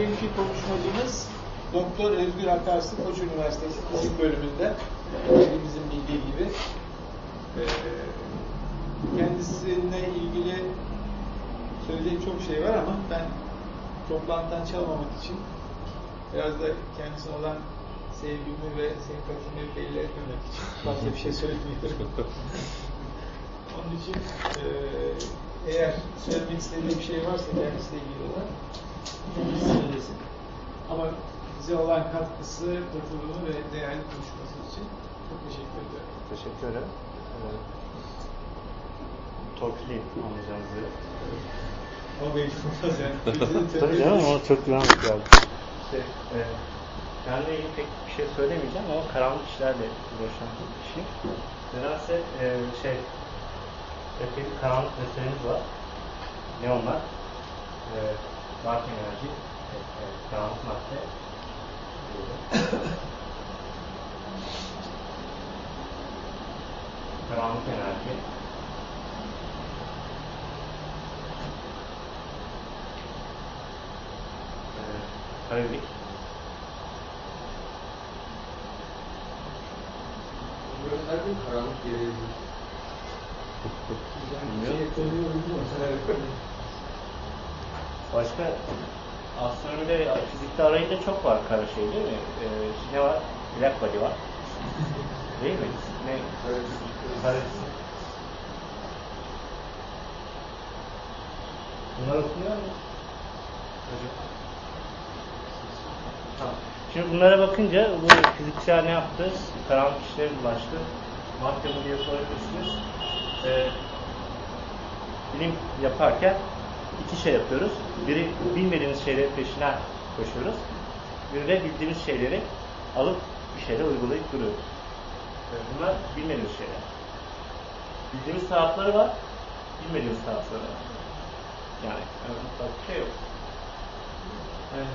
bugünkü konuşmacımız Doktor Özgür Akarsı Koç Üniversitesi Fizik Bölümünde hepimizin bildiği gibi e, kendisine ilgili söyleyecek çok şey var ama ben toplantıdan çalmamak için biraz da kendisine olan sevgimi ve sempatimi belli etmemek için fazla bir şey söylemiyorum. Onun için e, eğer söylemek istediği bir şey varsa kendisiyle ilgili olan söylesin. Ama bize olan katkısı, katılımı ve değerli konuşması için çok teşekkür ediyorum. Teşekkür ederim. Ee, torpiliyim anlayacağınız üzere. O belli olmaz yani. Tabii canım ama çok güvenlik geldi. İşte, e, kendimle ilgili pek bir şey söylemeyeceğim ama karanlık işlerle uğraşan bir kişiyim. Nedense e, şey, epey bir karanlık meselemiz var. Ne onlar? E, dark enerji, e, e, karanlık madde. karanlık enerji. E, Karalik. Burası her gün karanlık gelebilir. Başka astronomide, fizikte arayınca çok var kara şey değil mi? Ee, ne var? Black body var. değil mi? Ne? Kara Bunlar okunuyor mu? Tamam. Şimdi bunlara bakınca bu fizikçiler ne yaptı? Karanlık işlere bulaştı. Madde mi diye sorabilirsiniz. Ee, bilim yaparken iki şey yapıyoruz. Biri bilmediğimiz şeylerin peşine koşuyoruz. Biri de bildiğimiz şeyleri alıp bir şeyler uygulayıp duruyoruz. Ee, Bunlar bilmediğimiz şeyler. Bildiğimiz tarafları var, bilmediğimiz tarafları var. Yani yani mutlak bir şey yok. Evet.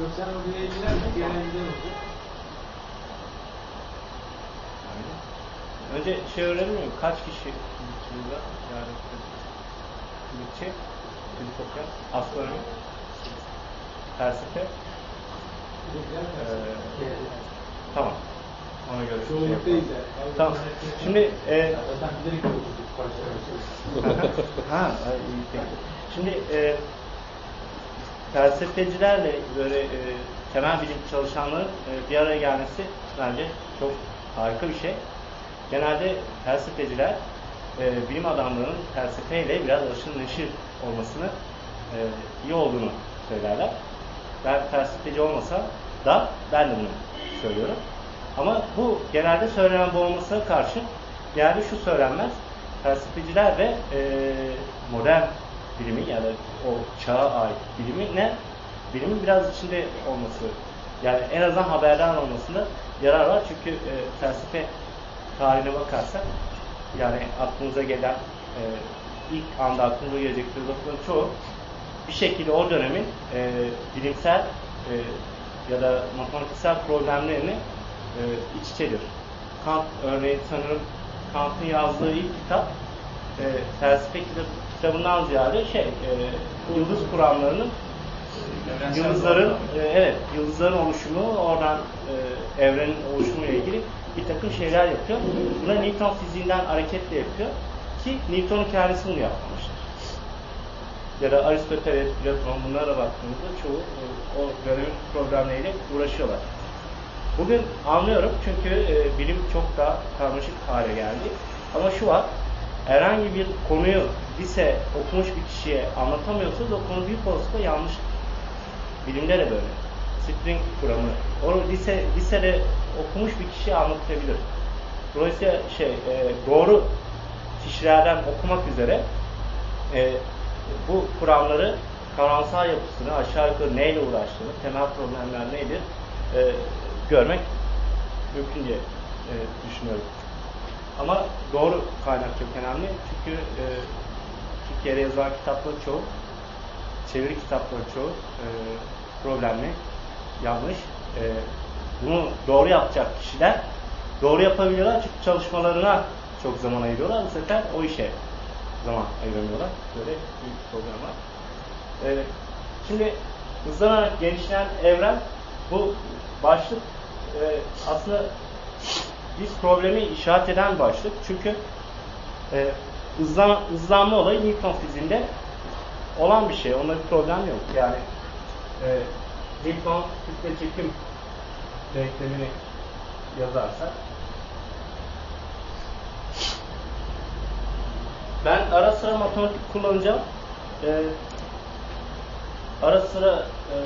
Yok sen o güne ilgilenme, genelde olacak. Önce şey öğrenelim mi? Kaç kişi burada? Yani fizik okuyan, astronomi, felsefe. Ee, tamam. Ona göre. şey yapalım. yani. Tamam. Şimdi e, ha, iyi, peki. Şimdi e, felsefecilerle böyle e, temel bilim çalışanların e, bir araya gelmesi bence çok harika bir şey. Genelde felsefeciler e, bilim adamlarının felsefeyle biraz aşırı neşir olmasını e, iyi olduğunu söylerler. Ben felsefeci olmasa da ben de bunu söylüyorum. Ama bu genelde söylenen bu olmasına karşı genelde şu söylenmez. Felsefeciler ve e, modern bilimi yani o çağa ait bilimi ne? Bilimin biraz içinde olması. Yani en azından haberdar olmasında yarar var. Çünkü e, felsefe tarihine bakarsak yani aklınıza gelen e, ilk anda aklınıza gelecek filozofların çoğu bir şekilde o dönemin e, bilimsel e, ya da matematiksel problemlerini e, iç içedir. Kant örneğin sanırım Kant'ın yazdığı ilk kitap e, felsefe kitabı- kitabından ziyade şey e, yıldız kuramlarının yıldızların e, evet yıldızların oluşumu oradan e, evrenin oluşumuyla ilgili bir takım şeyler yapıyor. Buna Newton fiziğinden hareketle yapıyor ki Newton'un kendisi bunu yapmamıştır. Ya da Aristoteles, Platon bunlara baktığımızda çoğu e, o dönemin problemleriyle uğraşıyorlar. Bugün anlıyorum çünkü e, bilim çok daha karmaşık hale geldi. Ama şu var, herhangi bir konuyu lise okumuş bir kişiye anlatamıyorsanız o konu büyük olasılıkla yanlış. Bilimde de böyle. String kuramı. Onu lise, lisede okumuş bir kişiye anlatabilir. Dolayısıyla şey, e, doğru kişilerden okumak üzere e, bu kuramları kavramsal yapısını aşağı yukarı neyle uğraştığını, temel problemler nedir e, görmek mümkün diye e, düşünüyorum. Ama doğru kaynak çok önemli. Çünkü e, Türkiye'de yazılan kitapların çoğu, çeviri kitapları çoğu e, problemli, yanlış. E, bunu doğru yapacak kişiler doğru yapabiliyorlar çünkü çalışmalarına çok zaman ayırıyorlar. Bu sefer o işe zaman ayıramıyorlar. Böyle bir problem. Ee, şimdi hızlanarak genişleyen evren bu başlık e, aslında biz problemi işaret eden başlık. Çünkü e, hızlan, hızlanma olayı Newton fiziğinde olan bir şey. Onda bir problem yok. Yani e, Newton kütle çekim denklemini yazarsak ben ara sıra matematik kullanacağım. E, ara sıra e,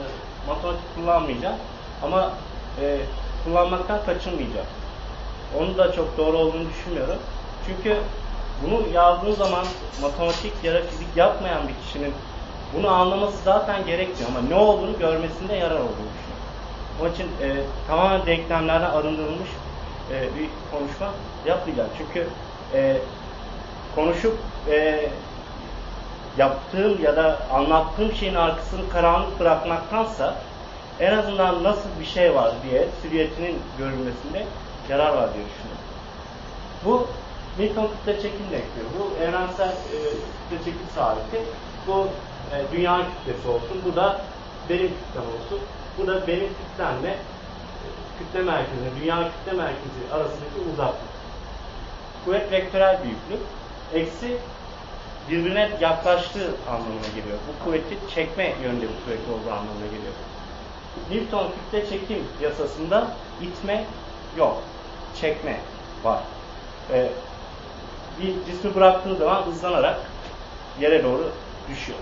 matematik kullanmayacağım. Ama e, kullanmaktan kaçınmayacağım. Onu da çok doğru olduğunu düşünmüyorum. Çünkü bunu yazdığın zaman matematik ya da fizik yapmayan bir kişinin bunu anlaması zaten gerekmiyor ama ne olduğunu görmesinde yarar olduğunu düşünüyorum. Onun için e, tamamen denklemlerden arındırılmış e, bir konuşma yapmayacağım. Çünkü e, konuşup e, yaptığım ya da anlattığım şeyin arkasını karanlık bırakmaktansa en azından nasıl bir şey var diye silüetinin görülmesinde yarar var diye düşünüyorum. Bu Newton kütle çekim denkliyor. Bu evrensel e, kütle çekim sabiti. Bu e, dünya kütlesi olsun. Bu da benim kütlem olsun. Bu da benim kütlemle e, kütle merkezine, dünya kütle merkezi arasındaki uzaklık. Kuvvet vektörel büyüklük. Eksi birbirine yaklaştığı anlamına geliyor. Bu kuvveti çekme yönde bir kuvvet olduğu anlamına geliyor. Newton kütle çekim yasasında itme yok. Çekme var. Ee, bir cismi bıraktığı zaman hızlanarak yere doğru düşüyor.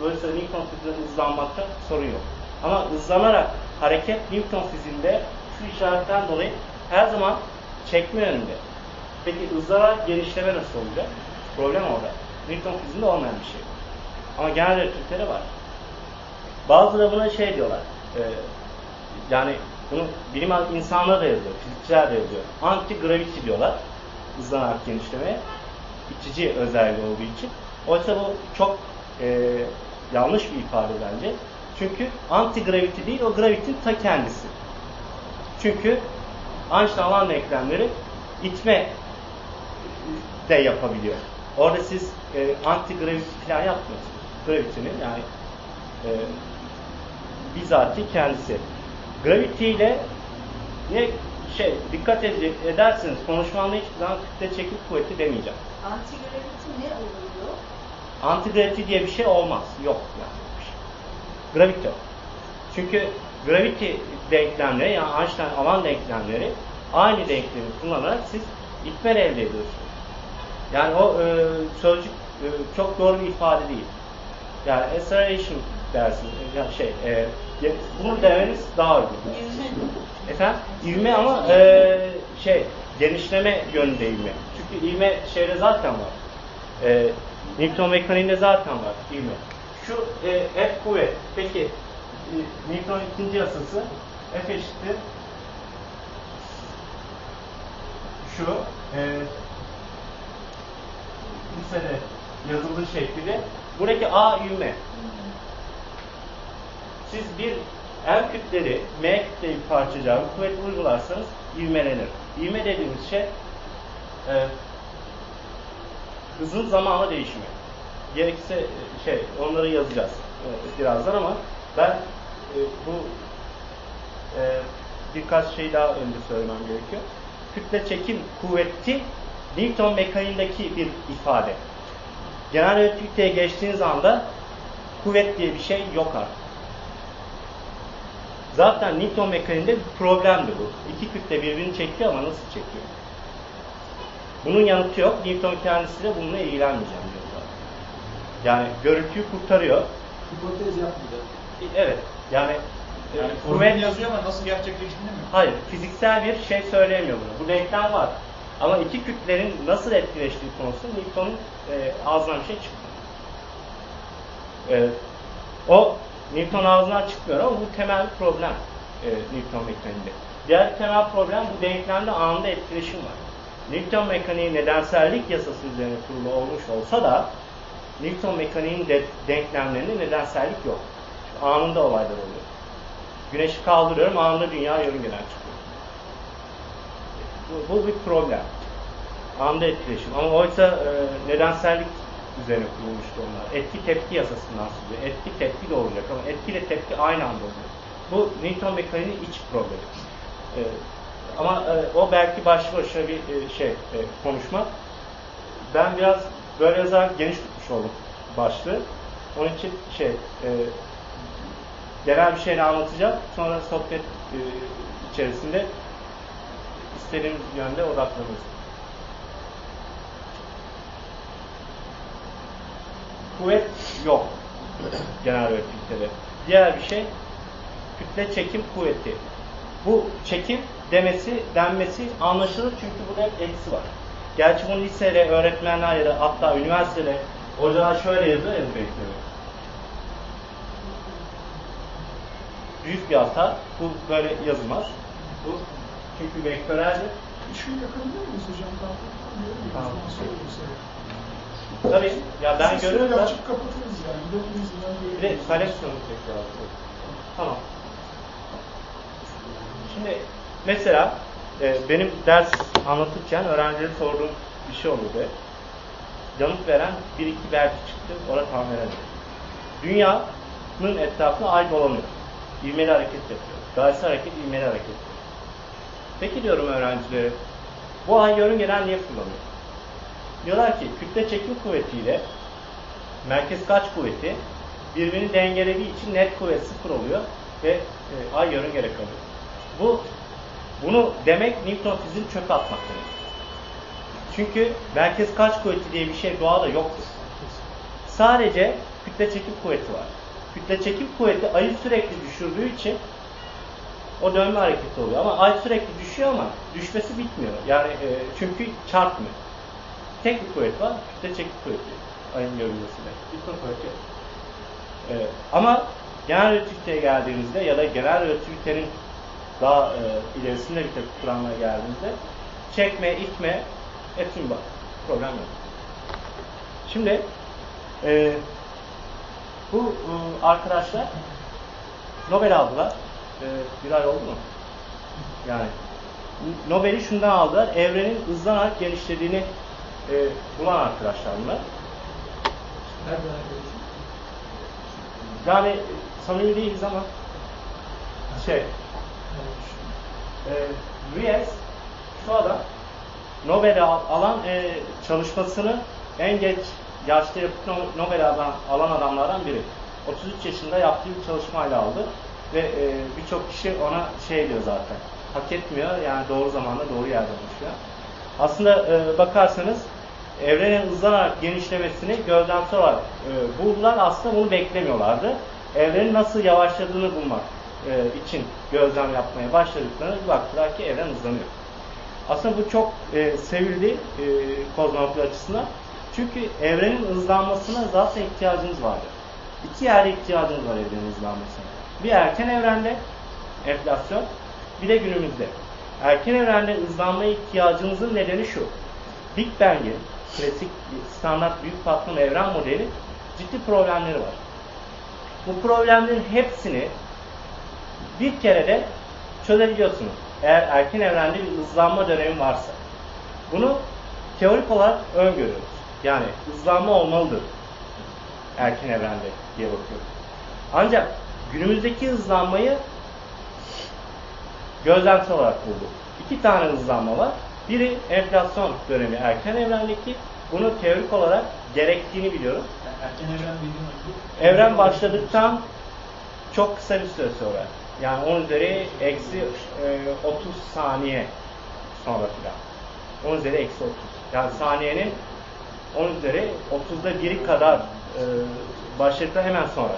Dolayısıyla Newton fiziğinde hızlanmakta sorun yok. Ama hızlanarak hareket Newton fiziğinde şu işaretten dolayı her zaman çekme yönünde. Peki hızlanarak genişleme nasıl olacak? Problem orada. Newton fiziğinde olmayan bir şey. Ama genel relativitede var. Bazıları buna şey diyorlar. E, yani bunu bilim insanlar da yazıyor, fizikçiler de yazıyor. Anti-gravity diyorlar hızlanarak genişlemeye. İtici özelliği olduğu için. Oysa bu çok e, yanlış bir ifade bence. Çünkü anti-gravity değil, o gravity'nin ta kendisi. Çünkü Einstein alan denklemleri itme de yapabiliyor. Orada siz e, anti-gravity falan yapmıyorsunuz. Gravity'nin yani e, bizatihi kendisi. Gravity ile ne şey dikkat ed- ederseniz konuşmamda hiçbir zaman kütle çekim kuvveti demeyeceğim. Antigravity ne oluyor? Antigravity diye bir şey olmaz. Yok yani. bir şey. Gravity yok. Çünkü gravity denklemleri yani Einstein alan denklemleri aynı denklemi kullanarak siz itme elde ediyorsunuz. Yani o e, sözcük e, çok doğru bir ifade değil. Yani acceleration dersiniz. Yani şey, e, bunu demeniz daha uygun. Efendim? İvme ama e, şey, genişleme yönünde ivme. Çünkü ivme şeyde zaten var. E, Newton mekaniğinde zaten var ivme. Şu e, F kuvvet. Peki e, Newton'un ikinci yasası F eşittir şu e, lisede yazıldığı şekliyle buradaki A ivme. Siz bir M kütleri M kütleyi bir kuvvet uygularsanız ivmelenir. İvme dediğimiz şey e, hızın zamanla değişimi. Gerekirse e, şey onları yazacağız e, birazdan ama ben e, bu birkaç şey daha önce söylemem gerekiyor. Kütle çekim kuvveti Newton mekaniğindeki bir ifade. Genel relativiteye geçtiğiniz anda kuvvet diye bir şey yok artık. Zaten Newton mekaniğinde bir problemdi bu. İki kütle birbirini çekiyor ama nasıl çekiyor? Bunun yanıtı yok. Newton kendisi de bununla ilgilenmeyeceğim diyor zaten. Yani görüntüyü kurtarıyor. Hipotez yapmayacak. E, Evet. Yani, e, Yani kuvvet formül yazıyor ama nasıl gerçekleştiğini mi? Hayır, fiziksel bir şey söyleyemiyor bunu. Bu denklem var. Ama iki kütlerin nasıl etkileştiği konusunda Newton'un e, ağzından bir şey çıkmıyor. E, o Newton ağzından çıkmıyor ama bu temel problem e, Newton mekaniğinde. Diğer temel problem bu denklemde anında etkileşim var. Newton mekaniği nedensellik yasası üzerine kurulu olmuş olsa da Newton mekaniğinin de, denklemlerinde nedensellik yok. Çünkü anında olaylar oluyor. Güneşi kaldırıyorum, anında dünya yörüngeden çıkıyor. Bu, bu bir problem. Anda etkileşim. Ama oysa e, nedensellik üzerine kurulmuştu onlar. Etki tepki yasasından söylüyor. Etki tepki de olacak ama etki ile tepki aynı anda oluyor. Bu Newton mekaniğinin iç problemi. Ee, ama e, o belki başlı başına bir e, şey e, konuşma. Ben biraz böyle yazarak geniş tutmuş oldum başlığı. Onun için şey e, genel bir şeyle anlatacağım. Sonra sohbet e, içerisinde istediğimiz yönde odaklanırız. Kuvvet yok genel relativitede. Diğer bir şey kütle çekim kuvveti. Bu çekim demesi, denmesi anlaşılır çünkü burada hep eksi var. Gerçi bunu lisede öğretmenler ya da hatta üniversitede hocalar şöyle yazıyor ya bekliyor. Büyük bir hata. Bu böyle yazılmaz. Bu çünkü vektöreldir. Işığı yakabilir miyiz hocam? Tamam. Tabii ya ben Sesleri görüyorum da açıp kapatırız yani. Hepimizden bir de seleksiyon tekrar. Tamam. Şimdi mesela e, benim ders anlatırken öğrencilere sorduğum bir şey oluyordu. Yanıt veren bir iki belki çıktı, orada tam veremedim. Dünyanın etrafına ay dolanıyor. İvmeli hareket yapıyor. Gayesi hareket, ivmeli hareket. Peki diyorum öğrencilere, bu ay yörüngeler niye kullanıyor? Diyorlar ki kütle çekim kuvvetiyle merkez kaç kuvveti birbirini dengelediği için net kuvvet sıfır oluyor ve e, ay yörüngede kalıyor. Bu bunu demek Newton fiziğini çöpe atmak demek. Çünkü merkez kaç kuvveti diye bir şey doğada yoktur. Sadece kütle çekim kuvveti var. Kütle çekim kuvveti ayı sürekli düşürdüğü için o dönme hareketi oluyor. Ama ay sürekli düşüyor ama düşmesi bitmiyor. Yani e, çünkü çarpmıyor. Tek bir kuvvet var. Kütle çekim kuvveti. Ayın yörüngesinde. Bir kuvvet yok. E, ama genel relativiteye geldiğimizde ya da genel relativitenin daha e, ilerisinde bir takım kuramlara geldiğimizde çekme, itme hepsini bak. Problem yok. Şimdi e, bu e, arkadaşlar Nobel aldılar. E, bir ay oldu mu? Yani Nobel'i şundan aldılar. Evrenin hızlanarak genişlediğini e, bulan arkadaşlar bunlar. Yani samimi değiliz ama şey e, Ries şu adam Nobel al- alan e, çalışmasını en geç yaşta yapıp No- Nobel alan, alan adamlardan biri. 33 yaşında yaptığı bir çalışmayla aldı ve e, birçok kişi ona şey diyor zaten hak etmiyor yani doğru zamanda doğru yerde oluşuyor. Aslında e, bakarsanız evrenin hızlanarak genişlemesini gözlemsel olarak e, buldular. Aslında bunu beklemiyorlardı. Evrenin nasıl yavaşladığını bulmak e, için gözlem yapmaya başladıklarında bir baktılar ki evren hızlanıyor. Aslında bu çok e, sevildi e, kozmoloji açısından. Çünkü evrenin hızlanmasına zaten ihtiyacımız vardı. İki yerde ihtiyacımız var evrenin hızlanmasına. Bir erken evrende enflasyon, bir de günümüzde. Erken evrende hızlanmaya ihtiyacımızın nedeni şu. Big Bang'in klasik standart büyük patlama evren modeli ciddi problemleri var. Bu problemlerin hepsini bir kerede çözebiliyorsunuz. Eğer erken evrende bir hızlanma dönemi varsa. Bunu teorik olarak öngörüyoruz. Yani hızlanma olmalıdır erken evrende diye bakıyoruz. Ancak günümüzdeki hızlanmayı gözlemsel olarak bulduk. İki tane hızlanma var. Biri enflasyon dönemi erken evrendeki. Bunu teorik olarak gerektiğini biliyorum. Erken evren. Evren başladıktan çok kısa bir süre sonra. Yani 10 üzeri eksi e, 30 saniye sonra filan. 10 üzeri eksi 30. Yani saniyenin 10 üzeri 30'da biri kadar e, başladıktan hemen sonra.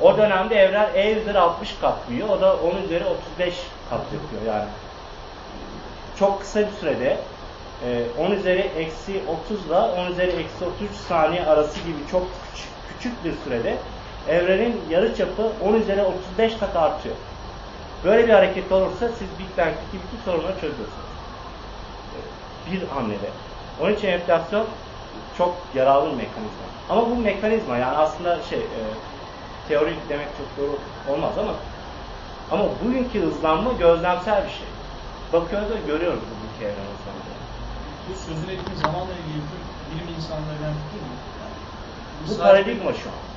O dönemde evren E üzeri 60 kat büyüyor. O da 10 üzeri 35 kat yapıyor yani. Çok kısa bir sürede e, 10 üzeri eksi 30 ile 10 üzeri eksi 33 saniye arası gibi çok küçük, küçük bir sürede evrenin yarıçapı 10 üzeri 35 kat artıyor. Böyle bir hareket olursa siz Big Bang'deki bütün sorunları çözüyorsunuz. Bir hamlede. Onun için enflasyon çok yararlı bir mekanizma. Ama bu mekanizma yani aslında şey e, teori demek çok doğru olmaz ama ama bugünkü hızlanma gözlemsel bir şey. Bakıyoruz ve görüyoruz bugünkü evren hızlanmayı. Bu sözünü ettiğim zamanla ilgili bilim insanlarından değil mi? Yani Bu paradigma şu an.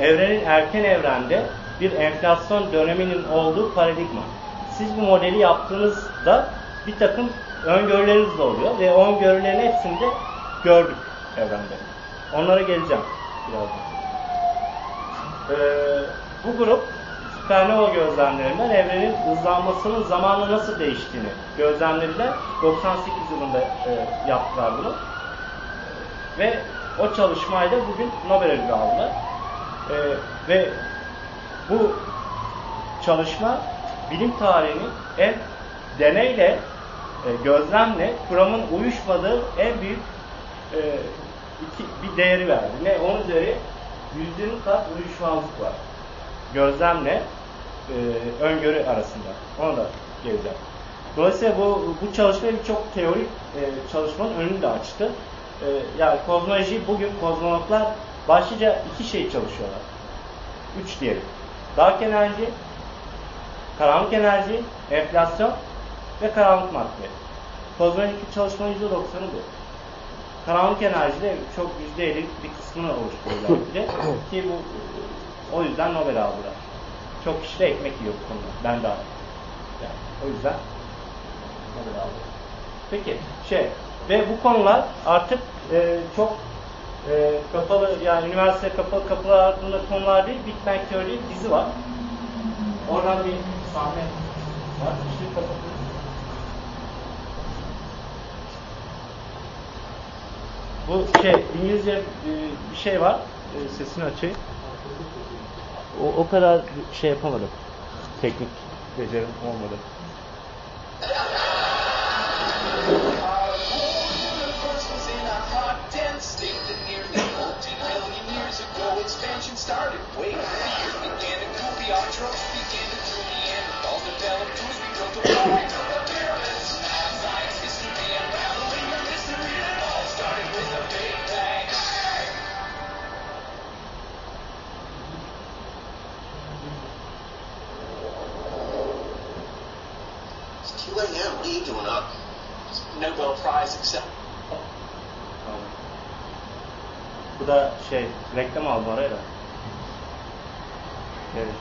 Evrenin erken evrende bir enflasyon döneminin olduğu paradigma. Siz bu modeli yaptığınızda bir takım öngörüleriniz de oluyor ve öngörülerin hepsini de gördük evrende. Onlara geleceğim birazdan. Ee, bu grup süpernova gözlemlerinden evrenin hızlanmasının zamanla nasıl değiştiğini gözlemlediler. 98 yılında e, yaptılar bunu. Ve o çalışmayla bugün Nobel ödülü aldılar. Ee, ve bu çalışma bilim tarihinin en deneyle, e, gözlemle kuramın uyuşmadığı en büyük e, iki, bir değeri verdi. Ne? Onun üzeri 120 kat uyuşmazlık var. Gözlemle e, öngörü arasında. Ona da geleceğim. Dolayısıyla bu, bu çalışma birçok teorik e, çalışmanın önünü de açtı. E, yani kozmoloji bugün kozmonotlar başlıca iki şey çalışıyorlar. Üç diyelim. Dark enerji, karanlık enerji, enflasyon ve karanlık madde. Kozmolojik çalışmanın %90'ı bu. Karanlık enerjide çok %50 bir kısmını oluşturuyorlar bile. Ki bu o yüzden Nobel aldılar. Çok kişi de ekmek yiyor bu konuda. Ben dahil. Yani, o yüzden Nobel aldılar. Peki şey ve bu konular artık e, çok e, kapalı yani üniversite kapalı kapılar ardında konular değil. Big Bang Theory dizi var. Oradan bir sahne var. Işığı kapatıyoruz. Bu şey İngilizce e, bir şey var. E, sesini açayım. O, o kadar şey yapamadım. Teknik becerim olmadı. Expansion started way fears began to cool, the trucks began to drool, Neanderthals developed tools, we built a wall, we built the pyramids. Science, history, unraveling the mystery, and it all started with a big bang. It's 2 a.m. What are you doing up? Nobel Prize accepted. Bu da şey reklam aldı oraya da. Evet.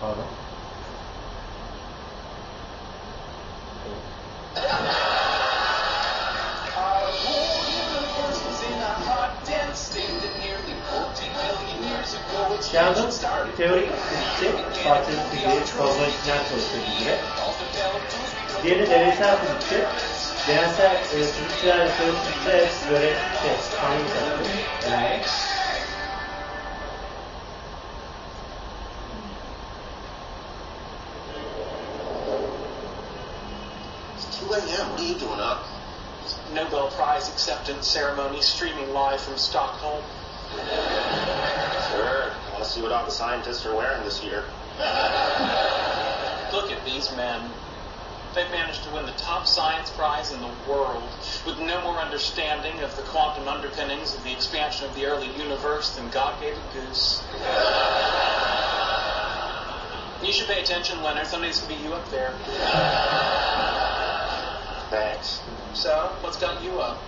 Pardon. Our whole in a hot, dense nearly 14 billion years ago gibi. Diğeri deneysel fizikçi, deneysel e, fizikçilerle fizikçiler hepsi böyle şey, tahmin yapıyor. Yani, It's 2 a.m. What are you doing up? Nobel Prize acceptance ceremony streaming live from Stockholm. Sure. Want to see what all the scientists are wearing this year? Look at these men. They've managed to win the top science prize in the world with no more understanding of the quantum underpinnings of the expansion of the early universe than God gave a goose. You should pay attention, Leonard. Somebody's gonna be you up there. Thanks. So, what's got you up?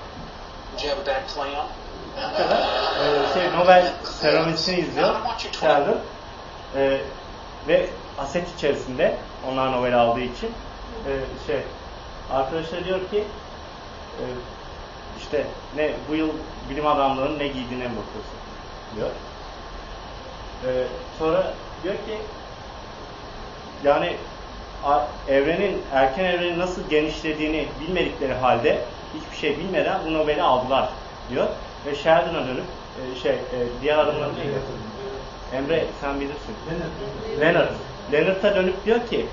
Did you have a bad plan? bu kadar. E, şey, Nobel seremonisini izliyor. Sheldon. E, ve aset içerisinde onlar Nobel aldığı için e, şey arkadaşlar diyor ki e, işte ne bu yıl bilim adamlarının ne giydiğine bakıyorsun diyor. E, sonra diyor ki yani evrenin erken evrenin nasıl genişlediğini bilmedikleri halde hiçbir şey bilmeden bu Nobel'i aldılar diyor ve Sheldon'a dönüp e, şey e, diğer adamların neydi? Emre sen bilirsin. Leonard. Leonard'a dönüp diyor ki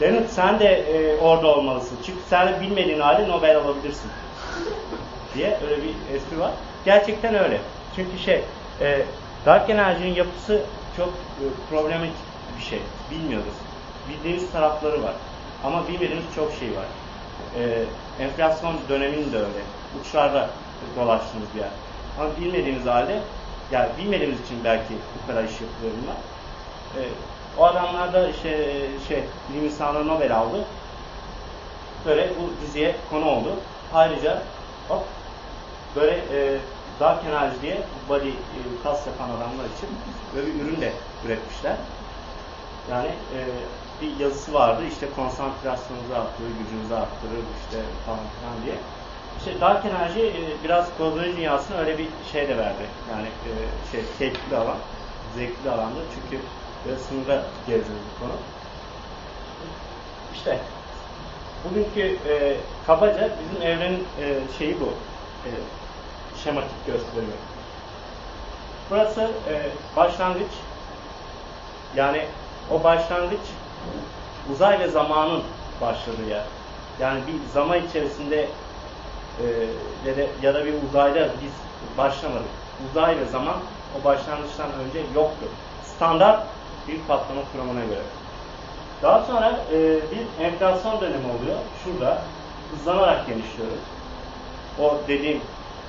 Leonard sen de e, orada olmalısın. Çünkü sen de bilmediğin halde Nobel alabilirsin. diye öyle bir espri var. Gerçekten öyle. Çünkü şey e, dark enerjinin yapısı çok e, problematik bir şey. Bilmiyoruz. Bildiğimiz tarafları var. Ama bilmediğimiz çok şey var. E, enflasyon döneminin de öyle. Uçlarda dolaştığımız bir yer. Ama bilmediğimiz halde yani bilmediğimiz için belki bu kadar iş yapılıyor bunlar. E, o adamlar da işte şey bilim insanları Nobel aldı. Böyle bu diziye konu oldu. Ayrıca hop böyle e, dark enerji diye body e, kas yapan adamlar için böyle bir ürün de üretmişler. Yani e, bir yazısı vardı işte konsantrasyonunuzu arttırır, gücünüzü arttırır işte falan filan diye. İşte dark enerji e, biraz kozmoloji dünyasına öyle bir şey de verdi. Yani e, şey keyifli alan, zevkli bir alandı çünkü böyle sınırda geziyoruz bu konu. İşte bugünkü e, kabaca bizim evrenin e, şeyi bu. E, şematik gösterimi. Burası e, başlangıç. Yani o başlangıç uzay ve zamanın başladığı yer. Yani bir zaman içerisinde e, ya, da, bir uzayda biz başlamadık. Uzay ve zaman o başlangıçtan önce yoktu. Standart büyük patlama kuramına göre. Daha sonra e, bir enflasyon dönemi oluyor. Şurada hızlanarak genişliyoruz. O dediğim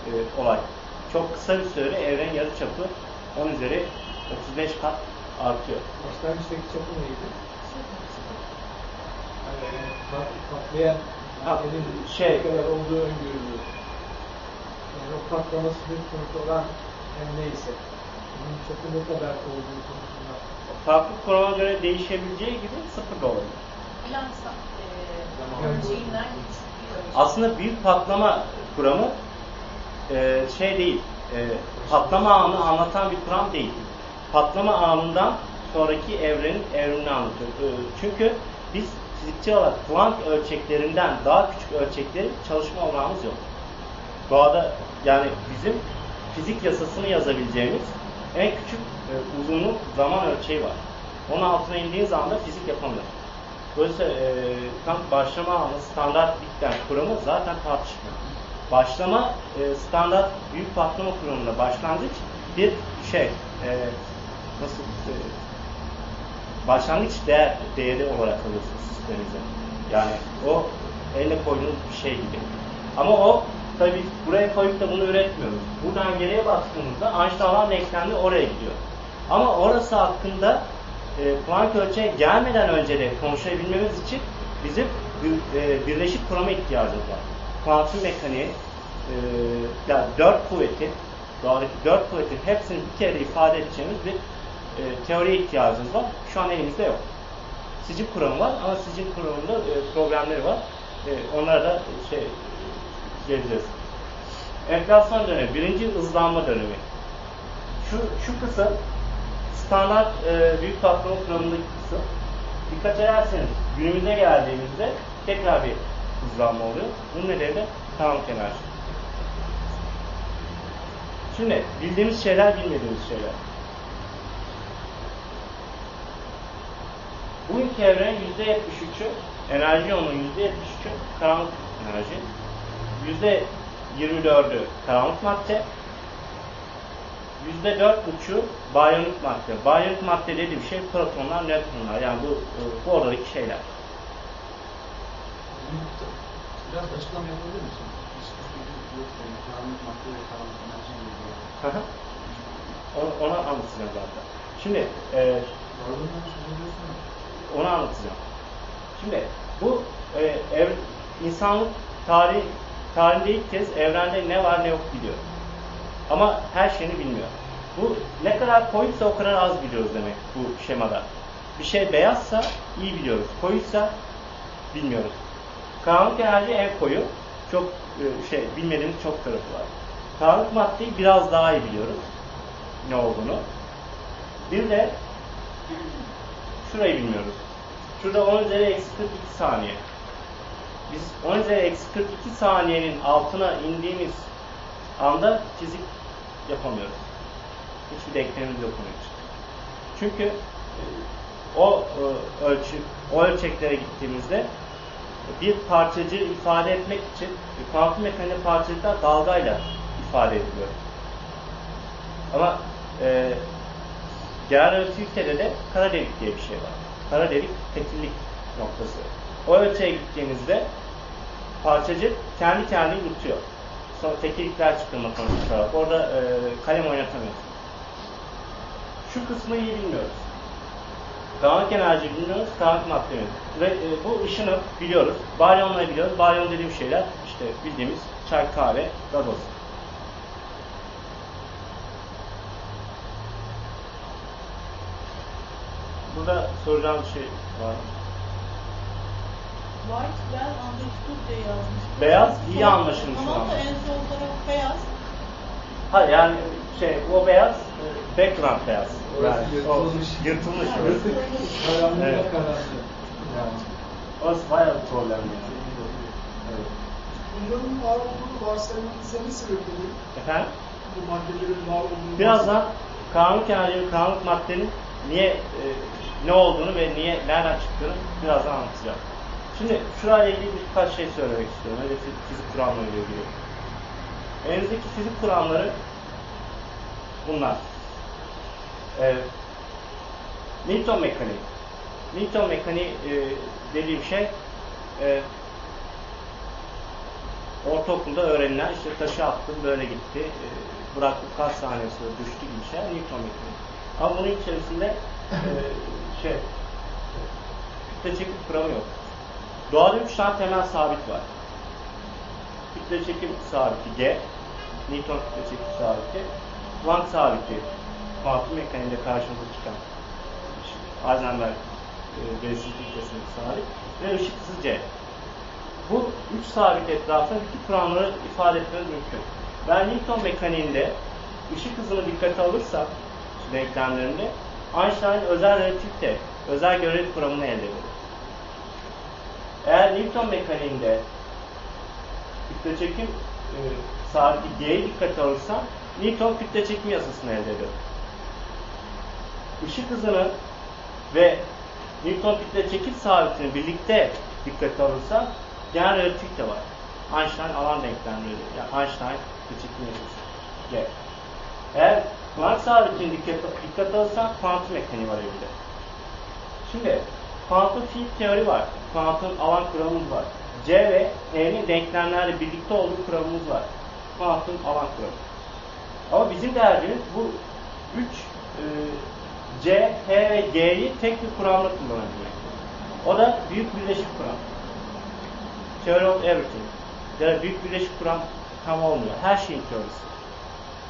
e, olay. Çok kısa bir sürede evren yarıçapı 10 üzeri 35 kat artıyor. Başlangıçtaki çapı neydi? Patlayan elin şey- ne kadar olduğu öngörülüyor. Yani o patlaması bir konusu olan hem neyse. Bunun çapı ne kadar olduğu konusunda Farklı kurama göre değişebileceği gibi sıfır da olabilir. Plans e, ölçeğinden. Aslında büyük patlama kuramı e, şey değil, e, patlama anını anlatan bir kuram değil. Patlama anından sonraki evrenin evrenini anlatıyor. E, çünkü biz fizikçi olarak kuant ölçeklerinden daha küçük ölçekleri çalışma olanağımız yok. Doğada yani bizim fizik yasasını yazabileceğimiz en küçük e, uzunluk zaman ölçeği var. Onun altına indiğin zaman da fizik yapamıyor. Dolayısıyla e, tam başlama anı standart Bang kuramı zaten tartışmıyor. Başlama e, standart büyük patlama kuramında başlangıç bir şey e, nasıl e, başlangıç değer, değeri olarak alıyorsunuz sisteminize. Yani o elle koyduğunuz bir şey gibi. Ama o tabi buraya koyup da bunu üretmiyoruz. Buradan geriye baktığımızda Einstein alan denklemli oraya gidiyor. Ama orası hakkında e, Planck ölçeğe gelmeden önce de konuşabilmemiz için bizim bir, e, birleşik kurama ihtiyacımız var. Kuantum mekaniği e, yani dört kuvveti doğadaki dört kuvvetin hepsini bir kere ifade edeceğimiz bir e, teoriye ihtiyacımız var. Şu an elimizde yok. Sicim kuramı var ama sicim kuramında e, problemleri var. E, onlara da e, şey geleceğiz. Enflasyon dönemi, birinci hızlanma dönemi. Şu, şu kısım standart e, büyük patlama kuramındaki kısım. Dikkat ederseniz günümüze geldiğimizde tekrar bir hızlanma oluyor. Bunun nedeni de karanlık enerji. Şimdi bildiğimiz şeyler bilmediğimiz şeyler. Bugünkü evrenin %73'ü enerji yoğunluğu %73'ü karanlık enerji. %24'ü karanlık madde. %4,5'u baryonik madde. Baryonik madde dediğim şey protonlar, nötronlar. Yani bu, bu oradaki şeyler. Biraz açıklama yapabilir misin? Karanlık madde ve karanlık enerji gibi. Hı hı. Onu- Ona anlatacağım zaten. Şimdi e, Varlığından söz ediyorsun. Onu anlatacağım. Şimdi bu e, ev, insanlık tarih tarihinde ilk kez evrende ne var ne yok biliyor. Ama her şeyini bilmiyor. Bu ne kadar koyuysa o kadar az biliyoruz demek bu şemada. Bir şey beyazsa iyi biliyoruz. Koyuysa bilmiyoruz. Karanlık enerji en koyu. Çok e, şey bilmediğimiz çok tarafı var. Karanlık maddeyi biraz daha iyi biliyoruz. Ne olduğunu. Bir de şurayı bilmiyoruz. Şurada 10 üzeri eksi 42 saniye. Biz 10 üzeri eksi 42 saniyenin altına indiğimiz anda fizik yapamıyoruz. Hiçbir denklemimiz yok onun için. Çünkü e, o e, ölçü, o ölçeklere gittiğimizde bir parçacığı ifade etmek için kuantum mekaniğinde parçacıklar dalgayla ifade ediliyor. Ama e, genel relativitede de kara delik diye bir şey var. Kara delik tekillik noktası. O ölçüye gittiğinizde parçacık kendi kendini yutuyor. Sonra tekillikler çıkılma konuşarak. Orada e, kalem oynatamıyorsun. Şu kısmı iyi bilmiyoruz. Karanlık enerji bilmiyoruz, karanlık madde. Ve e, bu ışını biliyoruz. Baryonları biliyoruz. Baryon dediğim şeyler işte bildiğimiz çay, kahve, gazoz. Soracağım bir şey var mı? White well understood diye yazmış. Beyaz iyi anlaşılmış Tamam da olan. en sol taraf beyaz. Hayır yani şey o beyaz e, background beyaz. Orası Yani yırtılmış. O, yırtılmış orası. karanlık Evet. Yani. Orası bayağı bir problem yani. Evet. Bunların var olduğunu varsaymanıza ne sebep oluyor? Efendim? Bu maddelerin var olduğunu Birazdan kanun yani kanun maddenin niye e, ne olduğunu ve niye nereden çıktığını birazdan anlatacağım. Şimdi şurayla ilgili birkaç şey söylemek istiyorum. Öyle fizik, kuramlarıyla ilgili. Elinizdeki fizik kuramları bunlar. Ee, Newton mekaniği. Newton mekaniği e, dediğim şey e, ortaokulda öğrenilen işte taşı attım böyle gitti e, bıraktım kaç saniye düştü gibi şey Newton mekaniği. Ama bunun içerisinde e, şey kütle çekim kuramı yok. Doğada üç tane temel sabit var. Kütle çekim sabiti G, Newton kütle çekim sabiti, Planck sabiti, kuantum mekaniğinde karşımıza çıkan Heisenberg e, belirsizlik kütlesinin sabit ve ışık hızı C. Bu üç sabit etrafında bütün kuramları ifade etmemiz mümkün. Ben Newton mekaniğinde ışık hızını dikkate alırsam denklemlerinde Einstein özel relativite, özel görelilik kuramını elde ederim. Eğer Newton mekaniğinde kütle çekim e, sabiti G'yi dikkate alırsam Newton kütle çekim yasasını elde ederim. Işık hızını ve Newton kütle çekim sabitini birlikte dikkate alırsak genel relativite var. Einstein alan denklemleri, yani Einstein kütle çekim yasası. G. Eğer Planck sabitini dikkat, dikkate alırsak kuantum mekaniği var evde. Şimdi kuantum fiil teori var. Kuantum alan kuramımız var. C ve E'nin denklemlerle birlikte olduğu kuramımız var. Kuantum alan kuramı. Ama bizim derdimiz bu üç e, C, H ve G'yi tek bir kuramla kullanabilmek. O da büyük birleşik kuram. Theory of everything. Yani büyük birleşik kuram tam olmuyor. Her şeyin teorisi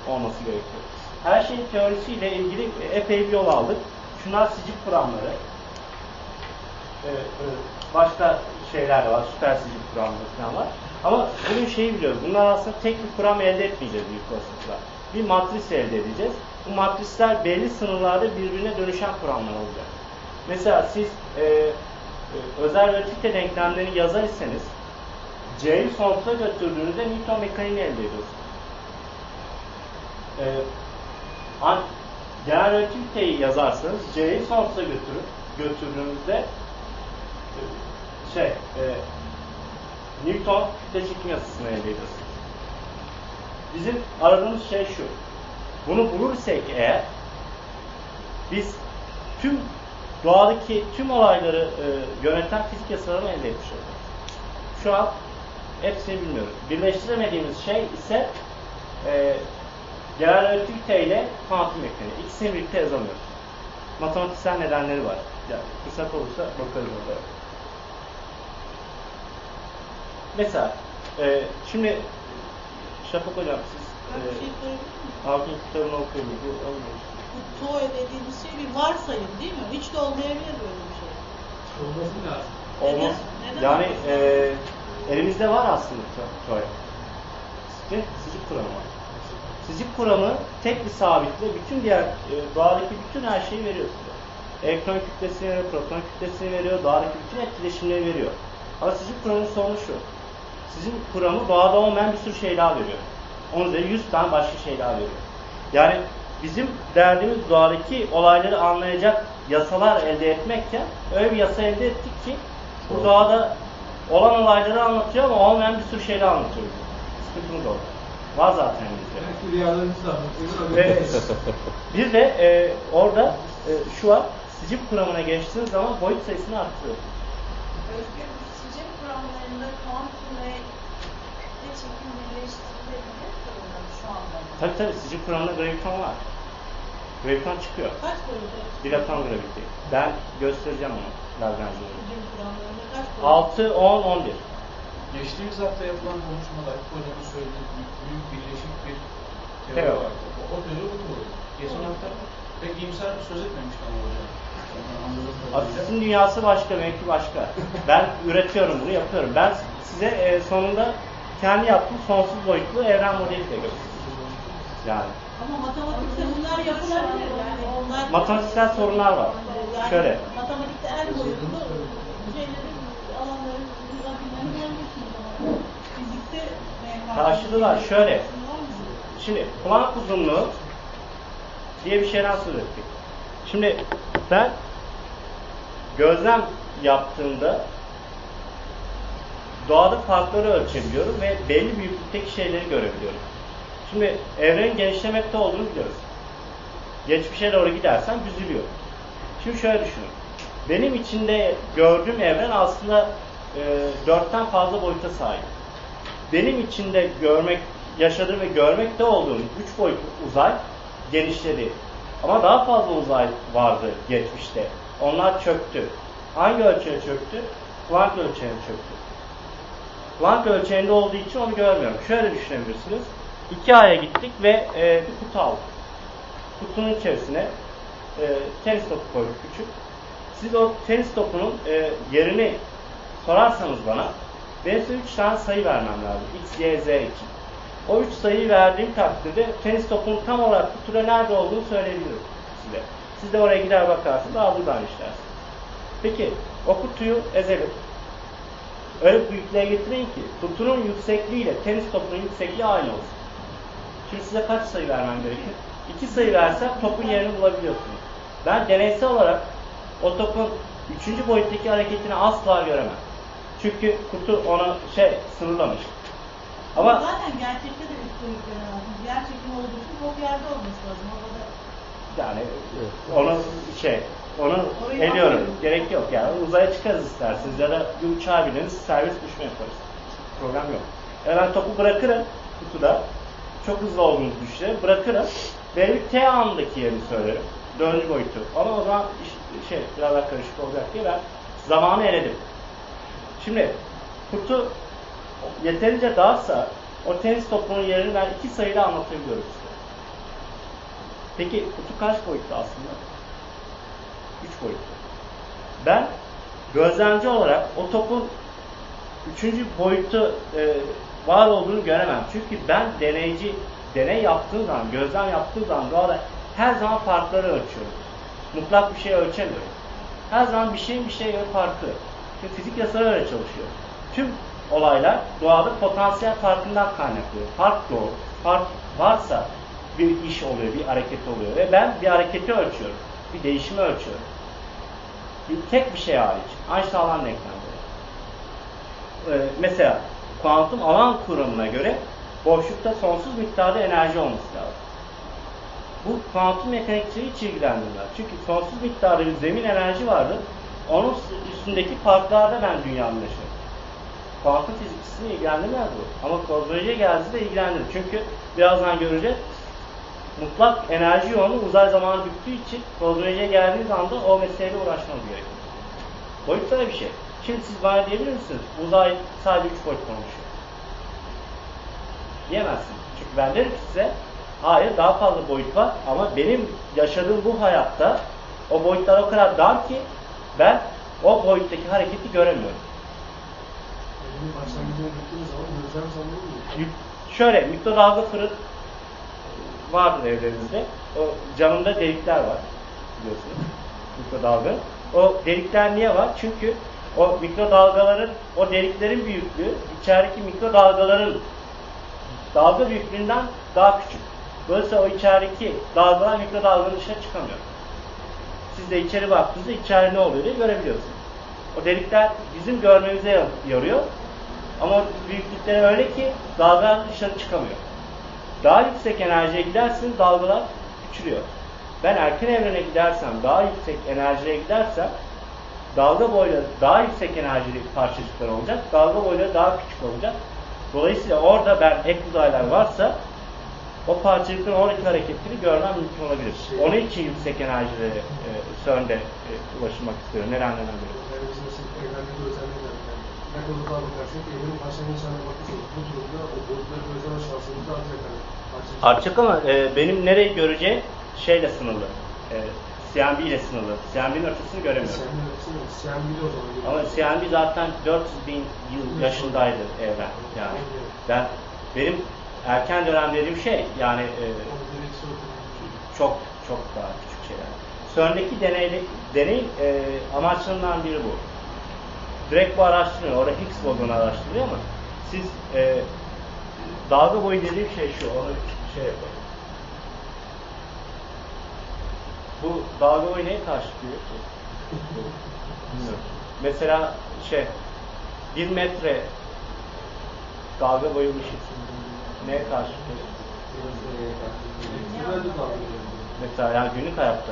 olması gerekiyor. Her şeyin teorisiyle ilgili epey bir yol aldık. Şunlar sicip kuramları. Ee, e, başka şeyler var. Süper sicip kuramları falan var. Ama bugün şeyi biliyoruz. Bunlar aslında tek bir kuram elde etmeyeceğiz büyük olasılıkla. Bir matris elde edeceğiz. Bu matrisler belli sınırlarda birbirine dönüşen kuramlar olacak. Mesela siz e, e, özel relativite denklemlerini yazar iseniz C'yi sonsuza götürdüğünüzde Newton mekaniğini elde ediyorsunuz. E, an, relativiteyi yazarsanız C'yi sonsuza götürüp götürdüğünüzde e, şey e, Newton kütle çekim yasasını elde ediyorsunuz. Bizim aradığımız şey şu. Bunu bulursak eğer biz tüm doğadaki tüm olayları e, yöneten fizik yasalarını elde etmiş olacağız. Şu an hepsini bilmiyoruz. Birleştiremediğimiz şey ise e, genel relativite ile kuantum mekaniği. İkisini birlikte yazamıyoruz. Matematiksel nedenleri var. Yani fırsat olursa bakarız orada. Mesela e, şimdi Şafak Hocam siz e, şey kitabını okuyun. Bu. Bu TOE dediğimiz şey bir varsayım değil mi? Hiç de olmayabilir böyle bir şey. Olması lazım. Olmaz. Neden? Neden Yani e, elimizde var aslında TOE. İşte sicip kuramı var. Sicip kuramı tek bir sabitle bütün diğer e, doğadaki bütün her şeyi veriyor size. Elektron kütlesini veriyor, proton kütlesini veriyor, doğadaki bütün etkileşimleri veriyor. Ama sicip kuramının sorunu şu. Sizin kuramı doğada olmayan bir sürü şey daha veriyor. Onun üzerine 100 tane başka şey daha veriyor. Yani bizim derdimiz doğadaki olayları anlayacak yasalar elde etmekken öyle bir yasa elde ettik ki bu doğada olan olayları anlatıyor ama olmayan bir sürü şey daha anlatıyor. Sıkıntımız orada. Var zaten. Ve bir de e, orada e, şu var, sicip kuramına geçtiğiniz zaman boyut sayısını arttırıyorsunuz. Özgür bu sicim kuramlarında kuantum ve kütle çekim birleştirilebilir mı şu anda. Tabii tabii sicip kuramında graviton var. Graviton çıkıyor. Kaç boyutta? Dilaton graviti. Ben göstereceğim onu boyutta? 6, 10, 11. Geçtiğimiz hafta yapılan konuşmada Hocam'ın söylediği büyük, büyük birleşik bir teori Teori. var. O, o teori bu doğru. Geçen hafta Pek iyimser söz etmemişti ama hocam. Asistin dünyası başka, mevki başka. Ben üretiyorum bunu, yapıyorum. Ben size e, sonunda kendi yaptığım sonsuz boyutlu evren modeli de göstereyim. Yani Ama matematikte bunlar yapılabilir yani onlar matematiksel sorunlar var. yani Şöyle, matematikte en boyutlu şeylerin alanların grafiklerini görmüşsünüz ama fizikte Karşılığı şöyle. Şimdi kulak uzunluğu diye bir şeyden söz ettik. Şimdi ben gözlem yaptığımda doğada farkları ölçebiliyorum ve belli büyüklükteki şeyleri görebiliyorum. Şimdi evrenin genişlemekte olduğunu biliyoruz. Geçmişe doğru gidersen büzülüyor. Şimdi şöyle düşünün. Benim içinde gördüğüm evren aslında e, dörtten fazla boyuta sahip. Benim içinde görmek, yaşadığım ve görmekte olduğum üç boyutlu uzay genişledi. Ama daha fazla uzay vardı geçmişte. Onlar çöktü. Hangi ölçeğe çöktü? Planck ölçeğine çöktü. Planck ölçeğinde olduğu için onu görmüyorum. Şöyle düşünebilirsiniz. İki aya gittik ve e, bir kutu aldık. Kutunun içerisine e, tenis topu koyduk küçük. Siz o tenis topunun e, yerini sorarsanız bana, size üç tane sayı vermem lazım. X, Y, Z için. O üç sayıyı verdiğim takdirde tenis topunun tam olarak kutuda nerede olduğunu söyleyebilirim size. Siz de oraya gider bakarsınız, daha buradan işlersiniz. Peki, o kutuyu ezelim. Öyle büyüklüğe getirin ki kutunun yüksekliğiyle tenis topunun yüksekliği aynı olsun. Şimdi size kaç sayı vermem gerekir? İki sayı versem topun yerini bulabiliyorsunuz. Ben deneysel olarak o topun üçüncü boyuttaki hareketini asla göremem. Çünkü kutu ona şey sınırlamış. Ama zaten gerçekte de üst boyutları lazım. Gerçekten olduğu için çok yerde olması lazım. Orada yani onu şey onu Orayı ediyorum. anlıyorum. Gerek yok yani. Uzaya çıkarız isterseniz ya da bir uçağa bineriz, servis düşme yaparız. Problem yok. Yani ben topu bırakırım kutuda. Çok hızlı olduğunu düşünelim. Bırakırım. Bir T andaki yerini söylerim. Dördüncü boyutu. Ama o zaman şey biraz daha karışık olacak diye ben zamanı eledim. Şimdi kutu yeterince darsa o tenis topunun yerini ben iki sayıyla anlatabiliyorum size. Peki kutu kaç boyutlu aslında? Üç boyutlu. Ben gözlemci olarak o topun üçüncü boyutu e, var olduğunu göremem. Çünkü ben deneyci, deney yaptığım zaman, gözlem yaptığım zaman doğada her zaman farkları ölçüyorum. Mutlak bir şey ölçemiyorum. Her zaman bir şeyin bir şeye göre farkı. Çünkü fizik yasaları öyle çalışıyor. Tüm olaylar doğada potansiyel farkından kaynaklanıyor. Fark doğu, fark varsa bir iş oluyor, bir hareket oluyor ve ben bir hareketi ölçüyorum, bir değişimi ölçüyorum. Bir, tek bir şey hariç, Einstein alan denklemleri. Ee, mesela kuantum alan kuramına göre boşlukta sonsuz miktarda enerji olması lazım. Bu kuantum mekanikçiyi hiç ilgilendirmez. Çünkü sonsuz miktarda bir zemin enerji vardır. Onun üstündeki farklarda ben dünyamı yaşarım. Kuantum fizikçisini ilgilendirmez bu. Ama kozmolojiye geldiğinde ilgilendirir. Çünkü birazdan göreceğiz. Mutlak enerji yoğunluğu uzay zamanı büktüğü için kozmolojiye geldiğiniz anda o meseleyle uğraşmanız gerekiyor. Boyutsal bir şey. Şimdi siz bana diyebilir misiniz? Uzay sadece üç boyut konuşuyor. Diyemezsiniz. Çünkü ben derim ki size hayır daha fazla boyut var ama benim yaşadığım bu hayatta o boyutlar o kadar dar ki ben o boyuttaki hareketi göremiyorum. Şöyle mikrodalga fırın vardır evlerimizde. O camında delikler var biliyorsunuz. Mikrodalga. O delikler niye var? Çünkü o mikrodalgaların, o deliklerin büyüklüğü içerideki mikrodalgaların dalga büyüklüğünden daha küçük. Dolayısıyla o içerideki dalgalar mikrodalganın dışına çıkamıyor. Siz de içeri baktığınızda içeri ne oluyor diye görebiliyorsunuz. O delikler bizim görmemize yarıyor. Ama büyüklükleri öyle ki dalgalar dışarı çıkamıyor. Daha yüksek enerjiye giderseniz dalgalar küçülüyor. Ben erken evrene gidersem, daha yüksek enerjiye gidersem dalga boyları daha yüksek enerjili parçacıklar olacak. Dalga boyları daha küçük olacak. Dolayısıyla orada ben ek uzaylar varsa o parçacıkların oradaki hareketini görmem mümkün olabilir. Onun için yüksek enerjilere e, CERN'de e, ulaşmak istiyorum. Nedenlerden biri. Ne konuda bakarsak evrenin başlangıçlarına bakıyoruz. Bu durumda o boyutları gözleme şansımız da artacak. Artacak. Ama e, benim nereyi göreceğim şeyle sınırlı. E, CMB ile sınırlı. CMB'nin ötesini göremiyorum. Bilir o zaman. Ama CMB zaten 400 bin yıl yaşındaydı evren. Yani ben benim erken dönem dediğim şey yani e, çok çok daha küçük şeyler. CERN'deki deney, deney e, amaçlarından biri bu. Direkt bu araştırmıyor. Orada Higgs bozonu araştırıyor ama siz e, dalga boyu dediğim şey şu. Onu şey yapalım. Bu dalga boyu neye karşılıyor ki? Mesela şey bir metre dalga boyu ışık neye karşılıyor? Mesela yani günlük hayatta.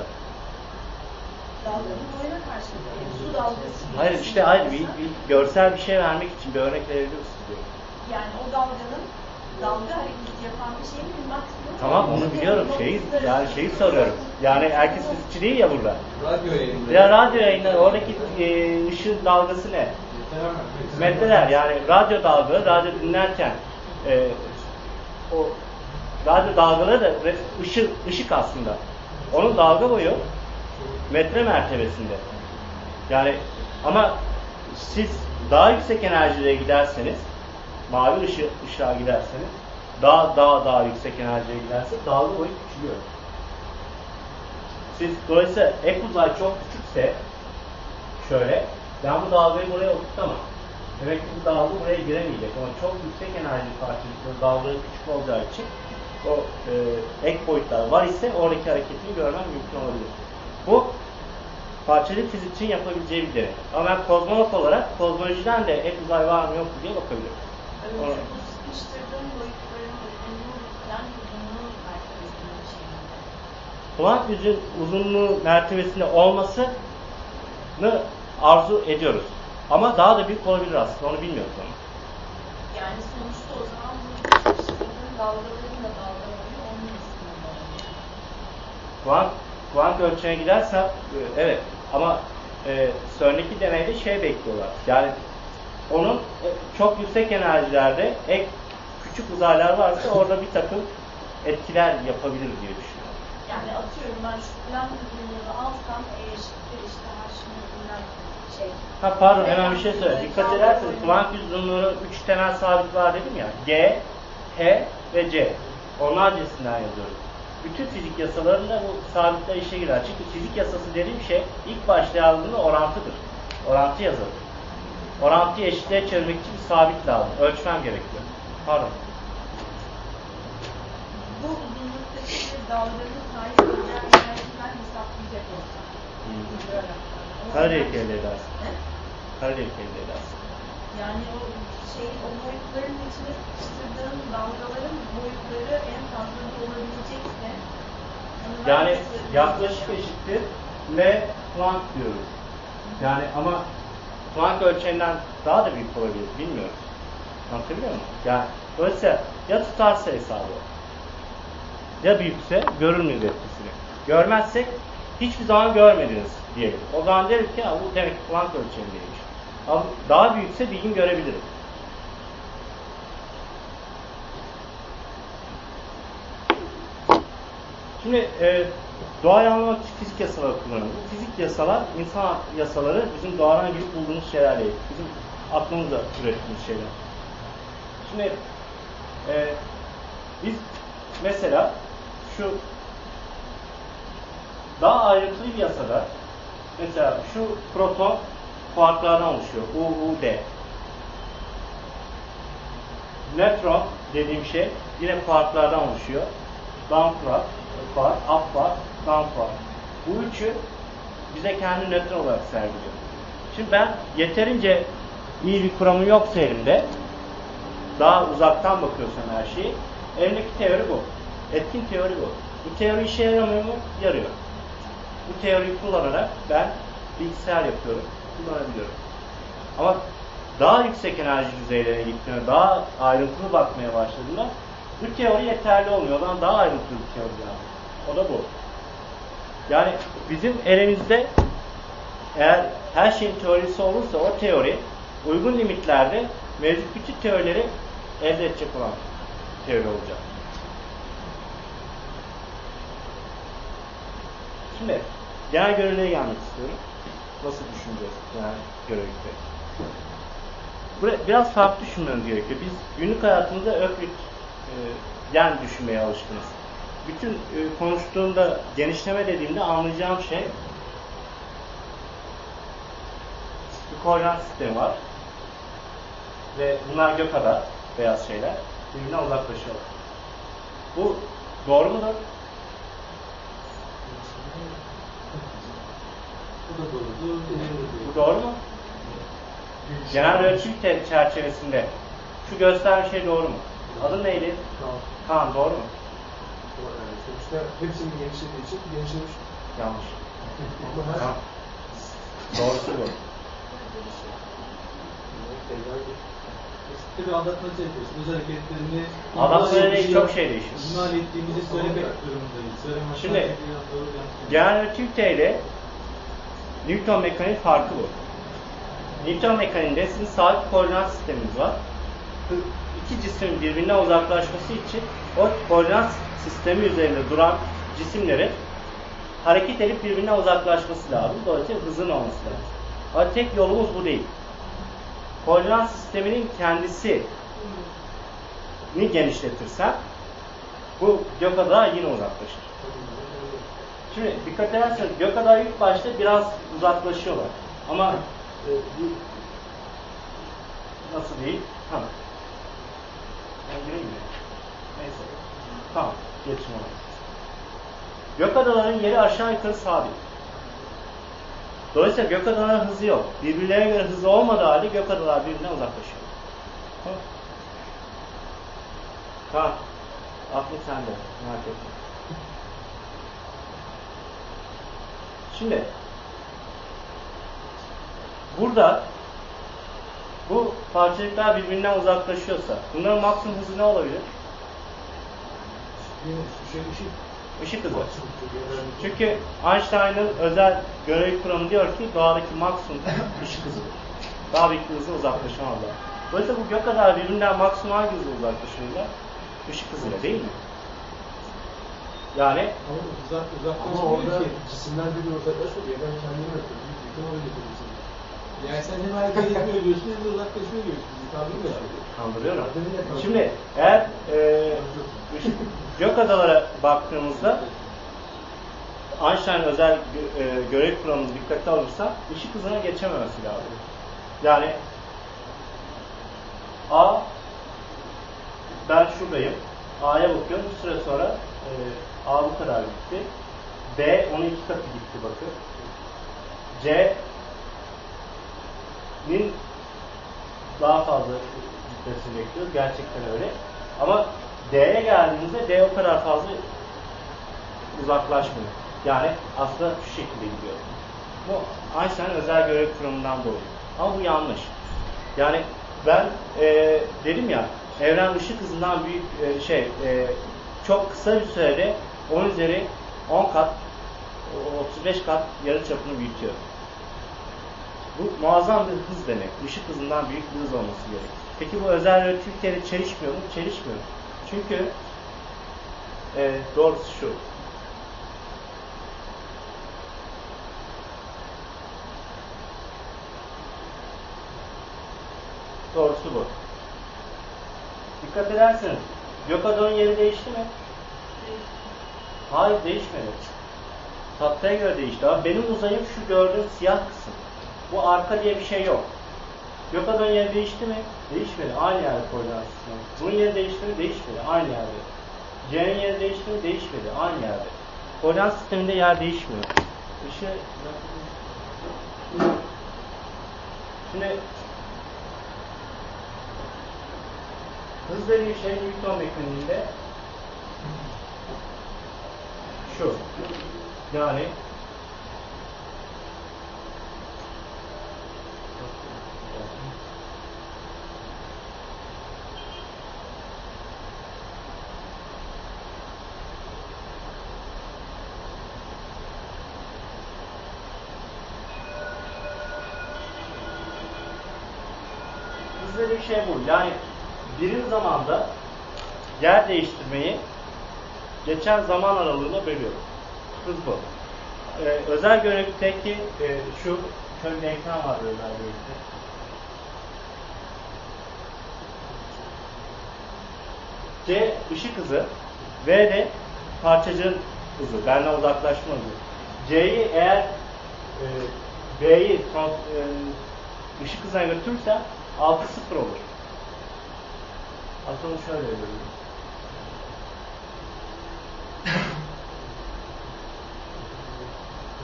Su dalgası. Hayır işte hayır bir, bir görsel bir şey vermek için bir örnek verebiliyoruz diyor. Yani o dalganın dalga hareketi yapan bir şeyin bir maksimum. Tamam onu biliyorum şeyi yani şeyi soruyorum. Yani herkes fizikçi değil ya burada. Radyo yayında. Ya radyo yayınları oradaki e, ışığın dalgası ne? Metreler yani radyo dalga, radyo dinlerken e, o radyo dalgaları da ışık, ışık aslında. Onun dalga boyu metre mertebesinde. Yani ama siz daha yüksek enerjilere giderseniz, mavi ışığı, ışığa giderseniz, daha daha daha yüksek enerjiye giderseniz dalga boyu küçülüyor. Siz dolayısıyla ek uzay çok küçükse şöyle ben bu dalgayı buraya oturtamam. Demek ki bu dalga buraya giremeyecek ama çok yüksek enerji parçacıkları dalga küçük olacağı için o e, ek boyutlar var ise oradaki hareketini görmem mümkün olabilir. Bu parçacık fizikçinin yapabileceği bir deney. Ama ben kozmolog olarak kozmolojiden de ek uzay var mı yok mu diye bakabilirim. Bu boyutların uzunluğu falan uzunluğu merkezinde bir şey. Planck yüzün uzunluğu mertebesinde olmasını arzu ediyoruz. Ama daha da büyük olabilir aslında. Onu bilmiyoruz ama. Yani sonuçta o zaman bu sıkıştırdığın dalgaların da dalgaları onun üstünde. Kuant, kuant ölçeğine gidersem e, evet ama e, CERN'deki deneyde şey bekliyorlar. Yani onun e, çok yüksek enerjilerde ek küçük uzaylar varsa orada bir takım etkiler yapabilir diye düşünüyorum. Yani atıyorum ben şu plan uzunluğunu alsam eşittir işte H bilmem şey. Ha pardon hemen bir şey söyle. Dikkat ederseniz Planck uzunluğu 3 temel sabit var dedim ya. G, H ve C. Onlar cinsinden yazıyoruz. Bütün fizik yasalarında bu sabitler işe girer. Çünkü fizik yasası dediğim şey ilk başta yazdığında orantıdır. Orantı yazılır. Orantıyı eşitliğe çevirmek için bir sabit lazım. Ölçmem gerekiyor. Pardon. Bu uzunluktaki bir dalganın sahip olacağı enerjiden hesaplayacak olsam. Böyle. Karedelik elde edersin. Karedelik elde edersin. Yani o şey o boyutların içine sıkıştırdığın dalgaların boyutları en fazla ne olabilecekse Yani yaklaşık eşittir L Planck diyoruz. Yani ama Planck ölçeğinden daha da büyük olabilir. Bilmiyorum. Anlatabiliyor muyum? Yani dolayısıyla ya tutarsa hesabı ya büyükse görür müyüz etkisini? Görmezsek hiçbir zaman görmediniz diyelim. O zaman derim ki ya bu demek ki Planck ölçeğindeymiş. Daha büyükse bir gün görebilirim. Şimdi e, doğayı anlamak için fizik yasaları kullanıyoruz. Bu fizik yasalar, insan yasaları bizim doğadan girip bulduğumuz şeyler değil. Bizim aklımızla ürettiğimiz şeyler. Şimdi e, biz mesela şu daha ayrıntılı bir yasada mesela şu proton kuarklardan oluşuyor. U, U, D. Nötron dediğim şey yine kuarklardan oluşuyor. Kuark, kuark, up kuark, down kuark. Bu üçü bize kendi nötron olarak sergiliyor. Şimdi ben yeterince iyi bir kuramım yoksa elimde, daha uzaktan bakıyorsam her şeyi, elimdeki teori bu. Etkin teori bu. Bu teori işe yaramıyor mu? Yarıyor. Bu teoriyi kullanarak ben bilgisayar yapıyorum, kullanabiliyorum. Ama daha yüksek enerji düzeylerine gittiğinde, daha ayrıntılı bakmaya başladığında bu teori yeterli olmuyor. Zaman daha ayrıntılı bir teori lazım. O da bu. Yani bizim elimizde eğer her şeyin teorisi olursa o teori uygun limitlerde mevcut bütün teorileri elde edecek olan teori olacak. Şimdi genel görevliğe gelmek istiyorum. Nasıl düşüneceğiz genel görevlikte? Buraya biraz farklı düşünmemiz gerekiyor. Biz günlük hayatımızda öklit e, gen düşünmeye alışkınız. Bütün e, konuştuğumda genişleme dediğimde anlayacağım şey bir koordinat sistemi var. Ve bunlar gök kadar beyaz şeyler. Birbirinden uzaklaşıyorlar. Bu doğru mudur? Bu doğru. Bu mu? Genel ölçü te- çerçevesinde şu gösteren şey doğru mu? Adı neydi? Tamam. Kaan doğru mu? Yani sonuçta hepsinin genişlediği için genişlemiş. Yanlış. Doğrusu bu. Tabii aldatmaca yapıyoruz. Öz hareketlerini ihmal çok şey değişiyor. ihmal ettiğimizi söylemek durumundayız. Söylemezsek Şimdi. Genel relativite ile Newton mekaniğinin farkı bu. Newton mekaniğinde sizin sabit koordinat sisteminiz var. Bu İki cismin birbirine uzaklaşması için o koordinat sistemi üzerinde duran cisimlerin hareket edip birbirine uzaklaşması lazım. Dolayısıyla hızın olması lazım. Ama tek yolumuz bu değil. Koordinat sisteminin kendisi ni genişletirsen bu gök adağı yine uzaklaşır. Şimdi dikkat ederseniz gök adağı ilk başta biraz uzaklaşıyorlar. Ama e, nasıl değil? Tamam. Ben gireyim mi? Neyse. Tamam. Geçin ona. Gök adaların yeri aşağı yukarı sabit. Dolayısıyla gök adaların hızı yok. Birbirlerine göre hızı olmadığı halde gök adalar birbirinden uzaklaşıyor. Tamam. Tamam. Aklın sende. Merak etme. Şimdi burada bu parçacıklar birbirinden uzaklaşıyorsa bunların maksimum hızı ne olabilir? şey Işık hızı. Çünkü Einstein'ın özel görev kuramı diyor ki doğadaki maksimum ışık hızıdır. Daha büyük bir hızla uzaklaşamazlar. Dolayısıyla bu gök kadar birbirinden maksimum hangi hızla uzaklaşıyorlar? Işık hızıyla değil mi? Yani Ama uzak Ama uzaklaşmıyor orada ki. cisimler birbirine uzaklaşıyor. Ben kendimi yapıyorum. Yıkım oraya getiriyorsun. Yani sen hem hareket etmiyor diyorsun hem de uzaklaşıyor diyorsun. De var. kandırıyorum. Adem'in yakaladığı- Şimdi eğer e, ışık- gök adalara baktığımızda Einstein özel gö- e, görev kuramını dikkate alırsa ışık hızına geçememesi lazım. Yani A ben şuradayım. A'ya bakıyorum. Bir süre sonra e, A bu kadar gitti. B onun iki katı gitti bakın. C'nin daha fazla gitmesini bekliyoruz. Gerçekten öyle. Ama D'ye geldiğimizde D o kadar fazla uzaklaşmıyor. Yani aslında şu şekilde gidiyor. Bu Einstein özel görev kuramından doğuyor. Ama bu yanlış. Yani ben e, dedim ya evren ışık hızından büyük e, şey e, çok kısa bir sürede 10 üzeri 10 kat 35 kat yarı çapını büyütüyor. Bu muazzam bir hız demek. Işık hızından büyük bir hız olması gerek. Peki bu özel relativiteyle çelişmiyor mu? Çelişmiyor. Çünkü e, doğrusu şu. Doğrusu bu. Dikkat ederseniz Gökada'nın yeri değişti mi? Hayır değişmedi. Tahtaya göre değişti. Ama benim uzayım şu gördüğüm siyah kısım. Bu arka diye bir şey yok. Gökada'nın yeri değişti mi? Değişmedi. Aynı yerde koordinat sistemi. Bunun yeri değişti mi? Değişmedi. Aynı yerde. C'nin yeri değişti mi? Değişmedi. Aynı yerde. Koordinat sisteminde yer değişmiyor. Işığı Şimdi hız dediği şey Newton mekaniğinde şu. Yani şey bu. Yani birim zamanda yer değiştirmeyi geçen zaman aralığına bölüyorum. Hız bu. e, özel görelikteki e, şu şöyle bir ekran var özel görelilikte. C ışık hızı, V de parçacığın hızı, benden uzaklaşma hızı. C'yi eğer e, V'yi e, ışık hızına götürürse 6 sıfır olur. Aslında şöyle yapıyorum.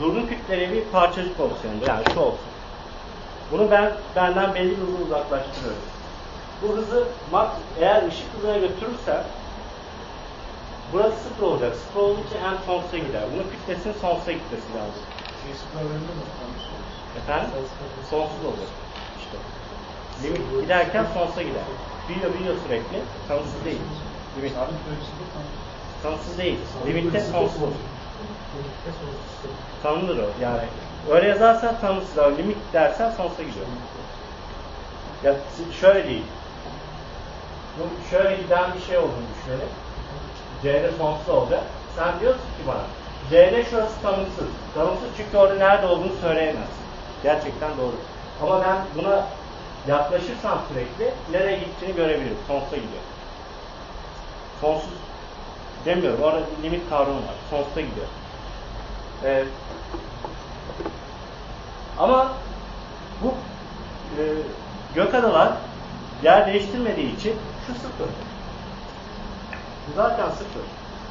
Durgun kütleli bir parçacık olsun yani şu olsun. Bunu ben benden belli bir hızla uzaklaştırıyorum. Bu hızı max eğer ışık hızına götürürse burası sıfır olacak. Sıfır olduğu için en sonsuza gider. Bunun kütlesinin sonsuza gitmesi lazım. Şey mı konuşuyoruz? Efendim? Sonsuz olacak. İşte. Limit giderken sonsuza gider. Büyüyor büyüyor sürekli. Tanısız değil. Limit. Sabit bölgesi tanış. Tanısız değil. Limitte sonsuz. Tanınır o yani. Öyle yazarsan tanımsız ama limit dersen sonsuza gidiyor. Ya şöyle değil. Bu şöyle giden bir şey olduğunu düşünelim. C'de sonsuz olacak. Sen diyorsun ki bana C'de şurası tanımsız. Tanımsız çünkü orada nerede olduğunu söyleyemezsin. Gerçekten doğru. Ama ben buna yaklaşırsam sürekli nereye gittiğini görebilirim. Sonsuza gidiyor. Sonsuz demiyorum. Orada limit kavramı var. Sonsuza gidiyor. Ee, ama bu e, gök adalar yer değiştirmediği için şu sıfır. Bu zaten sıfır.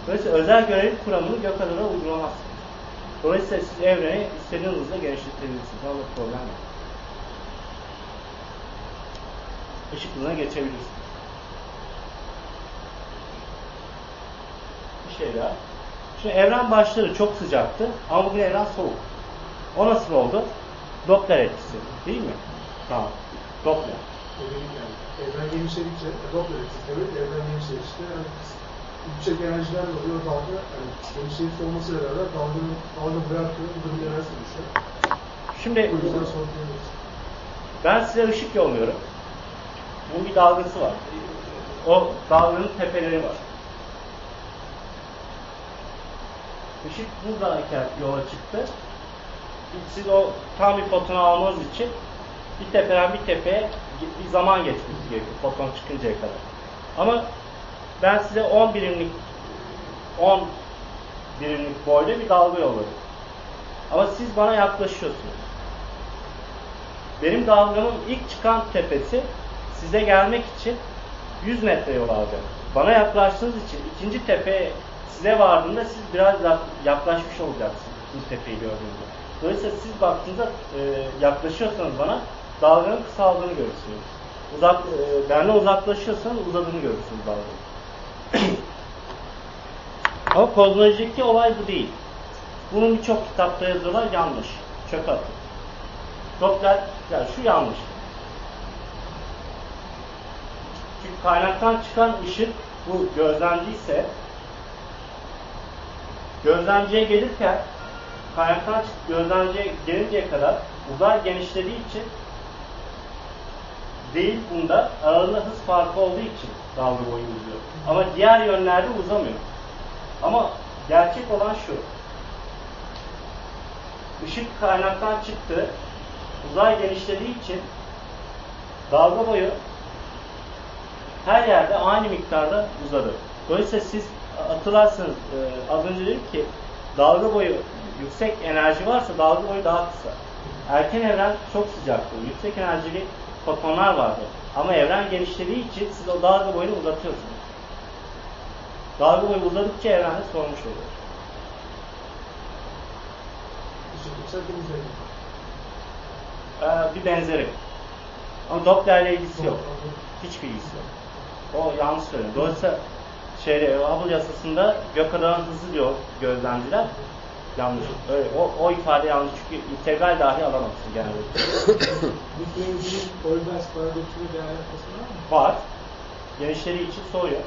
Dolayısıyla özel görevlilik kuramını gök adalara uygulamazsınız. Dolayısıyla siz evreni istediğiniz hızla genişletebilirsiniz. Onda problem yok. Işık hızına geçebilirsiniz. Bir şey daha. Şimdi evren başları çok sıcaktı ama bugün evren soğuk. O nasıl oldu? Doppler etkisi. Değil mi? Tamam. Doppler. Evren genişledikçe, Doppler etkisi demek, evren genişledikçe yüksek enerjilerle oluyor dalga, yani genişleyip olmasıyla beraber dalganın, dalga bırakıyor, durum enerjisi düşüyor. Şimdi ben size ışık yolluyorum. Bunun bir dalgası var. O dalganın tepeleri var. Işık buradayken yola çıktı. Siz o tam bir fotonu almanız için bir tepeden bir tepeye bir zaman geçmesi gerekiyor foton çıkıncaya kadar. Ama ben size 10 birimlik 10 birimlik boyda bir dalga yolladım. Ama siz bana yaklaşıyorsunuz. Benim dalgamın ilk çıkan tepesi size gelmek için 100 metre yol alacak. Bana yaklaştığınız için ikinci tepeye size vardığında siz biraz yaklaşmış olacaksınız tepeyi gördüğünüzde. Dolayısıyla siz baktığınızda e, yaklaşıyorsanız bana dalganın kısaldığını görürsünüz. Uzak, e, benden uzaklaşıyorsanız uzadığını görürsünüz dalganın. Ama kozmolojideki olay bu değil. Bunun birçok kitapta yazıyorlar yanlış. Çöpe atın. Doppler, yani şu yanlış. Çünkü kaynaktan çıkan ışık bu gözlemciyse gözlemciye gelirken kaynaktan çık- gözlemciye gelinceye kadar uzay genişlediği için değil bunda aralığında hız farkı olduğu için dalga boyu uzuyor. Ama diğer yönlerde uzamıyor. Ama gerçek olan şu. Işık kaynaktan çıktı. Uzay genişlediği için dalga boyu her yerde aynı miktarda uzadı. Dolayısıyla siz hatırlarsınız e, az önce dedim ki dalga boyu yüksek enerji varsa dalga boyu daha kısa. Erken evren çok sıcaktı. Yüksek enerjili fotonlar vardı. Ama evren genişlediği için siz o dalga boyunu uzatıyorsunuz. Dalga boyu uzadıkça evrende sormuş oluyor. Ee, bir benzeri. Ama Doppler ile ilgisi yok. Hiçbir ilgisi yok. O yanlış söylüyor. Dolayısıyla şeyde, Hubble yasasında gökadağın hızı diyor gözlemciler. Yanlış. Öyle, o, o ifade yanlış çünkü integral dahi alamazsın genelde. Bu suyun Olbers paradoksuyla bir alakası var mı? Var. Genişlediği için soğuyor.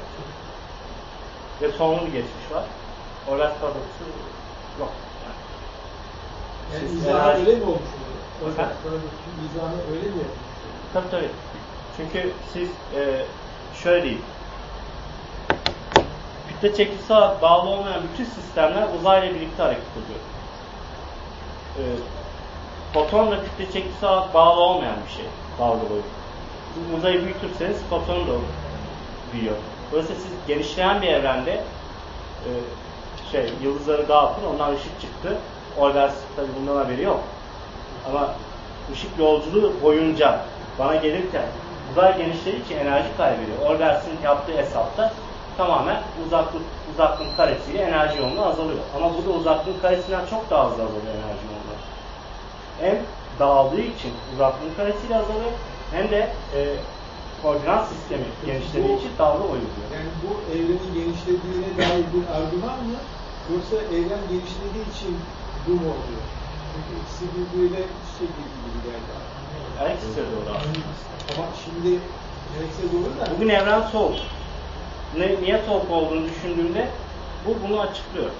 Ve sonlu bir geçmiş var. Orlas paradoksu yok. Yani Siz izahı öyle mi olmuş oluyor? Olbers Ha? paradoksunun izahı öyle mi? Tabii tabii. Çünkü siz e, şöyle değil. Kütle çekisi bağlı olmayan bütün sistemler uzayla birlikte hareket ediyor. e, fotonla kütle çekisi bağlı olmayan bir şey dalga boyu. Uzayı büyütürseniz foton da büyüyor. Dolayısıyla siz genişleyen bir evrende e, şey yıldızları dağıtın, ondan ışık çıktı. Olbers tabi bundan haberi yok. Ama ışık yolculuğu boyunca bana gelirken uzay genişledikçe enerji kaybediyor. Olbers'in yaptığı hesapta tamamen uzaklık uzaklığın karesiyle enerji yoğunluğu azalıyor. Ama bu da uzaklığın karesinden çok daha hızlı azalıyor enerji yoğunluğu. Hem dağıldığı için uzaklığın karesiyle azalıyor hem de e, koordinat sistemi genişlediği için dalga boyu uzuyor. Yani bu evrenin genişlediğine dair bir argüman mı? Yoksa evren genişlediği için bu mu oluyor? Çünkü ikisi birbiriyle iç içe gibi geldi. Her ikisi de doğru aslında. Ama şimdi gerekse doğru da Bugün evren soğuk. Ne, niye soğuk olduğunu düşündüğümde bu bunu açıklıyor.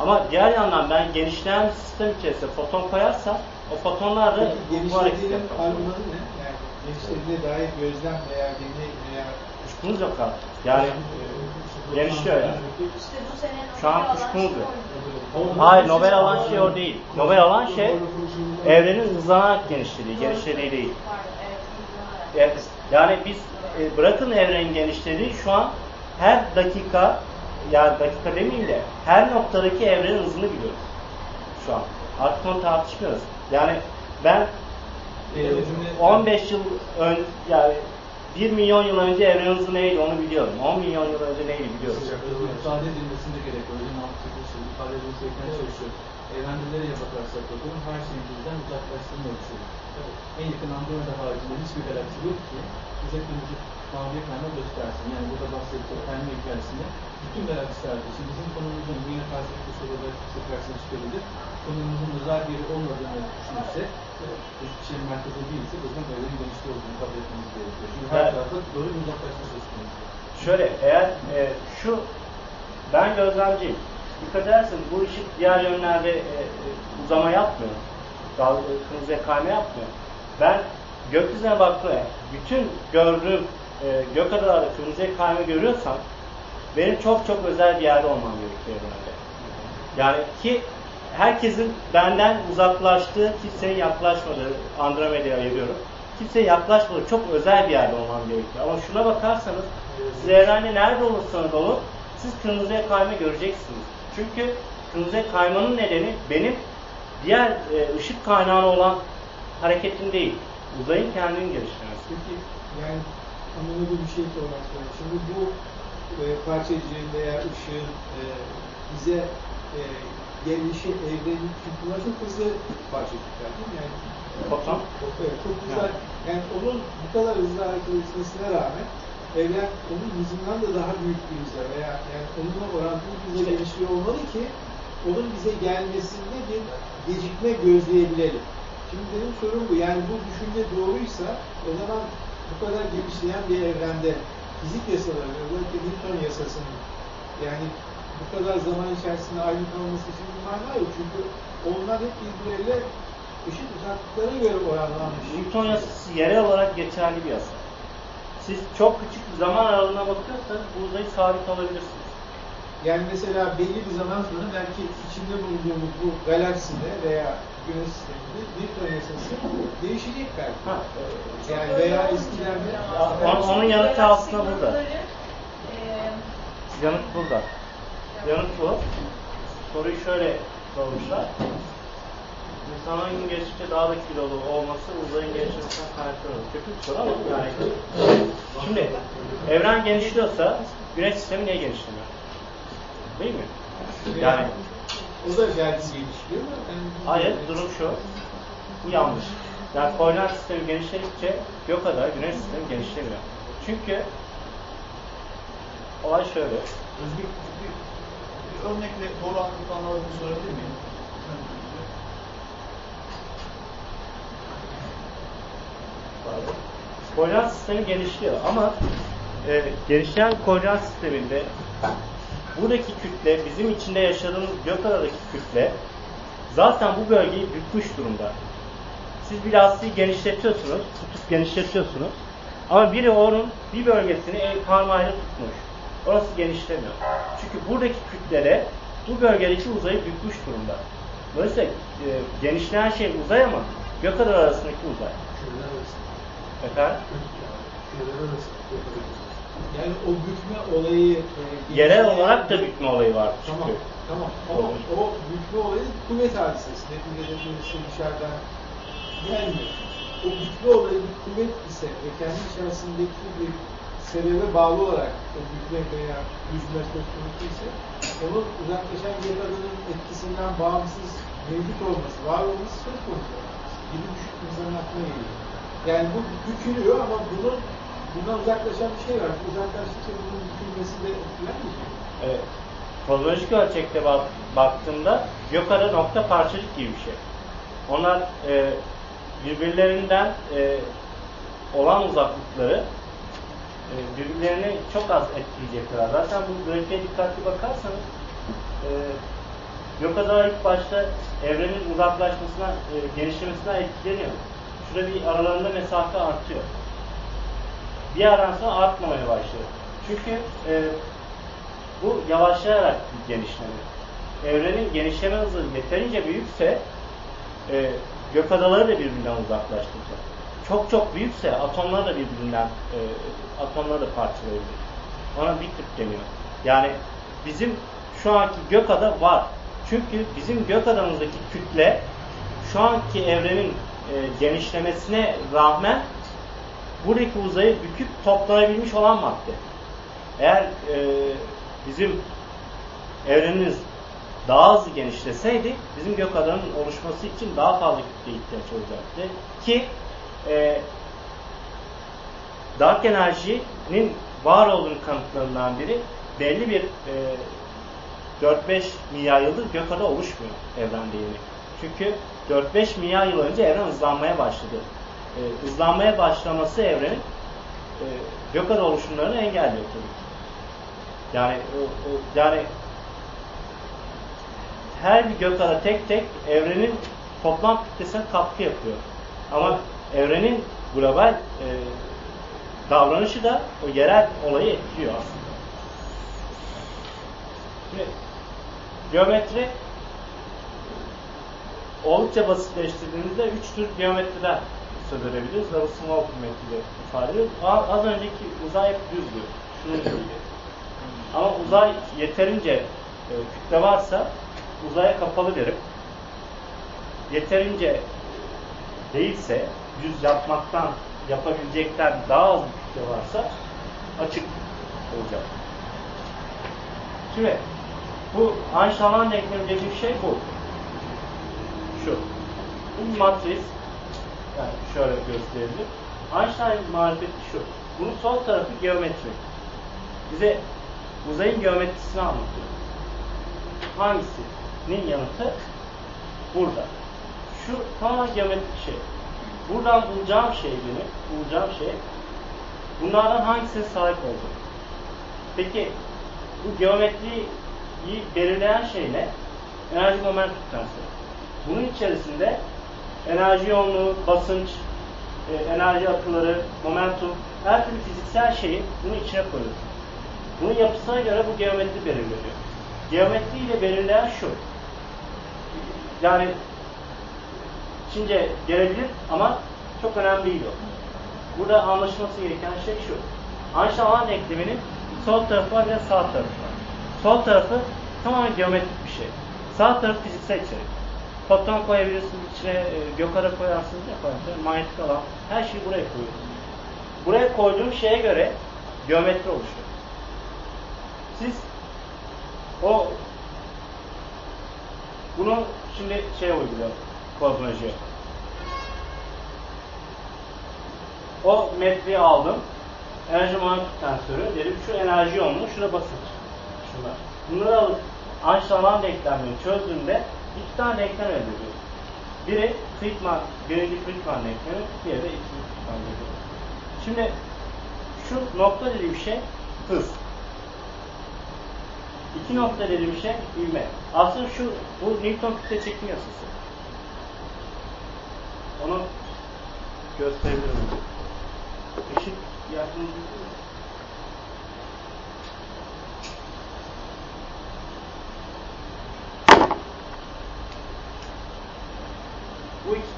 Ama diğer yandan ben genişleyen sistem içerisinde foton koyarsam o fotonlar da Peki bu hareket genişlediğinin yapar. argümanı ne? Yani genişlediğine dair gözlem veya deney veya Kuşkunuz yok artık. Yani e, genişliyor yani. İşte bu sene Şu an kuşkunuz şey yok. Hayır Nobel alan şey o değil. Nobel alan şey evrenin hızlanarak genişlediği, genişlediği değil. Evet, Yani biz e, bırakın evrenin genişlediği şu an her dakika yani dakika demeyeyim de her noktadaki evrenin hızını biliyoruz şu an. Artık onu tartışmıyoruz. Yani ben e, 15 yıl ön yani 1 milyon yıl önce evrenin hızı neydi onu biliyorum. 10 milyon yıl önce neydi biliyoruz. ifade edilmesinde gerek var. Hocam altı çalışıyor, ifade edilmesi gereken çalışıyor. Evrende nereye bakarsak bakalım her şeyin bizden uzaklaştığını ölçüyoruz. En yakın Andromeda haricinde hiçbir galaksi yok ki bize kırmızı maviye kayma göstersin. Yani burada bahsettiğim kayma hikayesinde bütün galaksilerde, şimdi bizim konumuzun felsefi soruda işte karşısına çıkabilir. Konumuzun özel bir yeri olmadığını düşünürsek, hiçbir şeyin merkezi değilse o zaman evrenin genişliği olduğunu kabul etmemiz gerekiyor. Çünkü her Evet. tarafta doğru bir uzaklaşma söz konusu. Şöyle eğer e, şu ben gözlemciyim. Dikkat ederseniz bu ışık diğer yönlerde e, e, uzama yapmıyor. Dal, e, kırmızıya kayma yapmıyor. Ben gökyüzüne baktığımda bütün gördüğüm e, gök adalarda kırmızıya kayma görüyorsam benim çok çok özel bir yerde olmam gerekiyor evrende. Yani ki herkesin benden uzaklaştığı, kimsenin yaklaşmadığı Andromeda'ya ayırıyorum. Kimseye yaklaşmadığı çok özel bir yerde olmam gerekiyor. Ama şuna bakarsanız siz nerede olursanız olun siz kırmızıya kayma göreceksiniz. Çünkü kırmızıya kaymanın nedeni benim diğer e, ışık kaynağı olan hareketim değil. Uzayın kendini geliştirmesi. Peki yani anlamlı bir şey sormak istiyorum. Şimdi bu e, parçacığın veya ışığın e, bize e, gelişi evrenin çünkü bunlar çok hızlı parçacıklar değil mi? Yani Foton. Evet, çok güzel. Yani onun bu kadar hızlı hareket etmesine rağmen evren onun hızından da daha büyük bir hızla veya yani onunla orantılı bir hızla genişliyor olmalı ki onun bize gelmesinde bir gecikme gözleyebilelim. Şimdi benim sorum bu. Yani bu düşünce doğruysa o zaman bu kadar genişleyen bir evrende fizik yasaları, özellikle Newton yasasının yani bu kadar zaman içerisinde aynı kalması için bir mana yok. Çünkü onlar hep birbirleriyle ışık uzaklıklarına göre oranlanmış. Newton yasası yerel olarak geçerli bir yasa. Siz çok küçük bir zaman aralığına bakıyorsanız bu uzayı sabit alabilirsiniz. Yani mesela belli bir zaman sonra belki içinde bulunduğumuz bu galakside veya güneş sisteminde Newton yasası değişecek belki. Ha, Yani veya eskilerde Onun- onun yanıtı aslında burada. Eee, Yanıt burada. Yanıt bu. Soruyu şöyle sormuşlar. İnsanın geçtikçe daha da kilolu olması uzayın genişlemesinden kaynaklı olur. Kötü bir soru ama yani. Şimdi evren genişliyorsa güneş sistemi niye genişlemiyor? Değil mi? Yani o da belki gelişiyor mu? Yani hayır durum şu. Bu yanlış. Yani koordinat sistemi genişledikçe gök kadar güneş sistemi genişlemiyor. Çünkü olay şöyle. Özgür bir, bir örnekle doğru anladığını sorabilir miyim? Koordinat sistemi genişliyor ama e, genişleyen koordinat sisteminde buradaki kütle, bizim içinde yaşadığımız gök aradaki kütle zaten bu bölgeyi bükmüş durumda. Siz bir lastiği genişletiyorsunuz, tutup genişletiyorsunuz ama biri onun bir bölgesini el parmağıyla tutmuş. Orası genişlemiyor. Çünkü buradaki kütlere bu bölgedeki uzayı bükmüş durumda. Dolayısıyla e, genişleyen şey uzay ama gökadar arasındaki uzay. Efendim? Yani o bükme olayı e, Yerel olarak da bükme olayı var çünkü. Tamam, tamam. Ama o bükme olayı kuvvet hadisesi. Neticede birisi dışarıdan gelmiyor. O bükme olayı bir kuvvet ise ve kendi içerisindeki bir sebebe bağlı olarak o bükme veya yüzme söz ise onun uzaklaşan bir adamın etkisinden bağımsız mevcut olması, var olması söz konusu gibi düşük insanın aklına geliyor. Yani bu bükülüyor ama bunun bundan uzaklaşan bir şey var. Uzaklaştıkça bunun bükülmesi de etkiler mi? Evet. Kozmolojik ölçekte bak, baktığımda gökada nokta parçacık gibi bir şey. Onlar e, birbirlerinden e, olan uzaklıkları e, birbirlerini çok az etkileyecekler. Zaten bu grafiğe dikkatli bakarsanız e, gökada ilk başta evrenin uzaklaşmasına, e, genişlemesinden etkileniyor. Şurada bir aralarında mesafe artıyor. Bir yerden sonra artmamaya başlıyor. Çünkü e, bu yavaşlayarak bir genişleme. Evrenin genişleme hızı yeterince büyükse e, gök adaları da birbirinden uzaklaştıracak. Çok çok büyükse atomlar da birbirinden e, atomlar da parçalayabilir. Ona bir tip deniyor. Yani bizim şu anki gök ada var. Çünkü bizim gök adamızdaki kütle şu anki evrenin e, genişlemesine rağmen buradaki uzayı büküp toplayabilmiş olan madde. Eğer e, bizim evrenimiz daha hızlı genişleseydi bizim gök adanın oluşması için daha fazla kütle ihtiyaç olacaktı. Ki e, dark enerjinin var olduğunu kanıtlarından biri belli bir e, 4-5 milyar yıldır gök ada oluşmuyor evrende yeni. Çünkü 4-5 milyar yıl önce evren hızlanmaya başladı. E, hızlanmaya başlaması evrenin e, gök ada oluşumlarını engelliyor tabii ki. Yani o, o, yani her bir gök ada tek tek evrenin toplam kütlesine katkı yapıyor. Ama evrenin global e, davranışı da o yerel olayı etkiliyor aslında. Şimdi geometri oldukça basitleştirdiğimizde üç tür geometriden söz edebiliriz. Double small geometri ifade ediyoruz. Az önceki uzay hep düzdü. Şunun gibi. Ama uzay yeterince e, kütle varsa uzaya kapalı derim. Yeterince değilse düz yapmaktan yapabilecekler daha az bir kütle varsa açık olacak. Şimdi bu Einstein denklemi dediğim şey bu. Şu. Bu matris. Yani şöyle gösterebilir. Einstein marifeti şu. Bunun sol tarafı geometri. Bize uzayın geometrisini anlatıyor. Hangisinin yanıtı? Burada. Şu tamamen geometrik şey. Buradan bulacağım şey benim, bulacağım şey bunlardan hangisine sahip oldu? Peki bu geometriyi belirleyen şey ne? Enerji momentum transferi. Bunun içerisinde enerji yoğunluğu, basınç, e, enerji akıları, momentum, her türlü fiziksel şeyi bunun içine koyuyoruz. Bunun yapısına göre bu geometri belirleniyor. Geometri ile belirleyen şu. Yani Çince gelebilir ama çok önemli değil o. Burada anlaşılması gereken şey şu. Einstein denkleminin sol tarafı var ve sağ tarafı var. Sol tarafı tamamen geometrik bir şey. Sağ tarafı fiziksel içerik. Foton koyabilirsiniz içine, e, gökara koyarsınız, ne koyarsınız, manyetik alan, her şeyi buraya koyuyorsunuz. Buraya koyduğum şeye göre geometri oluşuyor. Siz o bunu şimdi şey uyguluyor kozmolojiye. O metreyi aldım. Enerji momentum tensörü. Dedim şu enerji yoğunluğu, şurada basınç. Şunlar. Bunları alıp Einstein denklemlerini çözdüğümde iki tane denklem elde ediyorum. Biri Friedman, birinci Friedman denklemi, diğeri de ikinci Friedman denklemi. Şimdi şu nokta dediğim şey hız. İki nokta dediğim şey ivme. Aslında şu bu Newton kütle çekim yasası. Onu gösterebilirim. Işık yakın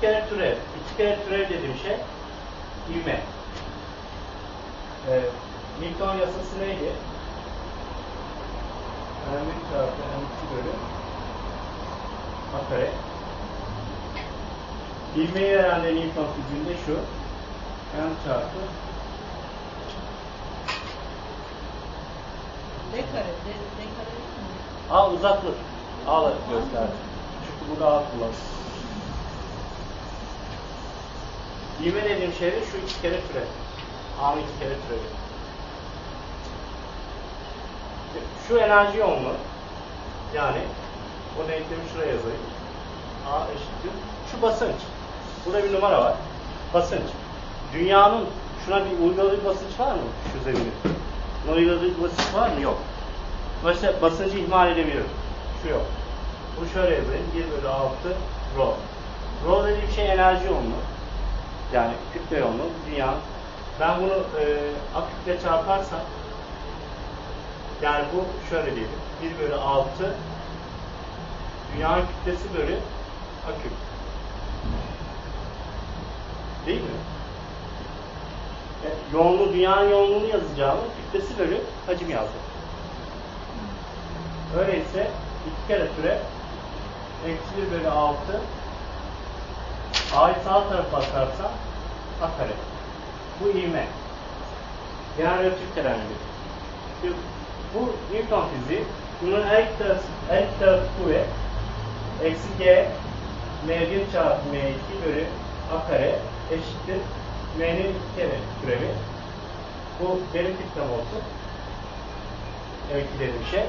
kere türev. Kere türev dediğim şey ivme. Ee, Newton yasası neydi? M1 çarpı M2 bölü A kare. İvmeyi veren de Newton fiziğinde şu. M çarpı D kare, D, D kare değil mi? A uzaklık. A'la gösterdi. Çünkü burada A kullanıyor. Dediğim şey de şu iki kere türev. A'nın iki kere türevi. Şu enerji yoğunluğu yani o denklemi şuraya yazayım. A eşittir. Şu basınç. Burada bir numara var. Basınç. Dünyanın şuna bir uyguladığı basınç var mı? Şu. Buna uyguladığı basınç var mı? Yok. Dolayısıyla basıncı ihmal edebilirim. Şu yok. Bu şöyle yazayım. 1 bölü 6 rho. Rho dediğim şey enerji yoğunluğu. Yani kütle yoğunluğu. Dünya. Ben bunu e, A kütle çarparsam yani bu şöyle diyelim. 1 bölü 6 dünyanın kütlesi bölü A küp. Değil mi? E, yoğunluğu, dünyanın yoğunluğunu yazacağımı kütlesi bölü hacim yazdım. Öyleyse iki kere türe eksi 1 bölü 6 A'yı sağ tarafa atarsam A kare. Bu ivme. Terenli. Şimdi Bu Newton fiziği. Bunun her iki tarafı, her iki tarafı kuvvet. Eksi G M1 çarpı M2 bölü A kare eşittir. M'nin iki kere türevi. Bu benim kütlem olsun. Evet dediğim şey.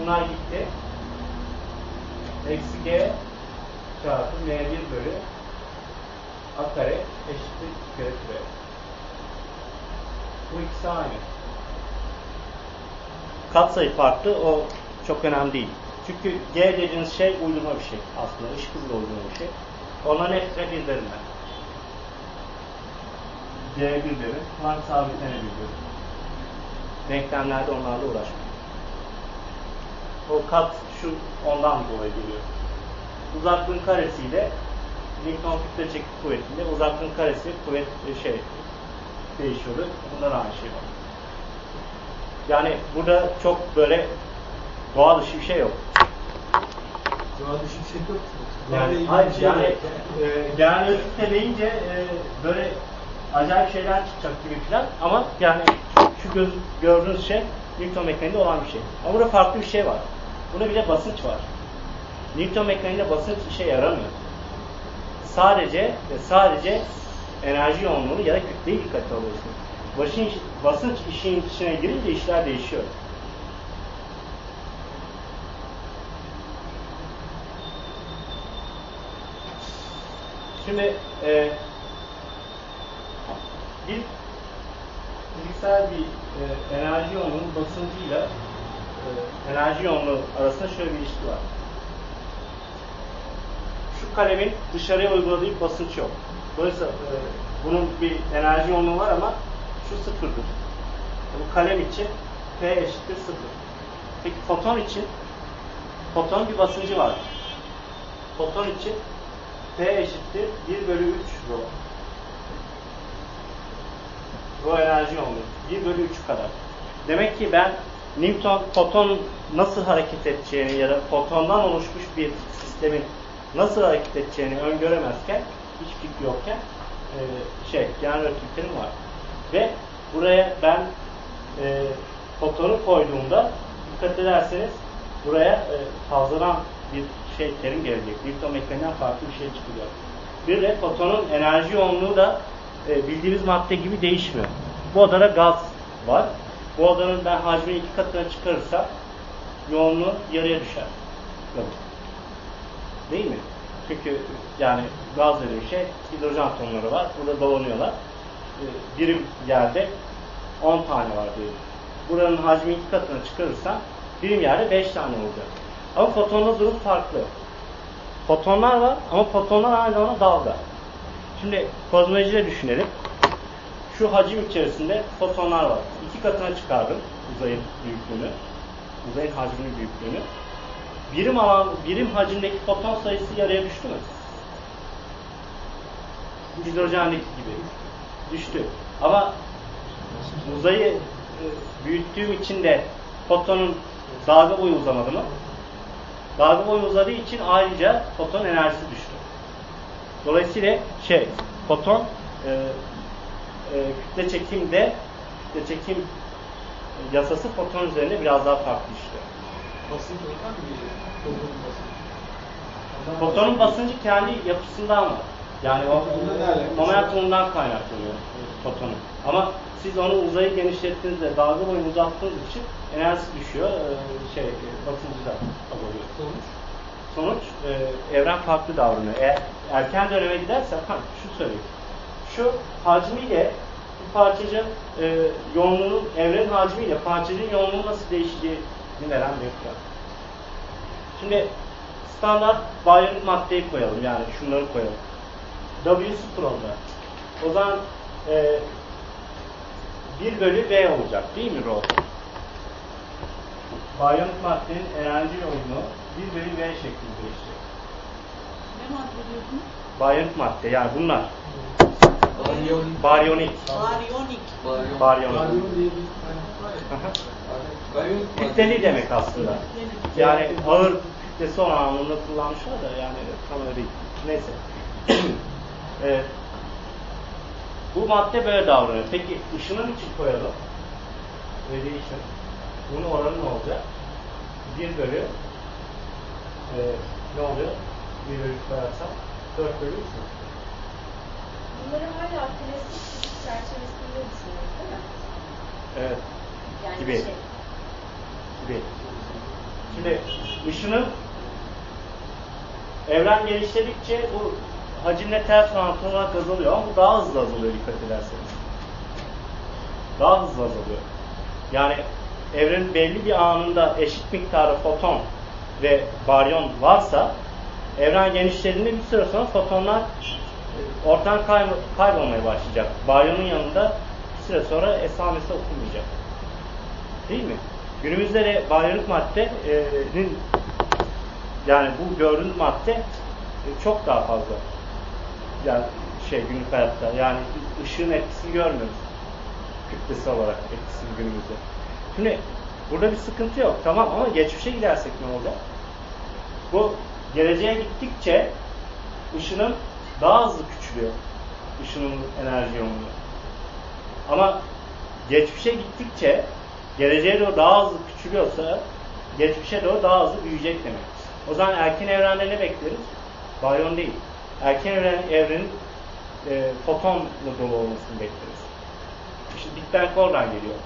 Bunlar gitti. Eksi G çarpı M1 bölü A kare eşittir 2 kere türev. Bu ikisi aynı. Katsayı farklı o çok önemli değil. Çünkü G dediğiniz şey uydurma bir şey aslında. Işık hızıyla uydurma bir şey. Onların hepsine birlerim ben. G birleri, Planck sabitlenebiliyor. Denklemlerde onlarla uğraşmıyor. O kat şu ondan dolayı geliyor. Uzaklığın karesiyle Newton kütle çekim kuvvetiyle uzaklığın karesi kuvvet e, şey değişiyordu. Bunda da aynı şey var. Yani burada çok böyle doğa dışı bir şey yok. Doğa dışı bir şey yok. Yani, hayır, şey yani e, genel ölçütte deyince e, böyle acayip şeyler çıkacak gibi falan ama yani şu göz, gördüğünüz şey Newton mekaniğinde olan bir şey. Ama burada farklı bir şey var. Burada bir de basınç var. Newton mekaniğinde basınç işe yaramıyor. Sadece ve sadece enerji yoğunluğunu ya da kütleyi dikkate alıyorsun. Basınç, basınç işin içine girince işler değişiyor. Şimdi e, bir fiziksel bir e, enerji yoğunluğunun basıncıyla e, enerji yoğunluğu arasında şöyle bir ilişki var. Kalemin dışarıya uyguladığı bir basınç yok. Dolayısıyla e, bunun bir enerji yoğunluğu var ama şu sıfırdır. Bu kalem için P eşittir sıfır. Peki foton için foton bir basıncı var. Foton için P eşittir 1 bölü 3 rho. Rho enerji yoğunluğu. 1 bölü 3 kadar. Demek ki ben Newton foton nasıl hareket edeceğini ya da fotondan oluşmuş bir sistemin nasıl hareket edeceğini öngöremezken hiç fikri yokken e, şey genel ölçütlerim var. Ve buraya ben e, fotonu koyduğumda dikkat ederseniz buraya e, fazladan bir şey terim gelecek. Newton mekaniğinden farklı bir şey çıkıyor. Bir de fotonun enerji yoğunluğu da e, bildiğimiz madde gibi değişmiyor. Bu odada gaz var. Bu odanın ben hacmini iki katına çıkarırsam yoğunluğu yarıya düşer. Evet. Değil mi? Çünkü yani gaz dediğim şey hidrojen atomları var. Burada dolanıyorlar. E, birim yerde 10 tane var diyelim. Buranın hacmi iki katına çıkarırsam birim yerde 5 tane olacak. Ama fotonla durum farklı. Fotonlar var ama fotonlar aynı zamanda dalga. Şimdi kozmolojide düşünelim. Şu hacim içerisinde fotonlar var. İki katına çıkardım uzayın büyüklüğünü. Uzayın hacminin büyüklüğünü. Birim alan, birim hacimdeki foton sayısı yarıya düştü mü? hidrojendeki gibi düştü. Ama uzayı e, büyüttüğüm için de fotonun dalga boyu uzamadı mı? Dalga boyu uzadığı için ayrıca foton enerjisi düştü. Dolayısıyla şey, foton e, e, kütle çekimde kütle çekim yasası foton üzerinde biraz daha farklı işliyor. Basınç oradan mı geliyor? Fotonun basıncı. Fotonun basıncı kendi yapısından var. Yani o momentumundan kaynaklanıyor fotonun. Ama siz onu uzayı genişlettiğinizde dalga boyunu uzattığınız için enerjisi düşüyor. e, Şey, e, basıncı da azalıyor. Sonuç. Sonuç e, evren farklı davranıyor. Eğer erken döneme gidersen, ha, şu söyleyeyim. Şu hacmiyle bu parçacığın e, yoğunluğunun, evrenin hacmiyle parçacığın yoğunluğu nasıl değişeceğini veren ekran. Şimdi standart bayonik maddeyi koyalım yani şunları koyalım. W sıfır olacak. O zaman e, 1 bölü V olacak değil mi rho? Bayonik maddenin enerji yoğunluğu 1 bölü V şeklinde değişecek. Ne madde diyorsunuz? Bayonik madde yani bunlar. Baryonik. Baryonik. Baryonik. Baryon. Baryonik. Hani Aha. Baryonik. Kütleli demek aslında. Yani ağır kütlesi olan anlamında kullanmışlar da yani tam öyle değil. Neyse. Ee, bu madde böyle davranıyor. Peki ışının için koyalım. Radiation. Bunun oranı ne olacak? 1 bölü e, ne oluyor? 1 bölü koyarsam 4 bölü 3 mü? Bunları hala klasik çerçevesinde düşünüyoruz değil mi? Evet. Yani Gibi. şey, gibi. Şimdi ışının evren geliştirdikçe bu hacimle ters orantı olarak azalıyor ama bu daha hızlı azalıyor dikkat ederseniz. Daha hızlı azalıyor. Yani evrenin belli bir anında eşit miktarda foton ve baryon varsa evren genişlediğinde bir süre sonra fotonlar e, ortadan kay- kaybolmaya başlayacak. Baryonun yanında bir süre sonra esamesi okunmayacak. Değil mi? Günümüzde de baryonik maddenin yani bu gördüğünüz madde e, çok daha fazla. Yani şey günlük hayatta yani ışığın etkisini görmüyoruz. Kütlesi olarak etkisini günümüzde. Şimdi burada bir sıkıntı yok tamam ama geçmişe gidersek ne olacak? Bu geleceğe gittikçe ışının daha hızlı küçülüyor. Işının enerji yoğunluğu. Ama geçmişe gittikçe geleceğe doğru daha hızlı küçülüyorsa geçmişe doğru daha hızlı büyüyecek demek. O zaman erken evrende ne bekleriz? Baryon değil. Erken evren, evrenin e, fotonla dolu olmasını bekleriz. İşte Big Bang oradan geliyor.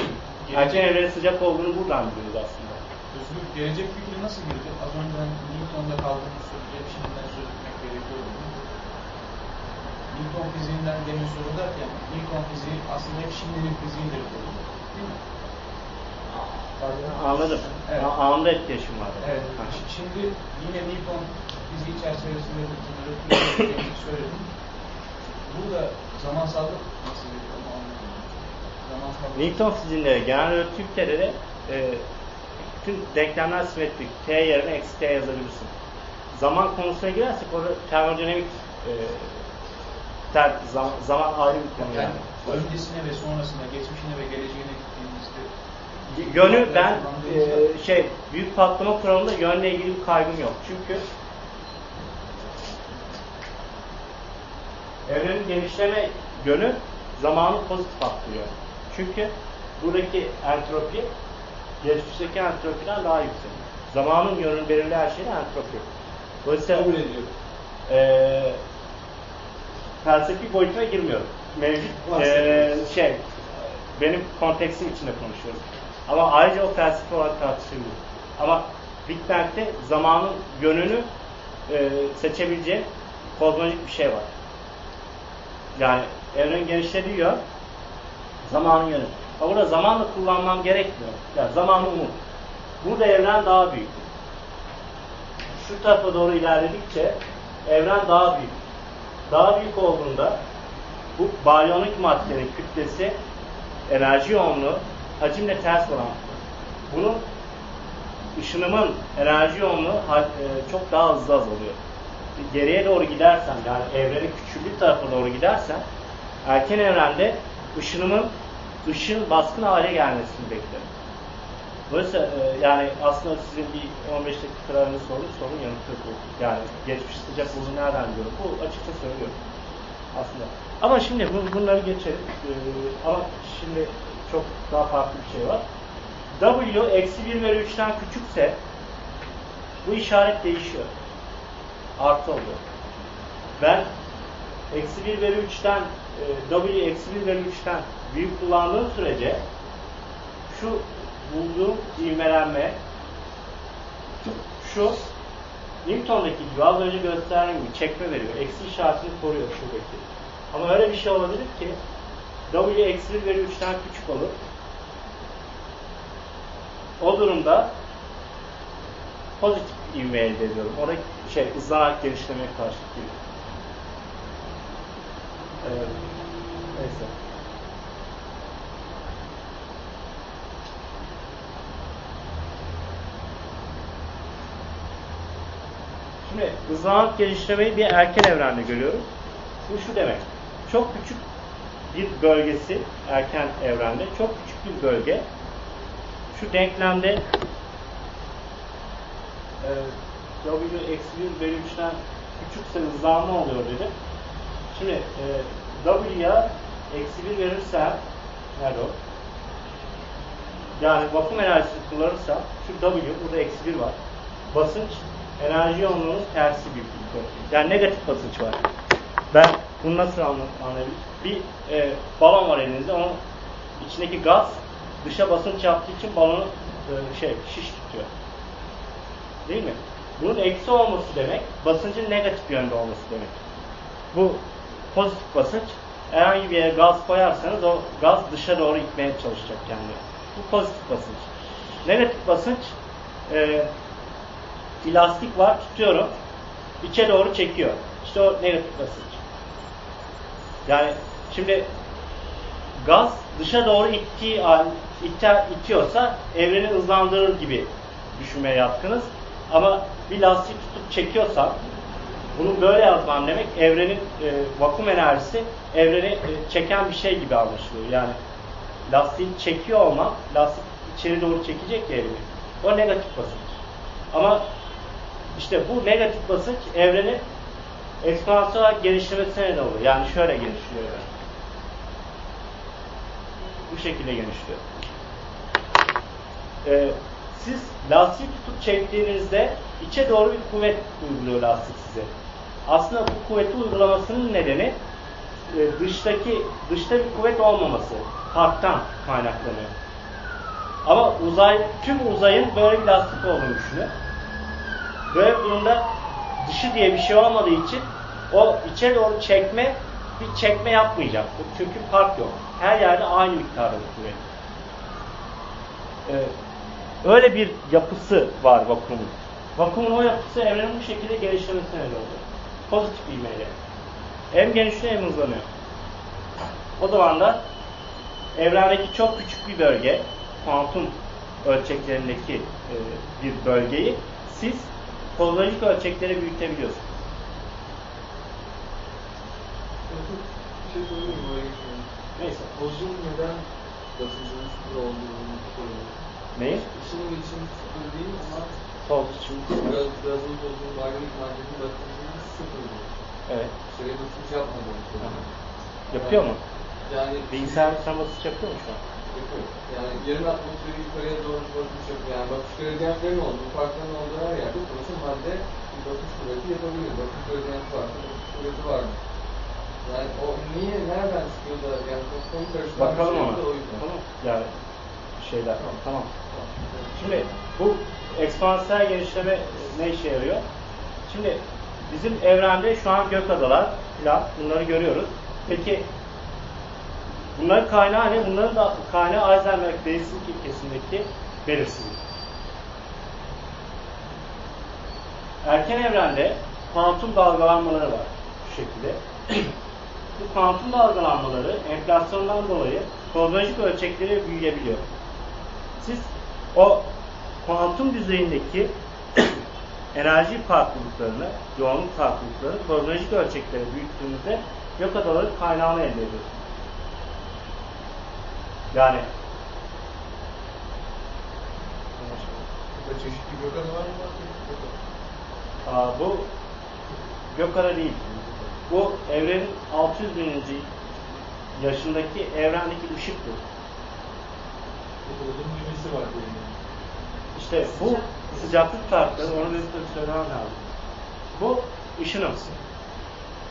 erken evrenin sıcak olduğunu buradan biliyoruz aslında. Özgür, gelecek fikri nasıl girdi? Az önce Newton'da kaldığımız sürece şimdiden söz etmek gerekiyor. Newton fiziğinden demin sorulurken Newton fiziği aslında hep şimdinin fiziğidir. Değil mi? Anladım. Evet. A- Anında etkileşim var. Evet. Ha. Şimdi yine Newton fiziği çerçevesinde söyledim. Burada zamansallık nasıl bir konu. Newton fiziğinde genel ölçütlere de e, bütün denklemler simetrik. T yerine eksi T yazabilirsin. Zaman konusuna girersek orada termodinamik e, ter, zaman, zaman ayrı bir konu yani. Yani öncesine ve sonrasına, geçmişine ve geleceğine Yönü ben e, şey büyük patlama kuralında yönle ilgili bir kaygım yok. Çünkü evrenin genişleme yönü zamanı pozitif atlıyor. Çünkü buradaki entropi geçmişteki entropiden daha yüksek. Zamanın yönünü belirleyen şey de entropi. Dolayısıyla Kabul ediyorum. e, felsefi boyutuna girmiyorum. Mevcut e, şey benim kontekstim içinde konuşuyorum. Ama ayrıca o felsefi olarak tartışılıyor. Ama Big Bang'de zamanın yönünü e, seçebileceğin kozmolojik bir şey var. Yani evrenin genişlediği yön zamanın yönü. Ama burada zamanla kullanmam gerekmiyor. Yani zamanı umut. Burada evren daha büyük. Şu tarafa doğru ilerledikçe evren daha büyük. Daha büyük olduğunda bu baryonik maddenin kütlesi, enerji yoğunluğu hacimle ters orantılı. Bunun ışınımın enerji yoğunluğu e, çok daha hızlı azalıyor. geriye doğru gidersen yani evrenin küçüldüğü tarafa doğru gidersen erken evrende ışınımın ışın baskın hale gelmesini beklerim. Dolayısıyla e, yani aslında sizin bir 15 dakika kararınız sorun, sorun yanıtı bu. Yani geçmiş sıcak buzun nereden diyorum. Bu açıkça söylüyorum aslında. Ama şimdi bu, bunları geçelim. Ee, ama şimdi çok daha farklı bir şey var. W eksi 1 bölü 3'ten küçükse bu işaret değişiyor. Artı oluyor. Ben eksi 1 bölü 3'ten e, W eksi 1 bölü 3'ten büyük kullandığım sürece şu bulduğum ivmelenme şu Newton'daki gibi az önce gösterdiğim gibi çekme veriyor. Eksi işaretini koruyor şuradaki. Ama öyle bir şey olabilir ki W eksi 1 bölü 3'ten küçük olur. O durumda pozitif ivme elde ediyorum. Orada şey hızlanarak genişlemeye karşı gibi. Ee, neyse. Şimdi hızlanarak genişlemeyi bir erken evrende görüyoruz. Bu şu demek. Çok küçük bir bölgesi erken evrende, çok küçük bir bölge. Şu denklemde e, W eksi 1 bölü 3'ten küçükse hızlanma oluyor dedim. Şimdi e, W'ya eksi 1 verirsem nerede o? Yani vakum enerjisini kullanırsam şu W burada eksi 1 var. Basınç enerji yoğunluğunun tersi büyüklük. Yani negatif basınç var. Ben bunu nasıl anla- anlayabilirim? Bir e, balon var elinizde, onun içindeki gaz dışa basınç yaptığı için balonu e, şey şiş tutuyor. Değil mi? Bunun eksi olması demek, basıncın negatif yönde olması demek. Bu pozitif basınç, herhangi bir yere gaz koyarsanız o gaz dışa doğru itmeye çalışacak kendini. Bu pozitif basınç. Negatif basınç, e, elastik var, tutuyorum, içe doğru çekiyor. İşte o negatif basınç. Yani şimdi gaz dışa doğru ittiği an, iter, itiyorsa evreni hızlandırır gibi düşünmeye yatkınız. Ama bir lastik tutup çekiyorsam bunu böyle yazmam demek evrenin e, vakum enerjisi evreni e, çeken bir şey gibi anlaşılıyor. Yani lastiği çekiyor olmam, lastik içeri doğru çekecek ya. O negatif basınç. Ama işte bu negatif basınç evrenin eksponansiyel olarak genişlemesine neden oluyor. Yani şöyle genişliyor evren. Bu şekilde genişliyor. Ee, siz lastiği tutup çektiğinizde içe doğru bir kuvvet uyguluyor lastik size. Aslında bu kuvveti uygulamasının nedeni e, dıştaki dışta bir kuvvet olmaması. Farktan kaynaklanıyor. Ama uzay, tüm uzayın böyle bir lastik olduğunu düşünün. Böyle bir durumda dışı diye bir şey olmadığı için o içe doğru çekme bir çekme yapmayacaktır. Çünkü fark yok. Her yerde aynı miktarda bir kuvvet. Öyle bir yapısı var vakumun. Vakumun o yapısı evrenin bu şekilde genişlemesine neden oluyor. Pozitif ivmeyle. Hem genişliyor hem hızlanıyor. O zaman da evrendeki çok küçük bir bölge, kuantum ölçeklerindeki e, bir bölgeyi siz kozmolojik ölçeklere büyütebiliyorsunuz. Şey Neyse. Bozun neden basıncının sıfır olduğunu soruyor. Neyi? İçinin içinin sıfır değil ama Sol için. gaz, gazın tozun, organik maddenin basıncının sıfır değil. Evet. Şöyle basınç yapmadan. Yapıyor mu? Yani Bilgisayar sen basınç yapıyor mu şu an? Yapıyor. Yani yarım atmosferi yukarıya doğru basınç yapıyor. Yani bakış gradiyentlerin olduğu, farkların olduğu her yerde burası madde bakış kuvveti yapabilir. Bakış gradiyenti varsa bakış kuvveti var. Yani o niye, nereden çıkıyor da yani kafamı karıştıran Bakalım yüzden. Tamam. Yani şeyler tamam. tamam. Şimdi bu ekspansiyel genişleme ne işe yarıyor? Şimdi bizim evrende şu an gök adalar falan bunları görüyoruz. Peki bunların kaynağı ne? Bunların da kaynağı Heisenberg belirsizlik ilkesindeki belirsizlik. Erken evrende kuantum dalgalanmaları var şu şekilde. Bu kuantum dalgalanmaları enflasyondan dolayı kozmolojik ölçeklere büyüyebiliyor. Siz o kuantum düzeyindeki enerji farklılıklarını, yoğunluk farklılıklarını kozmolojik ölçeklere büyüttüğümüzde gök adaları kaynağını elde ediyoruz. Yani çeşitli gök adı var mı? Yok. Aa, bu gökara değil. Bu evrenin 600 bininci yaşındaki evrendeki ışıktır. Bunun düğmesi var diyelim. İşte bu sıcaklık farkları, onu bir türlü söylemem lazım. Bu ışınım.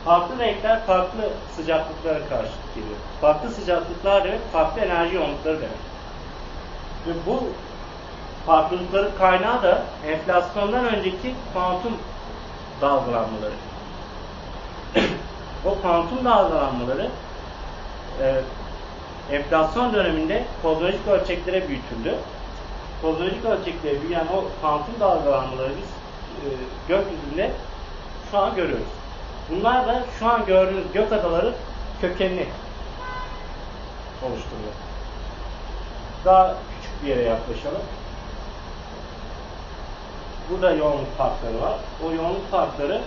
Farklı renkler farklı sıcaklıklara karşılık geliyor. Farklı sıcaklıklar demek, farklı enerji yoğunlukları demek. Ve bu farklılıkların kaynağı da enflasyondan önceki kuantum dalgalanmaları. O kuantum dalgalanmaları e, enflasyon döneminde kozmolojik ölçeklere büyütüldü. Kozmolojik ölçeklere büyüyen o kuantum dalgalanmaları biz e, gökyüzünde şu an görüyoruz. Bunlar da şu an gördüğünüz gök adaları kökenini oluşturuyor. Daha küçük bir yere yaklaşalım. Burada yoğunluk farkları var. O yoğunluk farkları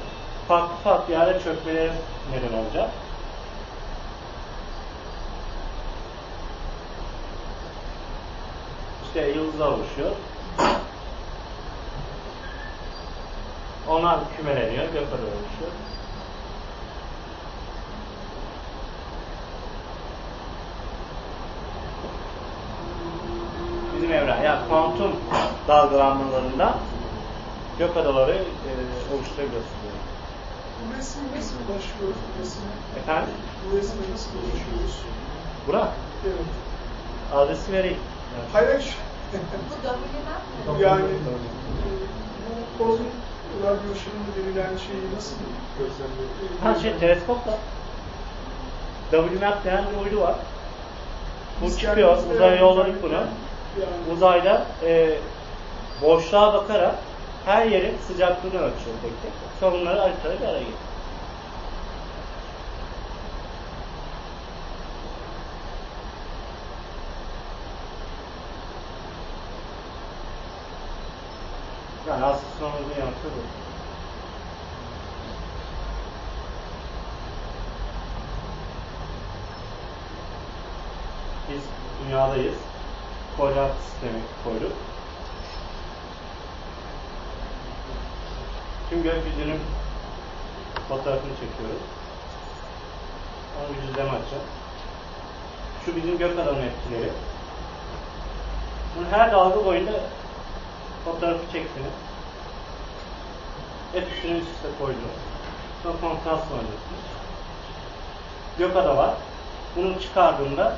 farklı farklı yerde çökmelere neden olacak. İşte yıldızlar oluşuyor. Onlar kümeleniyor, gökler oluşuyor. Bizim evren, yani kuantum dalgalanmalarında gök adaları e, oluşturabiliyorsunuz. Bu resmi nasıl ulaşıyoruz bu resme? Efendim? Bu resme nasıl ulaşıyoruz? Burak, Evet. adresi vereyim. Evet. Hayır. Bu WMAP mi? yani bu kozmik radyo ışınımı denilen şeyi nasıl gözlemliyoruz? Ha şey teleskopla. WMAP denen bir uydu var. Bu Biz çıkıyor, uzaya yolladık bunu. Yani Uzayda e, boşluğa bakarak her yerin sıcaklığını ölçüyor tek tek. Sonra bunları haritada bir araya getiriyor. Yani astronominin yanıtı bu. Biz dünyadayız. Koordinat sistemi koyduk. Tüm gökyüzünün fotoğrafını çekiyoruz. Onu bir düzleme açacağım. Şu bizim gök adamın etkileri. Bunu her dalga boyunda fotoğrafı çeksiniz. Hepsini üst üste koydunuz. Sonra kontrast oynuyorsunuz. Gök ada var. Bunu çıkardığında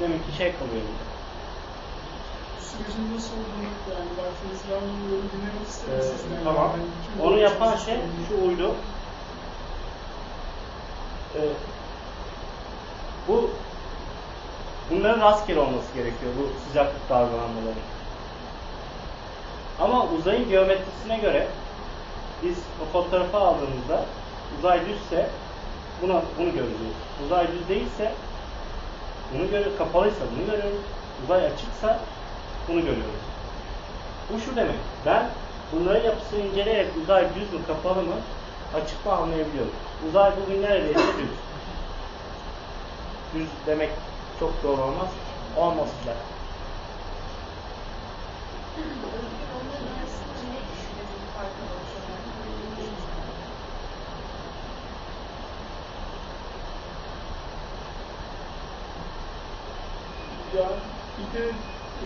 demek ki şey kalıyor. Sürecin nasıl olduğunu yani var mı yorum dinlemek isterim Ee, sizden. tamam. Yani Onu yapan şey şu uydu. Ee, bu bunların rastgele olması gerekiyor bu sıcaklık dalgalanmaları. Ama uzayın geometrisine göre biz o fotoğrafı aldığımızda uzay düzse buna, bunu göreceğiz. Uzay düz değilse bunu görüyoruz. Kapalıysa bunu görüyoruz. Uzay açıksa bunu görüyoruz. Bu şu demek. Ben bunların yapısını inceleyerek uzay düz mü kapalı mı açık mı anlayabiliyorum. Uzay bugün neredeyse düz. Düz demek çok doğru olmaz. Olması da. Özgür onların arasında ne düşünüyorsun farklı oluşanlar? Ya bir de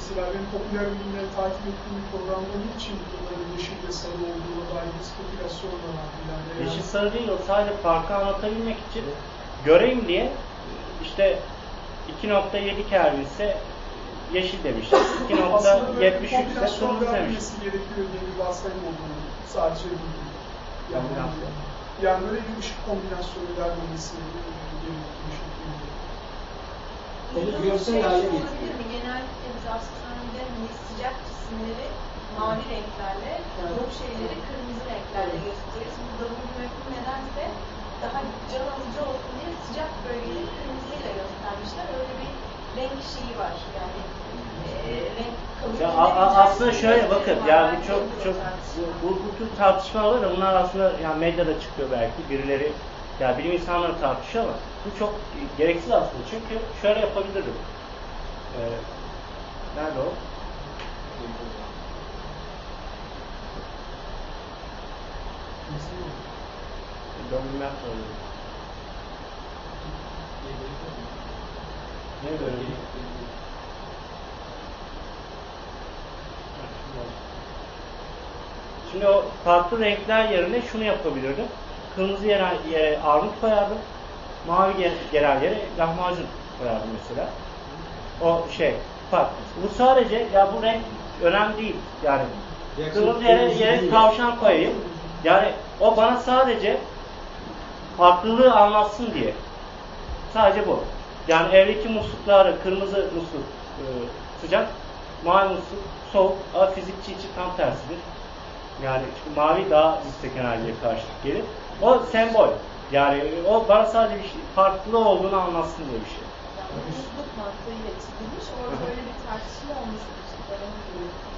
mesela benim popüler bilimleri takip ettiğim bir programda için bunların yeşil ve sarı olduğuna dair bir spekülasyonla var. Yani Yeşil sarı değil o sadece farkı anlatabilmek için göreyim diye işte 2.7 Kelvin ise yeşil demiş. Aslında böyle bir 2.73 ise kırmızı demiş. gerekiyor diye bir varsayım olduğunu sadece bildim. Yani, yani böyle bir ışık kombinasyonu vermemesi gerekiyor. Onu görsel hale getiriyor. Astronomide hani sıcak cisimleri mavi renklerle, soğuk şeyleri kırmızı renklerle gösteriyoruz. Burada bu mümkün nedense daha can alıcı olsun diye sıcak bölgeleri kırmızıyla göstermişler. Öyle bir renk şeyi var yani e, renk Ya, a- a- edilebilir aslında şöyle bakın, var. yani bu çok çok bu, bu tür tartışmalar da bunlar aslında yani medyada çıkıyor belki birileri ya bilim insanları tartışıyor ama bu çok gereksiz aslında çünkü şöyle yapabilirim. Ee, nerede o? Döndürme yapmadım. Ne böyle? Şimdi o farklı renkler yerine şunu yapabilirdim. Kırmızı yere, yere armut koyardım. Mavi ge- gelen yere lahmacun koyardım mesela. O şey farklı. Bu sadece ya bu renk önemli değil. Yani kırmızı yere, yere tavşan koyayım. Yani o bana sadece farklılığı anlatsın diye. Sadece bu. Yani evdeki muslukları kırmızı musluk e, sıcak, mavi musluk soğuk ama fizikçi için tam tersidir. Yani çünkü mavi daha yüksek enerjiye karşılık gelir. O sembol. Yani o bana sadece bir şey, farklı olduğunu anlatsın diye bir şey. Yani musluk mantığıyla çizilmiş. Orada öyle bir tartışma olmuş.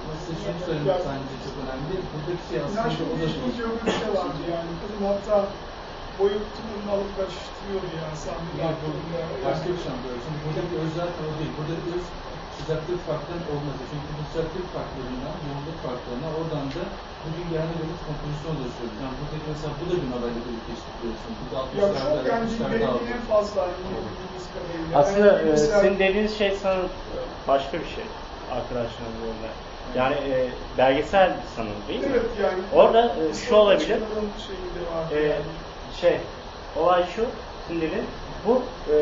Ama size şunu söylemek bence çok önemli. Buradaki şey aslında çok o da değil. bir şey vardı yani. Kızım hatta boyut tutumunu alıp kaçıştırıyordu yani sahnede Yani başka bir şey anlıyorum. Şimdi buradaki öz zaten o değil. Burada öz sıcaklık farklarının olması. Çünkü bu sıcaklık farklarından, yoğunluk farklarına oradan da bugün geldiğimiz kompozisyon oluşuyoruz. Yani buradaki mesela bu da bir haberle birlikte işliyorsun. Burada Ya 60'larda, çok yani 60'larda benim en fazla kadarıyla. Aslında Yani e, mesela- sizin dediğiniz şey sanırım e, başka bir şey arkadaşlarım yolunda. Yani e, belgesel sanırım değil mi? Evet yani. Orada e, şu olabilir. E, yani. şey, olay şu, sizin dediğiniz, bu e,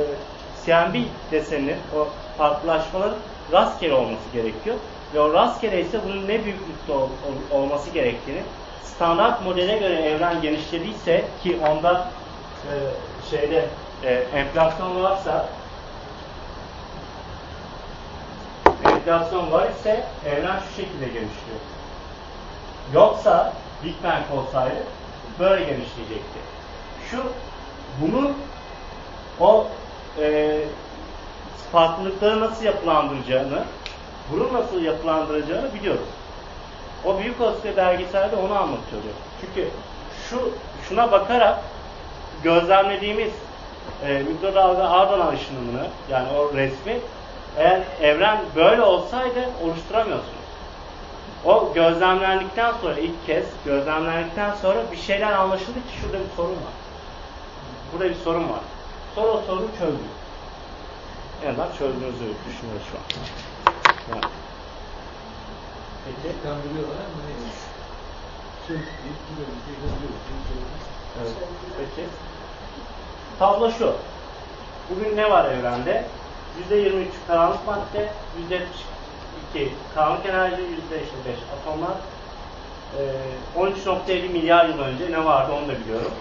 CNB deseninin, o farklılaşmaların rastgele olması gerekiyor. Ve o rastgele ise bunun ne büyüklükte ol- ol- olması gerektiğini standart modele göre evren genişlediyse ki onda e, şeyde e, enflasyon varsa enflasyon var ise evren şu şekilde genişliyor. Yoksa Big Bang olsaydı böyle genişleyecekti. Şu bunun o e, farklılıkları nasıl yapılandıracağını, bunu nasıl yapılandıracağını biliyoruz. O büyük olasılıkla belgeselde onu anlatıyordu. Çünkü şu şuna bakarak gözlemlediğimiz e, mikrodalga Ardalan ışınımını yani o resmi eğer evren böyle olsaydı oluşturamıyorsunuz. O gözlemlendikten sonra ilk kez gözlemlendikten sonra bir şeyler anlaşıldı ki şurada bir sorun var. Burada bir sorun var. Sonra o sorunu çözdük. En azından çözdüğünüzü düşünüyoruz şu an. Peki. Kandırıyorlar? Şey, gidiyoruz, gidiyoruz. Evet. Peki. Tablo şu. Bugün ne var evrende? %23 karanlık madde, %72 karanlık enerji, %5 atomlar. Ee, 13.50 milyar yıl önce ne vardı onu da biliyorum.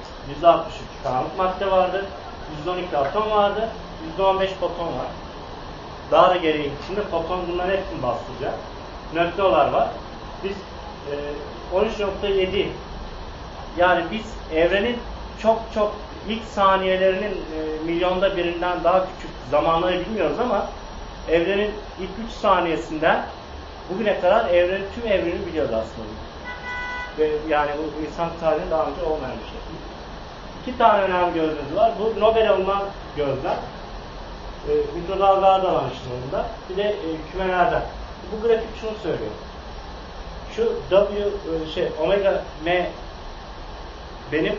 %63 karanlık madde vardı, %12 atom vardı, %15 foton var. Daha da geriye içinde foton bunların hepsini bastıracak. Nötronlar var. Biz e, 13.7 yani biz evrenin çok çok ilk saniyelerinin e, milyonda birinden daha küçük zamanları bilmiyoruz ama evrenin ilk 3 saniyesinden bugüne kadar evrenin tüm evrenini biliyoruz aslında. Ve yani bu insan tarihinde daha önce olmayan bir şey. İki tane önemli gözlemimiz var. Bu Nobel alınan gözlem. E, mikrodalgalardan anlaşılığında. Bir de e, kümelerden. Bu grafik şunu söylüyor. Şu W e, şey omega M benim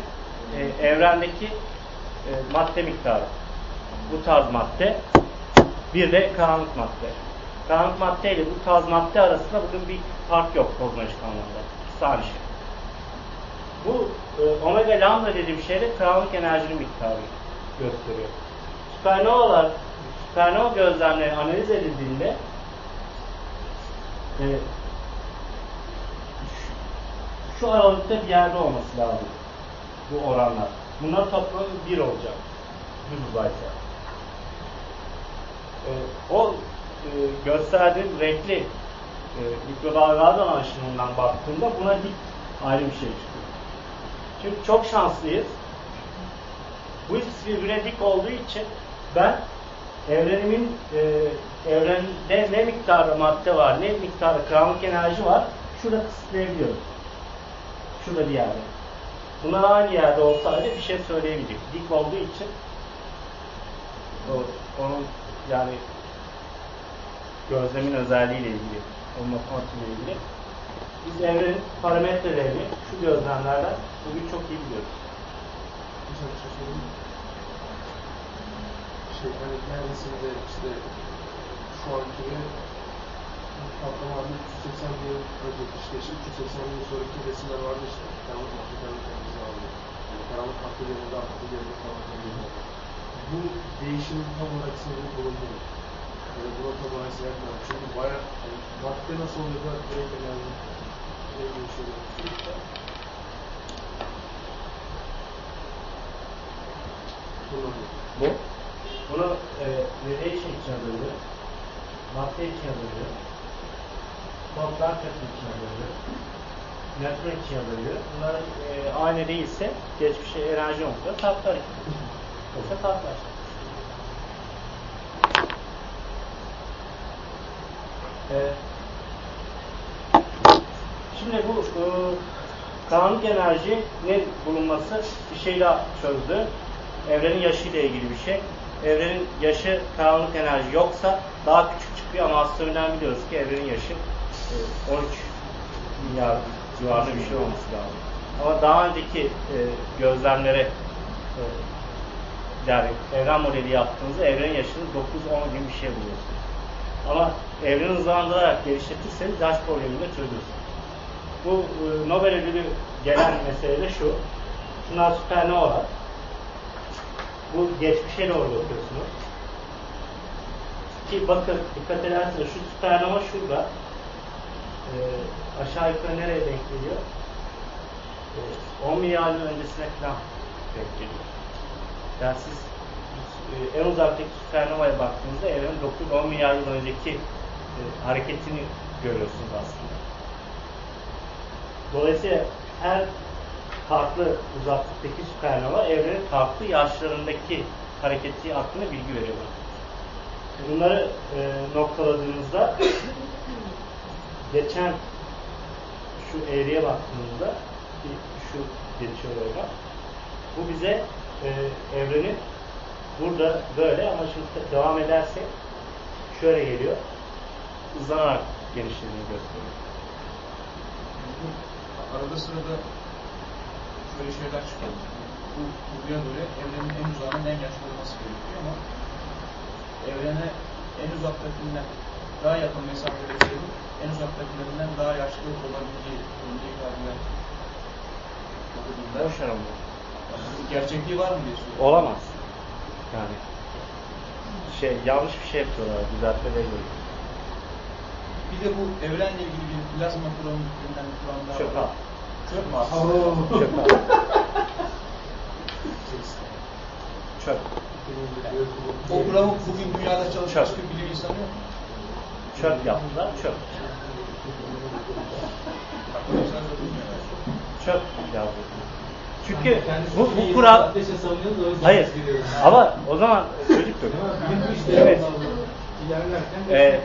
e, evrendeki e, madde miktarı. Bu tarz madde. Bir de karanlık madde. Karanlık madde ile bu tarz madde arasında bugün bir fark yok kozmolojik anlamda. İkisi şey. Bu e, omega lambda dediğim şey de karanlık enerjinin miktarı gösteriyor. Süpernovalar, süpernova gözlemleri analiz edildiğinde e, şu- aralıkta bir yerde olması lazım bu oranlar. Bunlar toplamı bir olacak. Bir uzaysa. E, o e, gösterdiğim renkli e, mikrodalgalardan aşımından baktığımda buna dik ayrı bir şey çıkıyor. Çünkü çok şanslıyız. Bu ikisi birbirine dik olduğu için ben evrenimin e, evrende ne miktarda madde var, ne miktarda karanlık enerji var, şurada kısıtlayabiliyorum. Şurada bir yerde. Bunlar aynı yerde olsaydı bir şey söyleyebilecek. Dik olduğu için onun yani gözlemin özelliğiyle ilgili, o matematikle ilgili. Biz evrenin parametrelerini şu gözlemlerden bugün çok iyi biliyoruz. Bir şey? Şey, hani neredesinde işte şu anki patlama halinde 380 yıl önceki işte, işte 380 yıl sonraki resimler vardı işte. Karanlık karanlık enerji vardı. Yani karanlık madde yerinde, madde yerinde, karanlık yerinde. Bu değişimin tam olarak sebebi bulunmuyor. Yani buna tam olarak sebep var. Çünkü bayağı hani madde nasıl oluyor da direkt enerji şey değişiyor. Kullanıyor. Bu. Bunu e, radiation için yazılıyor. Madde için yazılıyor. Toplar kısmı için yazılıyor. Nötron için yazılıyor. Bunlar e, aynı değilse geçmişe enerji noktada tatlar. Yoksa tatlar. E, şimdi bu e, karanlık enerjinin bulunması bir şey daha çözdü. Evrenin yaşı ile ilgili bir şey. Evrenin yaşı karanlık enerji yoksa daha küçük çıkıyor ama astronomiden biliyoruz ki evrenin yaşı e, 13 milyar civarında bir şey olması lazım. Ama daha önceki e, gözlemlere e, yani evren modeli yaptığınızda evrenin yaşını 9-10 gibi bir şey buluyorsunuz. Ama evreni hızlandırarak genişletirseniz yaş problemini de çözüyorsunuz. Bu e, Nobel ödülü gelen mesele de şu. Şunlar süpernovalar. Bu geçmişe doğru bakıyorsunuz. Ki bakın dikkat ederseniz şu süpernova şurada. Ee, aşağı yukarı nereye denk geliyor? Ee, 10 milyar yıl öncesine falan denk geliyor. Yani siz e, en uzaktaki süpernovaya baktığınızda evrenin 9-10 milyar yıl önceki e, hareketini görüyorsunuz aslında. Dolayısıyla her farklı uzaklıktaki süpernova evrenin farklı yaşlarındaki hareketi hakkında bilgi veriyor. Bunları e, noktaladığınızda geçen şu eğriye baktığımızda şu geçiyor orada. Bu bize e, evrenin burada böyle ama şimdi devam edersek şöyle geliyor. Hızlanarak genişlediğini gösteriyor. Arada sırada böyle şeyler çıkıyor. Bu kurguya göre evrenin en uzağının en yaşlı olması gerekiyor ama evrene en uzaktakinden daha yakın mesafede şeyin en uzaktakilerinden daha yaşlı olabildiği yönünde ifadeler ara bu. Gerçekliği var mı diye soruyorum. Olamaz. Yani şey yanlış bir şey yapıyorlar düzeltmeleri gerekiyor. Bir de bu evrenle ilgili bir plazma kuralı denilen bir kuram daha Çöp var. Çöp aslında? Çöp. O kuramı bugün dünyada çalışmış Çöp. bir bilim insanı yok. Çöp yaptılar. Çöp. Çöp yazdı. Çünkü bu, bu kural hayır ama o zaman çocuktuk. Evet. Ee,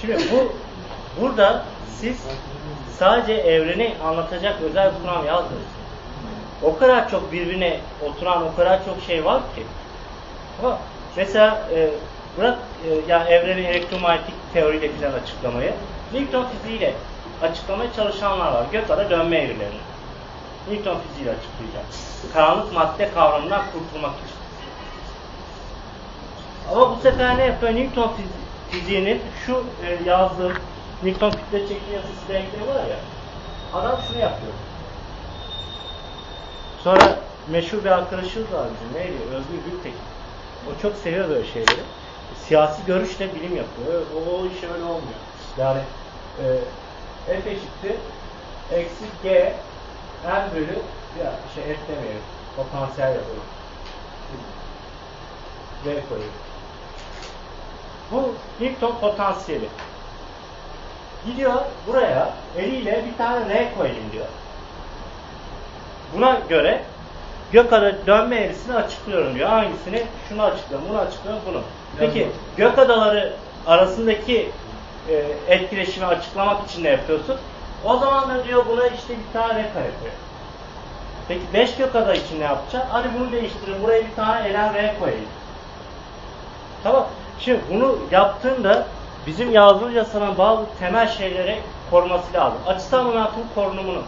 şimdi bu burada siz sadece evreni anlatacak özel bir kuram yazdınız. O kadar çok birbirine oturan o kadar çok şey var ki. Ama mesela e, bırak e, yani evreni elektromanyetik teoriyle falan açıklamayı. Newton fiziğiyle açıklamaya çalışanlar var. Gökada dönme eğrilerini. Newton fiziğiyle açıklayacak. Karanlık madde kavramından kurtulmak için. Ama bu sefer ne yapıyor? Newton fizi- fiziğinin şu e, yazdığım Newton kütle çekimi yasası denkleri var ya adam şunu yapıyor. Sonra meşhur bir arkadaşımız var bizim. Neydi? Özgür Gültekin. O çok seviyor böyle şeyleri. Siyasi görüşle bilim yapıyor. O, o iş öyle olmuyor. Yani e, F eşittir eksi G N bölü ya şey F demeyelim. Potansiyel yapıyor. V koyuyor. Bu Newton potansiyeli. Gidiyor buraya eliyle bir tane R koyayım diyor. Buna göre Gökada dönme eğrisini açıklıyorum diyor. Hangisini? Şunu açıklıyorum, bunu açıklıyorum, bunu. Peki gök adaları arasındaki e, etkileşimi açıklamak için ne yapıyorsun? O zaman da diyor buna işte bir tane reka yapıyor. Peki 5 gök ada için ne yapacağım? Hadi bunu değiştirin. Buraya bir tane elen R koyayım. Tamam. Şimdi bunu yaptığında bizim yazdığımız yasanın bazı temel şeyleri koruması lazım. Açısal momentum korunumunu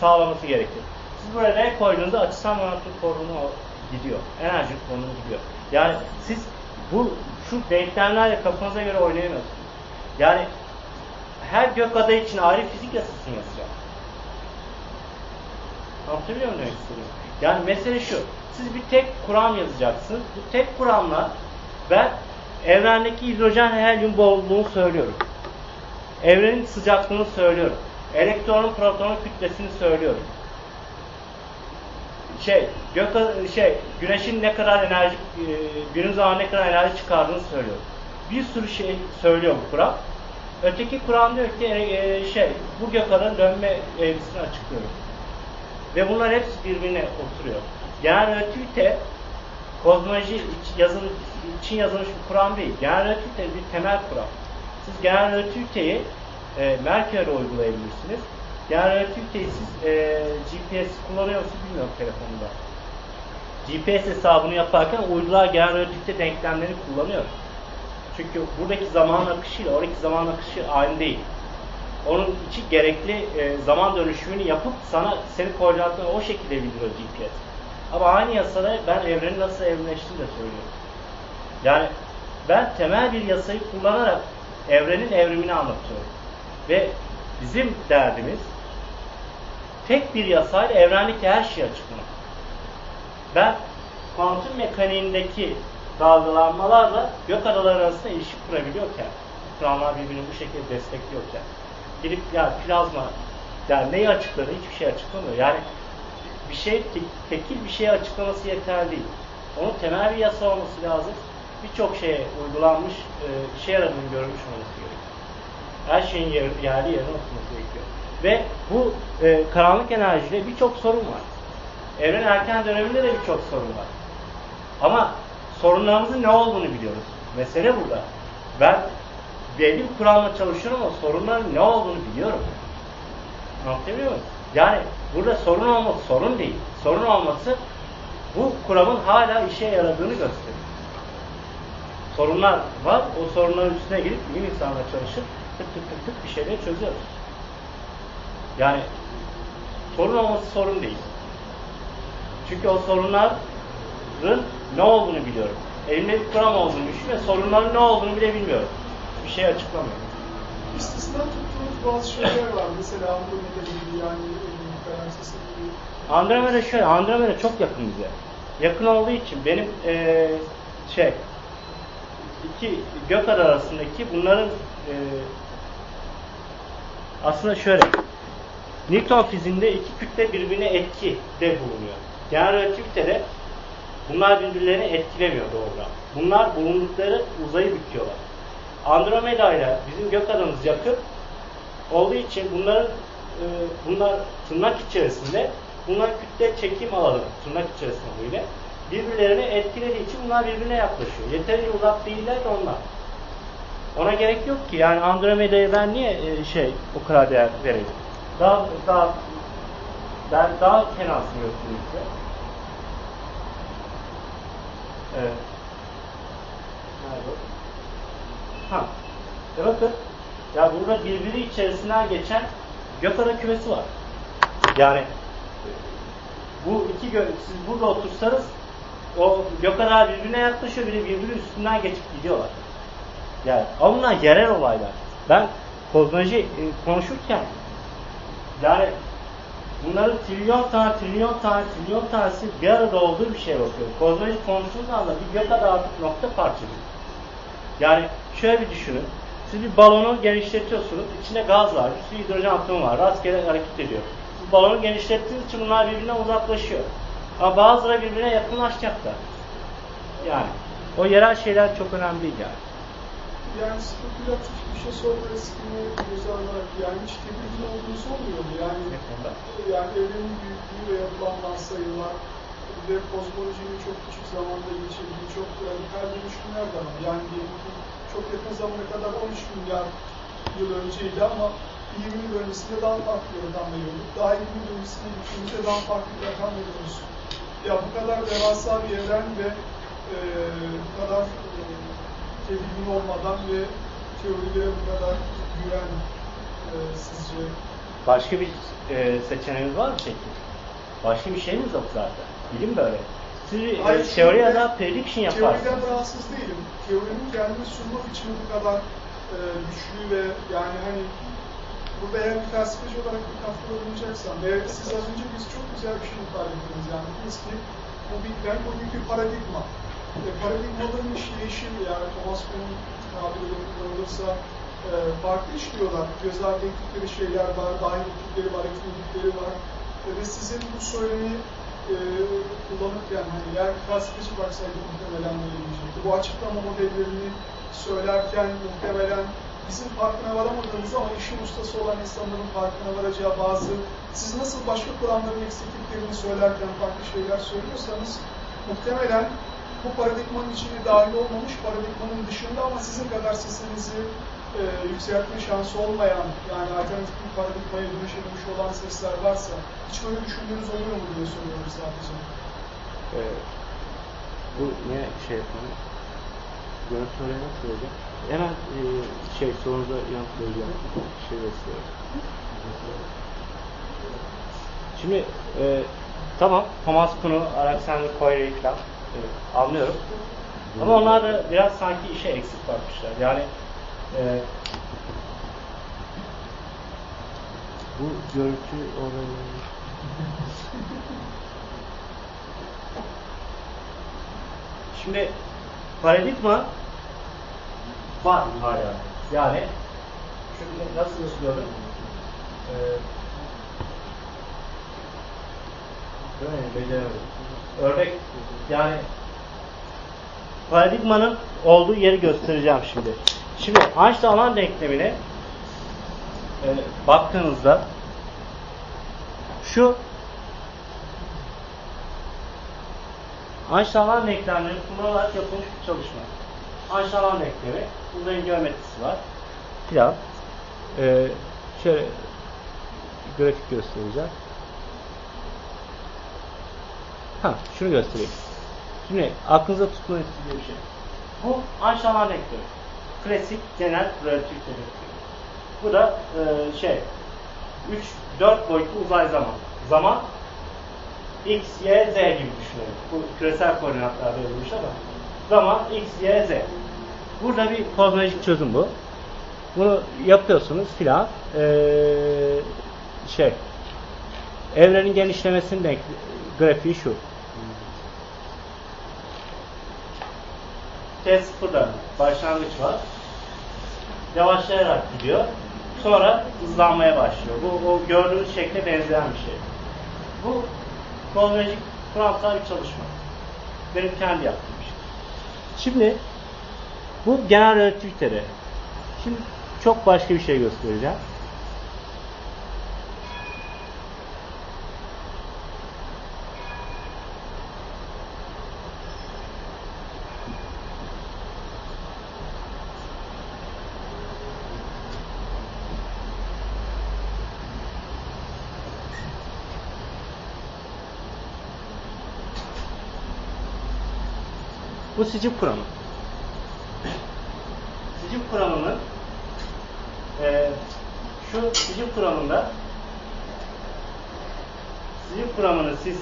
sağlaması gerekir. Siz buraya R koyduğunuzda açısal momentum korunumu gidiyor. Enerji korunumu gidiyor. Yani siz bu şu denklemlerle kafanıza göre oynayamıyorsunuz. Yani her gök ada için ayrı fizik yasasını yazacağım. Anlatabiliyor muyum demek istediğimi? Yani mesele şu. Siz bir tek kuram yazacaksınız. Bu tek kuramla ben evrendeki hidrojen helyum bolluğunu söylüyorum. Evrenin sıcaklığını söylüyorum. Elektronun protonun kütlesini söylüyorum. Şey, gök şey, güneşin ne kadar enerji e, birim zaman ne kadar enerji çıkardığını söylüyorum. Bir sürü şey söylüyor bu kuram. Öteki kuram diyor ki e, şey, bu gökada'nın dönme eğrisini açıklıyorum. Ve bunlar hepsi birbirine oturuyor. Genel relativite kozmoloji yazın, için yazılmış bir kuram değil. Genel relativite bir temel kuram. Siz genel relativiteyi e, Merkür'e uygulayabilirsiniz. Genel relativiteyi siz e, GPS kullanıyor musunuz bilmiyorum telefonunda. GPS hesabını yaparken uydular genel relativite denklemlerini kullanıyor. Çünkü buradaki zaman akışıyla oradaki zaman akışı aynı değil. Onun için gerekli e, zaman dönüşümünü yapıp sana senin koordinatlarını o şekilde bildiriyor GPS. Ama aynı yasada ben evrenin nasıl evrimleştiğini de söylüyorum. Yani ben temel bir yasayı kullanarak evrenin evrimini anlatıyorum. Ve bizim derdimiz tek bir yasayla evrendeki her şeyi açıklamak. Ben kuantum mekaniğindeki dalgalanmalarla gök adaları arasında ilişki kurabiliyorken, kuramlar birbirini bu şekilde destekliyorken, gidip ya plazma, yani neyi açıklar, hiçbir şey açıklamıyor. Yani bir şey, tek- tekil bir şeyi açıklaması yeterli değil. Onun temel bir yasa olması lazım. Birçok şeye uygulanmış, e, işe yaradığını görmüş olması gerekiyor. Her şeyin yer, yerli yerine oturması gerekiyor. Ve bu e, karanlık enerjide birçok sorun var. Evren erken döneminde de birçok sorun var. Ama sorunlarımızın ne olduğunu biliyoruz. Mesele burada. Ben belli bir kuramla çalışıyorum ama sorunların ne olduğunu biliyorum. Anlatabiliyor muyum? Yani burada sorun olması sorun değil. Sorun olması bu kuramın hala işe yaradığını gösteriyor. Sorunlar var. O sorunların üstüne gidip bilim insanla çalışıp tık tık tık tık bir şeyleri çözüyoruz. Yani sorun olması sorun değil. Çünkü o sorunların ne olduğunu biliyorum. Elimde bir kuram olduğunu düşün ve sorunların ne olduğunu bile bilmiyorum. Bir şey açıklamıyor. İstisna tuttuğunuz bazı şeyler var. Mesela Andromeda gibi yani e, Galaksisi gibi. Andromeda şöyle, Andromeda çok yakın bize. Yakın olduğu için benim eee, şey iki gök ada arasındaki bunların eee, aslında şöyle Newton fiziğinde iki kütle birbirine etki de bulunuyor. Genel relativitede bunlar birbirlerini etkilemiyor doğrudan. Bunlar bulundukları uzayı büküyorlar. Andromeda ile bizim gök adamız yakın olduğu için bunların e, bunlar tırnak içerisinde bunlar kütle çekim alanı tırnak içerisinde böyle birbirlerini etkilediği için bunlar birbirine yaklaşıyor. Yeterince uzak değiller de onlar. Ona gerek yok ki. Yani Andromeda'ya ben niye e, şey o kadar değer vereyim? Daha daha ben daha kenarsını göstereyim. Evet. Nerede? Ha. Ya bakın. Ya burada birbiri içerisinden geçen gökada kümesi var. Yani bu iki gö siz burada otursanız o gökada birbirine yaklaşıyor, biri birbiri üstünden geçip gidiyorlar. Yani bunlar yerel olaylar. Ben kozmoloji e, konuşurken yani bunların trilyon tane, trilyon tane, trilyon tanesi bir arada olduğu bir şeye bakıyor. Kozmoloji konuştuğunuz anda bir gök adı artık nokta parçası. Yani şöyle bir düşünün. Siz bir balonu genişletiyorsunuz. içinde gaz var. Bir hidrojen atomu var. Rastgele hareket ediyor. Siz balonu genişlettiğiniz için bunlar birbirinden uzaklaşıyor. Ama bazıları birbirine yakınlaşacaklar. Yani o yerel şeyler çok önemli değil yani. Yani spekülatif bir şey sorma riskini göze alarak yani hiç tedirgin olduğunuz olmuyor mu? Yani, yani evrenin büyüklüğü ve yapılan varsayımlar ve kozmolojinin çok küçük zamanda geçirdiği çok radikal dönüşümler de var. Yani diyelim ki çok yakın zamana kadar 13 milyar yıl önceydi ama 20 yıl öncesinde daha farklı bir rakam veriyorduk. Daha 20 yıl öncesinde gittiğimizde daha farklı bir rakam veriyoruz. Ya bu kadar devasa bir evren ve e, bu kadar e, olmadan ve teorilere bu kadar güven e, sizce Başka bir e, seçeneğiniz var mı peki? Başka bir şeyiniz yok zaten. Bilim böyle. Siz e, Hayır, teori ya da prediction yaparsınız. Teoriden rahatsız değilim. Teorinin kendini sunmak için bu kadar e, güçlü ve yani hani burada eğer bir felsefeci olarak bir katkıda bulunacaksam ve siz az önce biz çok güzel bir şey ifade ettiniz yani dediniz ki bu Big Bang bugün bir paradigma. E, paradigmaların işleyişi yani Thomas Kuhn'un tabiriyle kullanılırsa e, farklı işliyorlar. Göz ardı ettikleri şeyler var, dahil ettikleri var, etmedikleri var. E, ve sizin bu söylemi e, kullanırken hani eğer felsefeci baksaydı muhtemelen böyle diyecekti. Bu açıklama modellerini söylerken muhtemelen bizim farkına varamadığımız ama işin ustası olan insanların farkına varacağı bazı siz nasıl başka kuramların eksikliklerini söylerken farklı şeyler söylüyorsanız muhtemelen bu paradigmanın içine dahil olmamış paradigmanın dışında ama sizin kadar sesinizi e, yükseltme şansı olmayan yani alternatif bir paradigmaya dönüşebilmiş olan sesler varsa hiç böyle düşündüğünüz oluyor mu diye soruyorum sadece. E, bu ne şey yapalım? Görüntü oraya nasıl olacak? Hemen e, şey sorunuza yanıt vereceğim. Şey istiyorum. Şimdi e, tamam Thomas Kuhn'u, Alexander Koyra'yı falan e, anlıyorum. Ama onlar da biraz sanki işe eksik bakmışlar. Yani e, bu görüntü oraya Şimdi paradigma var hala. Yani çünkü nasıl yazıyorum? Ee? Beceremedim. Örnek yani paradigmanın olduğu yeri göstereceğim şimdi. Şimdi Einstein alan denklemine e, baktığınızda şu Einstein alan denklemleri kullanarak yapılmış bir çalışma. Einstein alan denklemi, uzayın geometrisi var. Filan. Ee, şöyle grafik göstereceğim. Ha, şunu göstereyim. Şimdi aklınıza tutmanız istediğim bir şey. Bu Einstein alan denklemi. Klasik genel relativite denklemi. Bu da e, şey 3 4 boyutlu uzay zaman. Zaman x, y, z gibi düşünelim. Bu küresel koordinatlarda yazılmış ama zaman x, y, z. Burada bir kozmolojik çözüm bu. Bunu yapıyorsunuz filan. Ee, şey evrenin genişlemesinin grafiği şu. T sıfırda başlangıç var. Yavaşlayarak gidiyor. Sonra hızlanmaya başlıyor. Bu o gördüğünüz şekle benzeyen bir şey. Bu kozmolojik kuramsal bir çalışma. Benim kendi yaptığım şey. Şimdi bu genel relativitede. Şimdi çok başka bir şey göstereceğim. Bu sicim kuramı. Sicim kuramının e, şu sicim kuramında sicim kuramını siz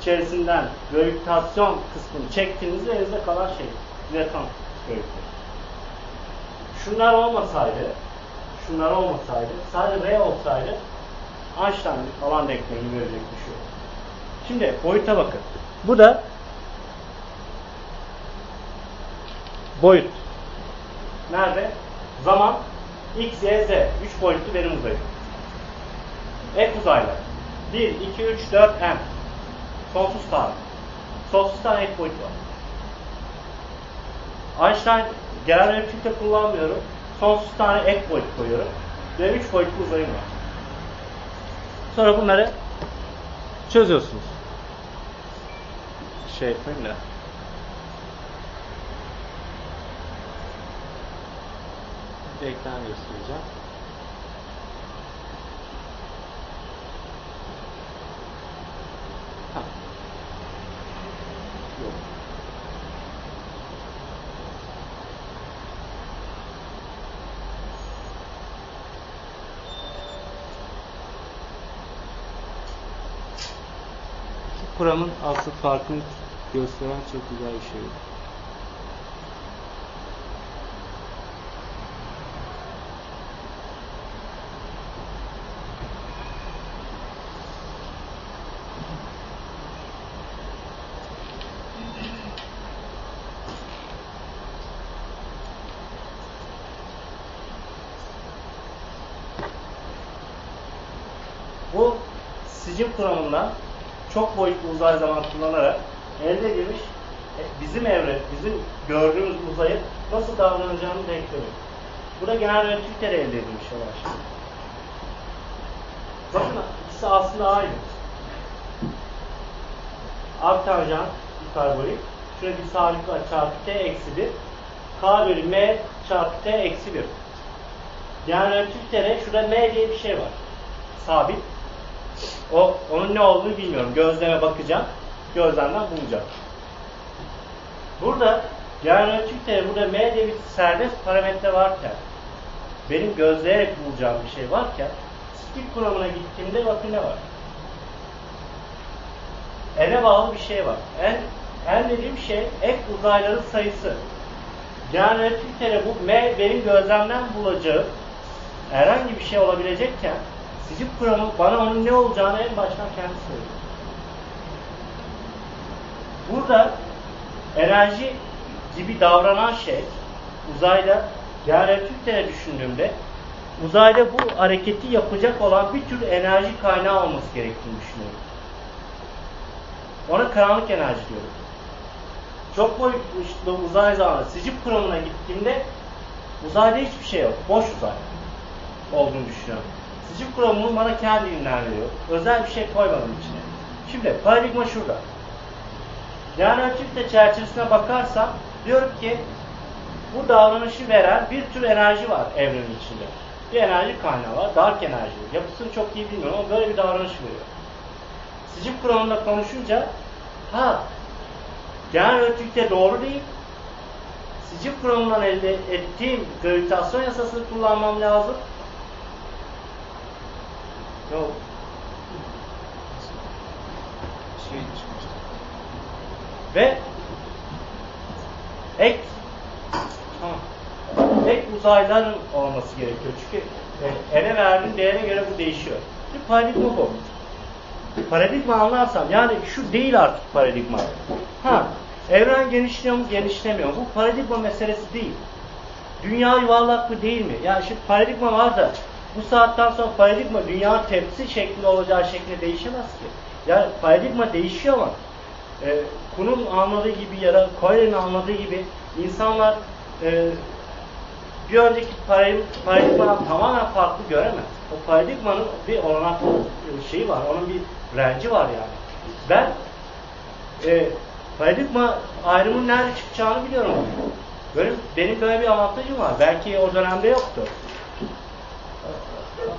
içerisinden gravitasyon kısmını çektiğinizde elinizde kalan şey Newton gravitasyon. Şunlar olmasaydı şunlar olmasaydı sadece R olsaydı Einstein alan denklemi verecek bir şey. Şimdi boyuta bakın. Bu da boyut. Nerede? Zaman x, y, z. 3 boyutlu benim uzayım. Ek uzaylar. 1, 2, 3, 4, m. Sonsuz tane. Sonsuz tane ek boyut var. Einstein genel relativite kullanmıyorum. Sonsuz tane ek boyut koyuyorum. Ve 3 boyutlu uzayım var. Sonra bunları çözüyorsunuz. şey yapayım. Bir ekran göstereceğim. Ha. Yok. İki kuramın asıl farkını gösteren çok güzel bir şey. Bu sicim kuramından çok boyutlu uzay zaman kullanarak elde edilmiş e, bizim evre, bizim gördüğümüz uzayın nasıl davranacağını denklemi. Bu da genel relativiteyle elde edilmiş olan şey. Bakın ikisi aslında aynı. Arctanjant hiperbolik. Şöyle bir sabit çarpı t eksi 1. K bölü m çarpı t eksi 1. Yani relativitede şurada m diye bir şey var. Sabit. O, onun ne olduğunu bilmiyorum. Gözleme bakacağım. Gözlemden bulacağım. Burada yani ölçükte burada M diye bir serbest parametre varken benim gözleyerek bulacağım bir şey varken split kuramına gittiğimde bakın ne var? N'e bağlı bir şey var. N, N dediğim şey ek uzayların sayısı. Yani ölçükte bu M benim gözlemden bulacağım herhangi bir şey olabilecekken Sicip kuramı bana onun ne olacağını en baştan kendi söylüyor. Burada enerji gibi davranan şey uzayda yani Türkçe'ye düşündüğümde uzayda bu hareketi yapacak olan bir tür enerji kaynağı olması gerektiğini düşünüyorum. Ona karanlık enerji diyorum. Çok boyutlu uzay zamanı sicip kuramına gittiğimde uzayda hiçbir şey yok. Boş uzay olduğunu düşünüyorum. Sicip kuramını bana kendiliğinden veriyor. Özel bir şey koymadım içine. Şimdi paradigma şurada. Yani ölçütte çerçevesine bakarsam diyorum ki bu davranışı veren bir tür enerji var evrenin içinde. Bir enerji kaynağı var. Dark enerji. Yapısını çok iyi bilmiyorum ama böyle bir davranış veriyor. Sicip kuramında konuşunca ha genel ölçükte doğru değil. Sicip kuramından elde ettiğim gravitasyon yasasını kullanmam lazım. Yok. Şey çıkmıştı. Ve ek ha, ek uzayların olması gerekiyor. Çünkü ele verdiğin değere göre bu değişiyor. Bir paradigma bu. Paradigma anlarsam yani şu değil artık paradigma. Ha, evren genişliyor mu genişlemiyor mu? Bu paradigma meselesi değil. Dünya yuvarlak mı değil mi? Yani şimdi paradigma var da bu saatten sonra paradigma dünya tepsi şeklinde olacağı şekilde değişemez ki. Yani paradigma değişiyor ama e, Kuhn'un anladığı gibi ya da Coyle'nin anladığı gibi insanlar e, bir önceki paradigmadan tamamen farklı göremez. O paradigmanın bir olanak şeyi var, onun bir renci var yani. Ben e, paradigma ayrımının nerede çıkacağını biliyorum. Böyle, benim böyle bir avantajım var. Belki o dönemde yoktu.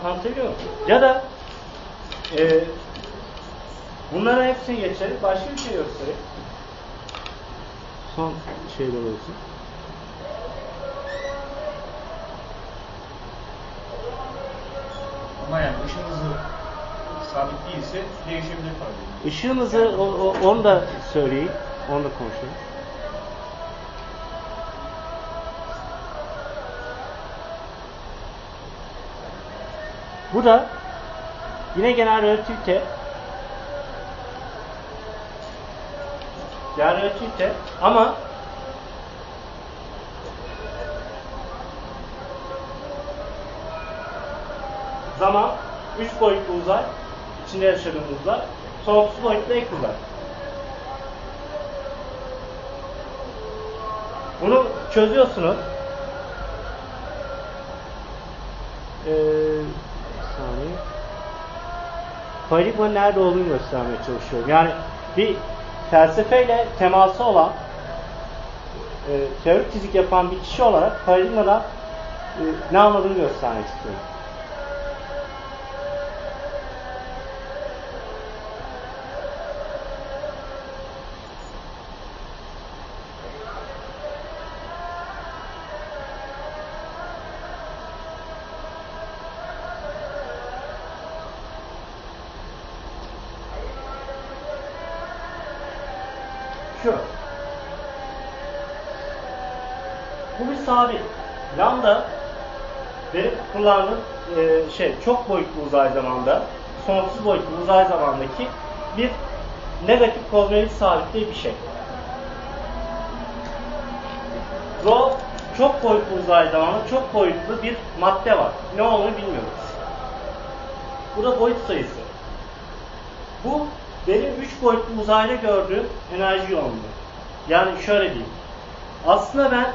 Anlatabiliyor muyum? Ya da e, bunların hepsini geçelim. Başka bir şey göstereyim. Son şeyler olsun. Ama yani ışın hızı sabit değilse değişebilir tabii. Işığın hızı, o, o, onu da söyleyeyim. Onu da konuşalım. Bu da yine genel relativite genel relativite ama zaman 3 boyutlu uzay içinde yaşadığımız uzay sonsuz boyutlu ek uzay. Bunu çözüyorsunuz. Ee, saniye. Paradigma nerede olduğunu göstermeye çalışıyorum. Yani bir felsefeyle teması olan e, teorik fizik yapan bir kişi olarak paradigmadan e, ne anladığını göstermek istiyorum. Kullandığım e, şey çok boyutlu uzay zamanda, sonsuz boyutlu uzay zamandaki bir negatif kozmolojik sabitliği bir şey. Rho çok boyutlu uzay zamanında çok boyutlu bir madde var. Ne olduğunu bilmiyoruz. Bu da boyut sayısı. Bu benim üç boyutlu uzayda gördüğüm enerji yoğunluğu. Yani şöyle diyeyim. Aslında ben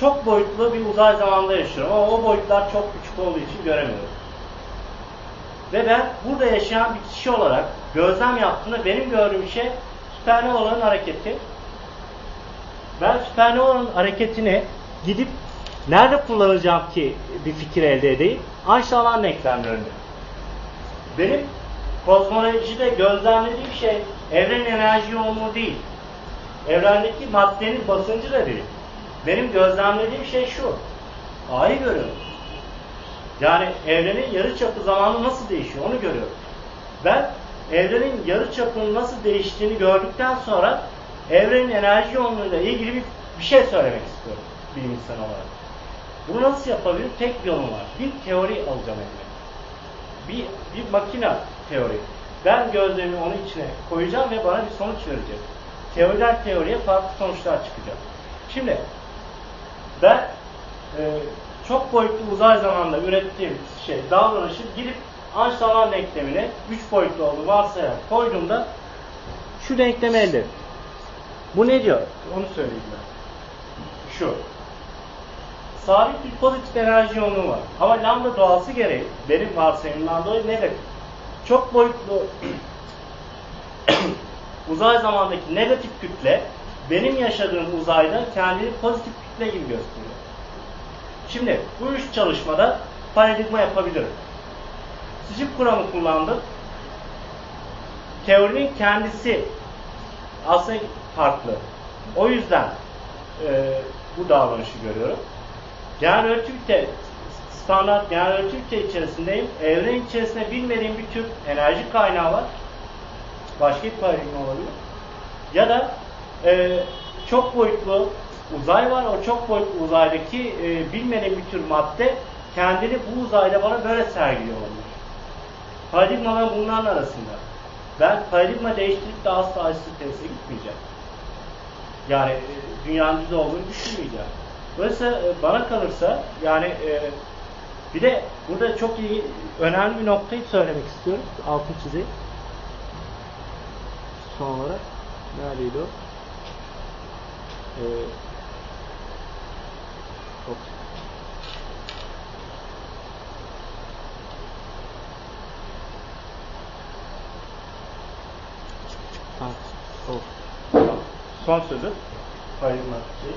çok boyutlu bir uzay zamanında yaşıyorum ama o boyutlar çok küçük olduğu için göremiyorum. Ve ben burada yaşayan bir kişi olarak gözlem yaptığımda benim gördüğüm şey süpernovaların hareketi. Ben süpernovaların hareketini gidip nerede kullanacağım ki bir fikir elde edeyim? Einstein denklemlerinde. Benim kozmolojide gözlemlediğim şey evrenin enerji yoğunluğu değil. Evrendeki maddenin basıncı da değil. Benim gözlemlediğim şey şu. A'yı görüyorum. Yani evrenin yarı çapı zamanı nasıl değişiyor onu görüyorum. Ben evrenin yarı çapının nasıl değiştiğini gördükten sonra evrenin enerji yoğunluğuyla ilgili bir, bir şey söylemek istiyorum bilimsel olarak. Bunu nasıl yapabilirim? Tek yolum var. Bir teori alacağım elime. Bir, bir makine teori. Ben gözlerimi onun içine koyacağım ve bana bir sonuç verecek. Teoriden teoriye farklı sonuçlar çıkacak. Şimdi ben e, çok boyutlu uzay zamanında ürettiğim şey davranışı gidip Einstein denklemine 3 boyutlu olduğu varsayarak koyduğumda şu denklemi elde. Bu ne diyor? Onu söyleyeyim ben. Şu. Sabit bir pozitif enerji yoğunluğu var. Ama lambda doğası gereği benim varsayımımdan dolayı negatif. Çok boyutlu uzay zamandaki negatif kütle benim yaşadığım uzayda kendini pozitif kütle gibi gösteriyor. Şimdi bu üç çalışmada paradigma yapabilirim. Sıcık kuramı kullandım. Teorinin kendisi aslında farklı. O yüzden e, bu davranışı görüyorum. Genel relativite, standart genel relativite içerisindeyim. Evren içerisinde bilmediğim bir tür enerji kaynağı var. Başka bir paradigma olabilir. Ya da e, çok boyutlu uzay var. O çok boyutlu uzaydaki e, bilmediğim bir tür madde kendini bu uzayda bana böyle sergiliyor olabilir. Paradigmalar bunların arasında. Ben paradigma değiştirip de asla açlık testine gitmeyeceğim. Yani e, dünyanın düz olduğunu düşünmeyeceğim. Dolayısıyla e, bana kalırsa yani e, bir de burada çok iyi, önemli bir noktayı söylemek istiyorum. Altın çizeyim. Son olarak. Neredeydi o? Ee, Tamam. Son sözü. Hayırlı şey.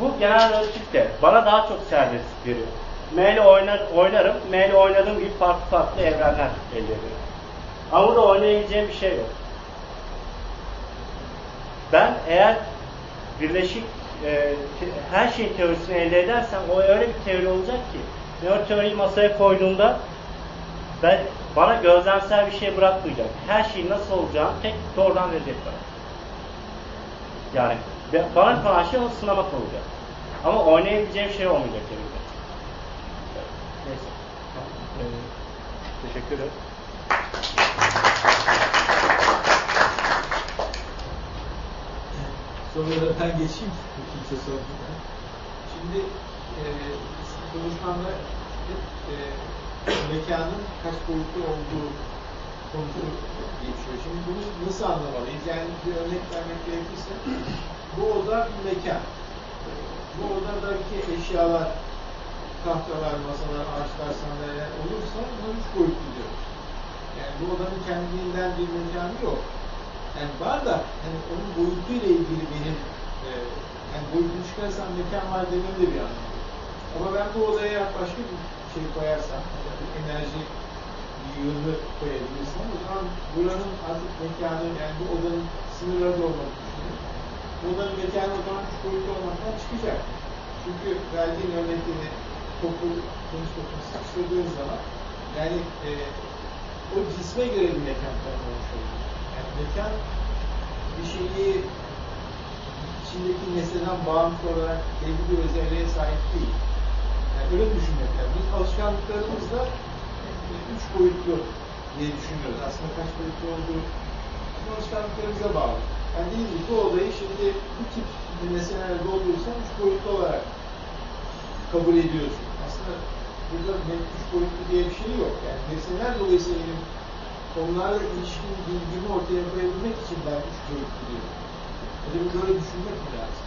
Bu genel relatifte bana daha çok serbestlik veriyor. M ile oynar, oynarım. M ile oynadığım gibi farklı farklı evrenler elde ederim. Ama burada oynayabileceğim bir şey yok. Ben eğer birleşik e, her şeyin teorisini elde edersem o öyle bir teori olacak ki ben o teoriyi masaya koyduğumda ben bana gözlemsel bir şey bırakmayacak. Her şeyin nasıl olacağını tek doğrudan verecek bana. Yani bana kalan şey onu sınamak olacak. Ama oynayabileceğim şey olmayacak elimde. Neyse. Ee, teşekkür ederim. Sonra da ben geçeyim. Kimse sormadan. Şimdi e, konuşmanda hep e, mekanın kaç boyutlu olduğu konusu geçiyor. Şimdi bunu nasıl anlamalıyız? Yani bir örnek vermek gerekirse bu oda bir mekan. Bu odadaki eşyalar, tahtalar, masalar, ağaçlar, sandalyeler olursa bunlar üç boyutlu diyoruz. Yani bu odanın kendiliğinden bir mekanı yok. Yani var da hani onun boyutuyla ilgili benim e, yani boyutunu çıkarsam mekan var demem de bir anlamı. Ama ben bu odaya başka bir şey koyarsam, enerji yığını koyabilirsem o zaman buranın artık mekanı yani bu odanın sınırları olmadığını düşünüyorum. Odanın mekanı o zaman olmaktan çıkacak. Çünkü verdiğin örnekleri topu, tenis topunu sıkıştırdığın zaman yani e, o cisme göre bir mekan tanımlamış oluyor. Yani mekan bir şeyi içindeki nesneden bağımsız olarak belli bir özelliğe sahip değil. Yani öyle düşünmek lazım. Biz alışkanlıklarımızla e, üç boyutlu diye düşünüyoruz. Aslında kaç boyutlu olduğu alışkanlıklarımıza bağlı. Yani değil mi? Bu olayı şimdi bu tip bir nesnelerle doldurursan üç boyutlu olarak kabul ediyorsun. Aslında burada üç boyutlu diye bir şey yok. Yani nesneler dolayısıyla benim onlarla ilişkin bilgimi ortaya koyabilmek için ben üç boyutlu diyorum. Öyle bir böyle düşünmek mi lazım?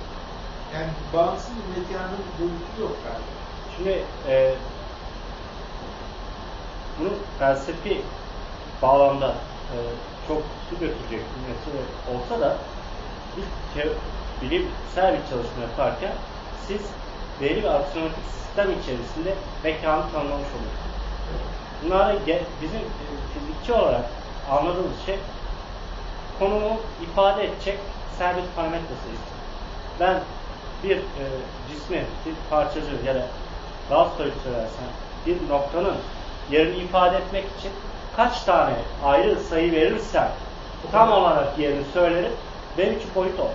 Yani bağımsız bir mekanın boyutu yok galiba. Şimdi e, bunun felsefi bağlamda e, çok su götürecek mesele olsa da te- bilimsel bir çalışma yaparken siz belli bir aksiyonatik sistem içerisinde mekanı tanımlamış oluyorsunuz. Bunlara bizim e, fizikçi olarak anladığımız şey konumu ifade edecek sabit parametre sayısı. Ben bir e, cismi, bir parçacığı ya da soyut söylersen bir noktanın yerini ifade etmek için kaç tane ayrı sayı verirsem tam olarak yerini söylerim. Benim için boyut o.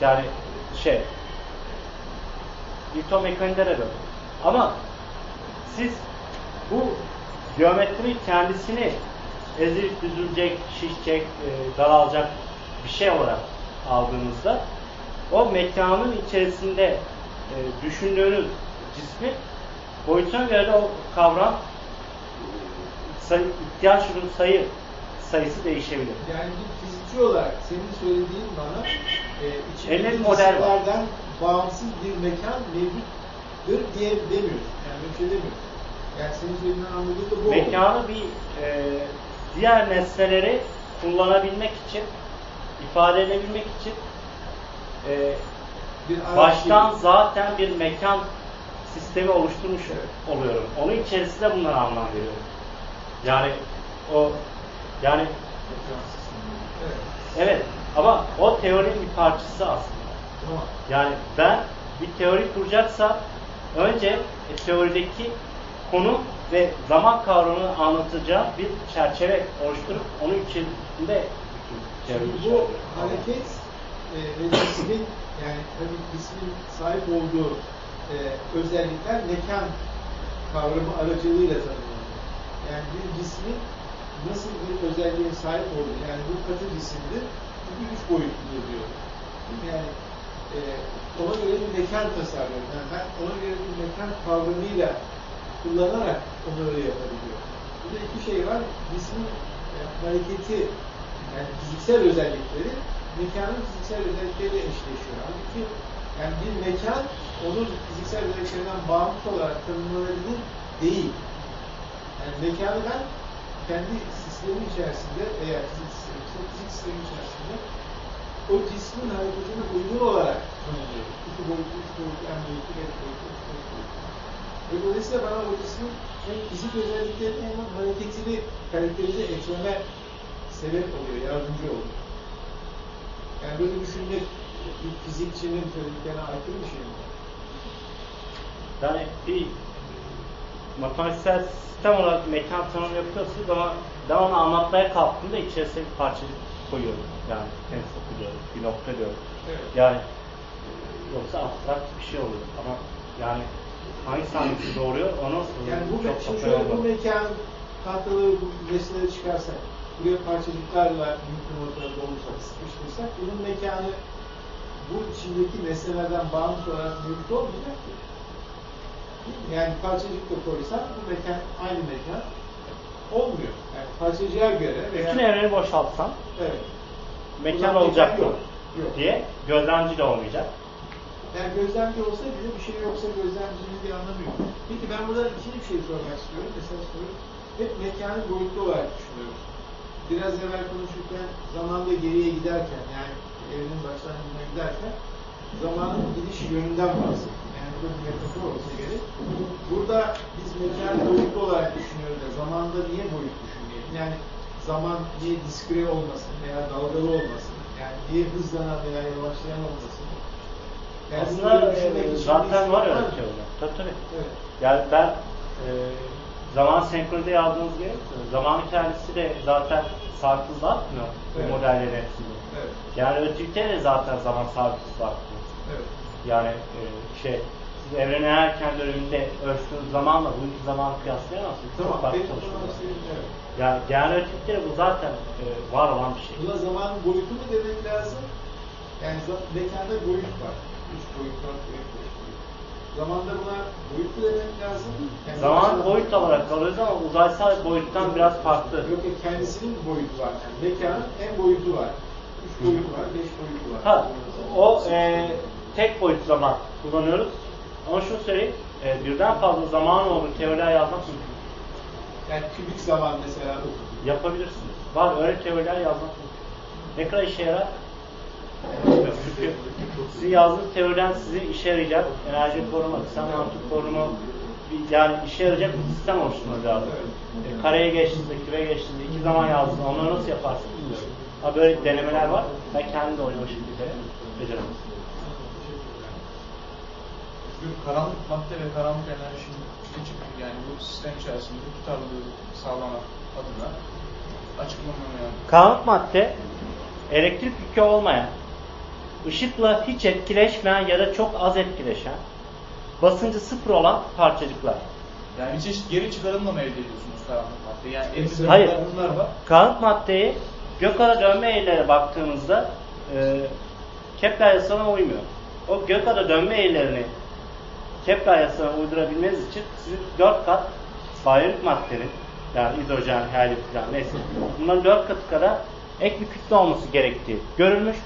Yani şey Newton mekaniğinde de böyle. Ama siz bu geometri kendisini ezilip düzülecek, şişecek, e, daralacak bir şey olarak aldığınızda o mekanın içerisinde e, düşündüğünüz cismi boyutuna göre de o kavram sayı, ihtiyaç ürün sayı sayısı değişebilir. Yani bir fizikçi olarak senin söylediğin bana e, içindeki bir model var. cisimlerden bağımsız bir mekan mevcuttur diye demiyorsun. Yani böyle şey. Yani senin söylediğinden anladığım da bu. Mekanı bir e, diğer nesneleri kullanabilmek için, ifade edebilmek için e, Bir baştan gibi. zaten bir mekan sistemi oluşturmuş oluyorum. Onun içerisinde bunlara anlam veriyorum. Yani o yani Evet. ama o teorinin bir parçası aslında. Yani ben bir teori kuracaksa önce e, teorideki konu ve zaman kavramını anlatacağım bir çerçeve oluşturup onun içinde Şimdi bu hareket e, ve yani tabii cismin sahip olduğu e, özellikler mekan kavramı aracılığıyla tanımlanıyor. Yani bir cismin nasıl bir özelliğe sahip olduğu, yani bu katı cisimdir, çünkü üç boyutludur diyor. Yani e, ona göre bir mekan tasarlıyorum. Yani ben ona göre bir mekan kavramıyla kullanarak onu öyle yapabiliyorum. Burada iki şey var. Cismin e, hareketi, yani fiziksel özellikleri mekanın fiziksel özellikleriyle eşleşiyor. Halbuki yani bir mekan onun fiziksel özelliklerinden bağımsız olarak tanımlanabilir değil. Yani mekanı ben kendi sistemin içerisinde veya fizik sistemi, fizik sistemi içerisinde o cismin hareketine uygun olarak tanımlıyorum. İki boyutlu, üç boyutlu, en boyutlu, beş boyutlu, üç boyutlu. Ve dolayısıyla bana o cismin hem fizik özelliklerini hem hareketini karakterize etmeme sebep oluyor, yardımcı oluyor. Yani böyle düşünmek bir fizikçinin söylediklerine aykırı bir şey mi? Yani bir matematiksel sistem olarak mekan tanımı yapıyorsunuz ama ben onu anlatmaya kalktığımda içerisine bir parçacık koyuyorum. Yani tenis okuyorum, bir nokta diyorum. Evet. Yani yoksa abstrakt bir şey oluyor ama yani hangisi hangisi doğuruyor onu Yani bu çok şimdi şöyle bu mekan tahtaları bu nesneleri çıkarsak, buraya parçacıklarla mümkün ortada dolursak, sıkıştırsak, bunun mekanı bu içindeki nesnelerden bağımsız olarak mevcut olmayacak ki. Yani parçacık da koysan bu mekan aynı mekan olmuyor. Yani parçacığa göre veya... Bütün evreni boşaltsam Evet. mekan olacak mekan mı? yok. Yok. diye gözlemci de olmayacak. Yani gözlemci olsa bile bir şey yoksa gözlemcinin bir anlamı yok. Peki ben burada ikinci bir şey sormak istiyorum. Mesela soru hep mekanı boyutlu olarak düşünüyoruz. biraz evvel konuşurken zamanda geriye giderken yani evrenin başlangıcına giderken zamanın gidiş yönünden bahsettik. Bu bir metafor olsa gerek. Burada biz mekan boyutlu olarak düşünüyoruz da zamanda niye boyut düşünmeyelim? Yani zaman niye diskre olmasın veya dalgalı olmasın? Yani niye hızlanan veya yavaşlayan olmasın? Yani Aslında e, zaten bir var öyle mı? teoriler. Tabii tabii. Evet. Yani ben e, zaman senkronize yazdığınız gibi zamanın kendisi de zaten sarkızla atmıyor bu Evet. modellerin hepsinde. Evet. Yani ötükte de zaten zaman sarkızla atmıyor. Evet. Yani e, şey siz evrenin erken döneminde ölçtüğünüz zamanla bugünkü zamanı kıyaslayamazsınız. Çok Tamam. farklı evet. Yani genel ötükte bu zaten e, var olan bir şey. Buna zamanın boyutu mu demek lazım? Yani mekanda boyut var. Üç boyut, dört boyut, beş boyut. Zamanda buna boyut mu demek lazım? Yani Zaman boyut olarak alıyoruz ama uzaysal boyuttan biraz farklı. Yok yok kendisinin boyutu var. Yani mekanın en boyutu var. Üç boyutu var, beş boyutu var. Ha, o e, tek boyut zaman kullanıyoruz. Ama şunu söyleyeyim, e, birden fazla zaman olduğu teoriler yazmak mümkün. Yani kübik zaman mesela Yapabilirsiniz. Var, öyle teoriler yazmak mümkün. Ne kadar işe yarar? Çünkü sizin yazdığınız teoriden sizi işe yarayacak enerji koruma, kısa mantık koruma, bir- yani işe yarayacak bir sistem oluşturmanız lazım. E, kareye geçtiğinizde, küre geçtiğinizde iki zaman yazdığınızda onları nasıl yaparsınız bilmiyorum. Ama böyle denemeler var. Ben kendim de oynamışım bir kere. Beceremedim. Bu karanlık madde ve karanlık enerjinin geçip yani bu sistem içerisinde tutarlılığı sağlamak adına açıklanmayan Karanlık madde elektrik yükü olmayan, ışıkla hiç etkileşmeyen ya da çok az etkileşen, basıncı sıfır olan parçacıklar. yani bir çeşit geri çıkarımla mı elde ediyorsunuz karanlık madde? Yani elimizde Hayır. bunlar var. Karanlık maddeyi gökada dönme eğrilere baktığınızda e, Kepler yasasına uymuyor. O gökada dönme eğrilerini Kepler yasasına uydurabilmeniz için sizin dört kat bayrık maddenin yani hidrojen, helyum falan neyse bunların dört katı kadar ek bir kütle olması gerektiği görülmüş.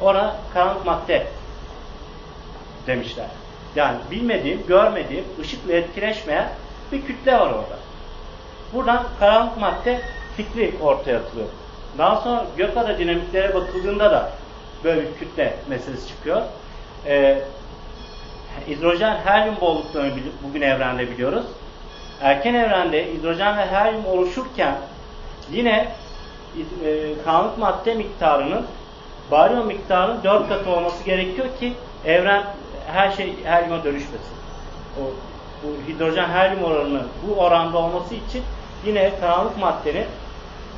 Ona karanlık madde demişler. Yani bilmediğim, görmediğim, ışıkla etkileşmeyen bir kütle var orada. Buradan karanlık madde fikri ortaya atılıyor. Daha sonra gökada dinamiklere bakıldığında da böyle bir kütle meselesi çıkıyor. Ee, hidrojen helyum bolluklarını bugün evrende biliyoruz. Erken evrende hidrojen ve helyum oluşurken yine e, karanlık madde miktarının baryon miktarının 4 katı olması gerekiyor ki evren her şey helyuma dönüşmesin. O, bu hidrojen helyum oranı bu oranda olması için yine karanlık maddenin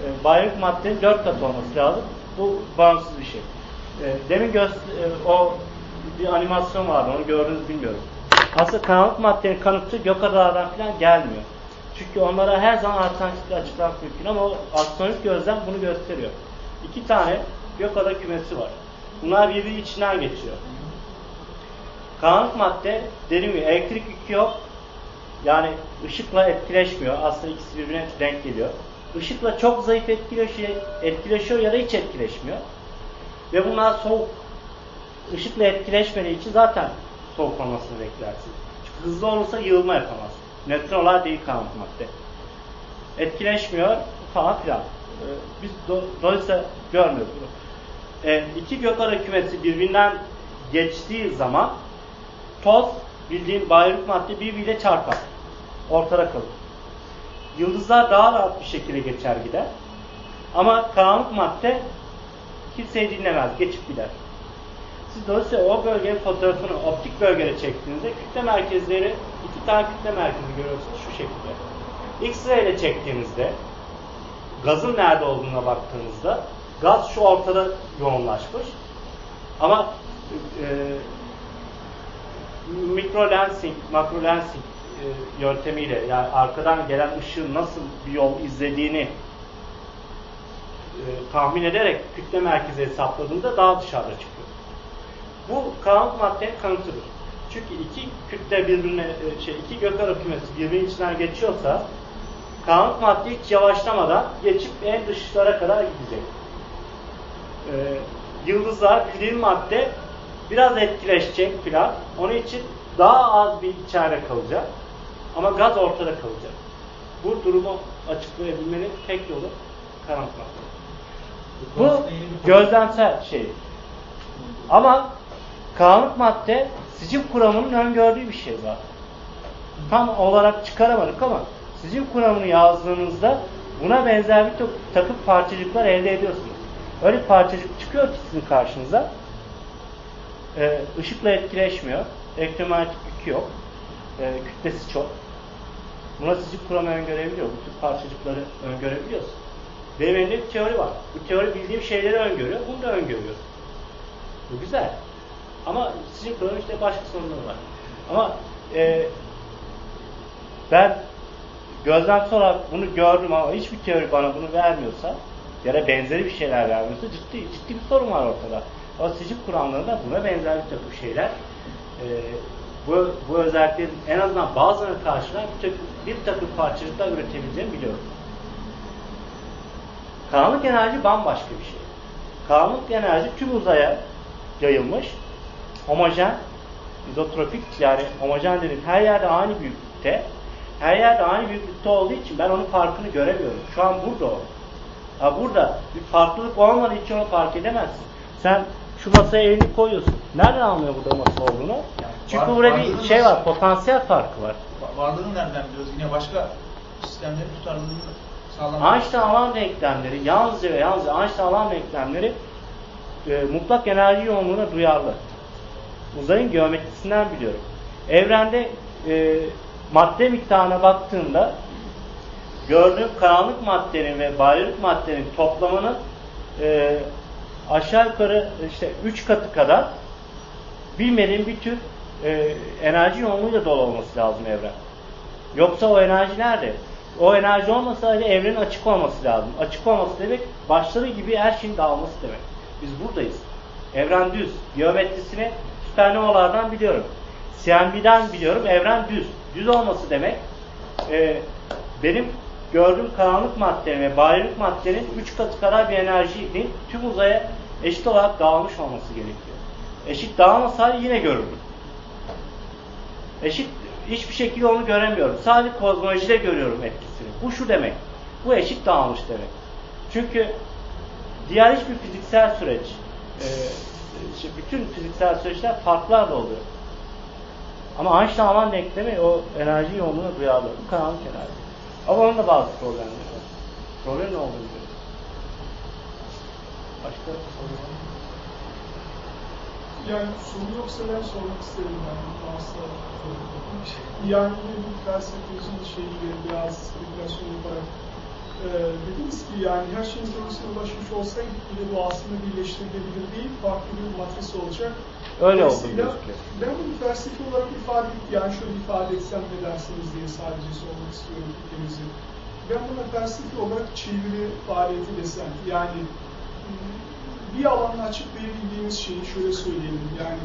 e, baryonluk maddenin 4 katı olması lazım. Bu bağımsız bir şey. E, demin göster e, o bir animasyon vardı onu gördünüz bilmiyorum. Aslında karanlık maddenin kanıtı gökadalardan falan gelmiyor. Çünkü onlara her zaman alternatifle açıklamak mümkün ama o astronomik gözlem bunu gösteriyor. İki tane gökada kümesi var. Bunlar birbiri içinden geçiyor. Karanlık madde dediğim gibi elektrik yükü yok. Yani ışıkla etkileşmiyor. Aslında ikisi birbirine denk geliyor. Işıkla çok zayıf etkileşiyor, etkileşiyor ya da hiç etkileşmiyor. Ve bunlar soğuk. Işıkla etkileşmediği için zaten soğuk olmasını beklersin. Çünkü hızlı olursa yığılma yapamaz. Nötronlar değil karanlık madde. Etkileşmiyor falan filan. Ee, biz do dolayısıyla görmüyoruz bunu. Ee, iki gökada kümesi birbirinden geçtiği zaman toz bildiğin bayrık madde birbiriyle çarpar. Ortada kalır. Yıldızlar daha rahat bir şekilde geçer gider. Ama karanlık madde kimseyi dinlemez, geçip gider. Siz dolayısıyla o bölgenin fotoğrafını optik bölgede çektiğinizde kütle merkezleri, iki tane kütle merkezi görüyorsunuz şu şekilde. X-ray ile çektiğinizde gazın nerede olduğuna baktığınızda gaz şu ortada yoğunlaşmış. Ama e, mikro lensing, makro lensing e, yöntemiyle yani arkadan gelen ışığın nasıl bir yol izlediğini e, tahmin ederek kütle merkezi hesapladığında daha dışarıda çıkıyor. Bu karanlık maddenin kanıtıdır. Çünkü iki kütle birbirine, e, şey iki gökara kümesi birbirinin içinden geçiyorsa karanlık madde hiç yavaşlamadan geçip en dışlara kadar gidecek. Ee, yıldızlar bildiğin madde biraz etkileşecek filan. Onun için daha az bir içeride kalacak. Ama gaz ortada kalacak. Bu durumu açıklayabilmenin tek yolu karanlık madde. Bu gözlemsel şey. Ama karanlık madde sicim kuramının öngördüğü bir şey var. Tam olarak çıkaramadık ama sicim kuramını yazdığınızda buna benzer bir takım parçacıklar elde ediyorsunuz. Öyle parçacık çıkıyor ki sizin karşınıza. Ee, ışıkla etkileşmiyor. Elektromanyetik yükü yok. Ee, kütlesi çok. Buna sicim kuramı öngörebiliyor. Bu tür parçacıkları öngörebiliyorsun. Benim elimde bir teori var. Bu teori bildiğim şeyleri öngörüyor. Bunu da öngörüyor. Bu güzel. Ama sizin işte başka sorunları var. Ama e, ben gözlemsel olarak bunu gördüm ama hiçbir teori bana bunu vermiyorsa ya da benzeri bir şeyler vermiyorsa ciddi ciddi bir sorun var ortada. O sicim kuramlarında buna benzer bir takım şeyler e, bu, bu özelliklerin en azından bazılarına karşılar bir takım, bir takım parçacıklar üretebileceğini biliyorum. Karanlık enerji bambaşka bir şey. Karanlık enerji tüm uzaya yayılmış, homojen, izotropik yani homojen dediğim her yerde aynı büyüklükte, her yerde aynı büyüklükte olduğu için ben onun farkını göremiyorum. Şu an burada o. Ha burada bir farklılık olmadığı için onu fark edemezsin. Sen şu masaya elini koyuyorsun. Nereden anlıyor burada masa olduğunu? Çünkü var- burada bir şey var, potansiyel farkı var. Va- Varlığını nereden biliyoruz? Yine başka sistemlerin tutarlılığını sağlamak. Einstein alan denklemleri, yalnızca ve yalnızca Einstein alan denklemleri e, mutlak enerji yoğunluğuna duyarlı. Uzayın geometrisinden biliyorum. Evrende e, madde miktarına baktığımda gördüğüm karanlık maddenin ve bayrılık maddenin toplamının e, aşağı yukarı işte 3 katı kadar bilmediğim bir tür e, enerji yoğunluğuyla dolu olması lazım evren. Yoksa o enerji nerede? O enerji olmasaydı evrenin açık olması lazım. Açık olması demek başları gibi her şeyin dağılması demek. Biz buradayız. Evren düz. Geometrisini süpernovalardan biliyorum. CMB'den biliyorum. Evren düz. Düz olması demek e, benim gördüğüm karanlık maddenin ve bayrılık maddenin 3 katı kadar bir enerjinin tüm uzaya eşit olarak dağılmış olması gerekiyor. Eşit dağılmasaydı yine görürdüm. Eşit hiçbir şekilde onu göremiyorum. Sadece kozmolojide görüyorum etkisini. Bu şu demek. Bu eşit dağılmış demek. Çünkü diğer hiçbir fiziksel süreç, e, işte bütün fiziksel süreçler farklarla oluyor. Ama Einstein alan denklemi o enerji yoğunluğuna duyarlı. Bu karanlık enerji. Ama onun da bazı problemleri var. Problem ne olduğunu biliyoruz. Başka soru? Yani soru yoksa ben sormak isterim yani aslında. Yani yine bu felsefemizin şeyiyle biraz spekülasyon yaparak e, dediniz ki yani her şeyin teorisine ulaşmış olsaydık bile bu aslında birleştirilebilir değil, farklı bir matris olacak. Öyle oldu gözüküyor. Ben bunu felsefi olarak ifade yani şöyle ifade etsem ne dersiniz diye sadece sormak istiyorum fikrinizi. Ben buna felsefi olarak çeviri faaliyeti desem yani bir alanla açıklayabildiğimiz şeyi şöyle söyleyelim yani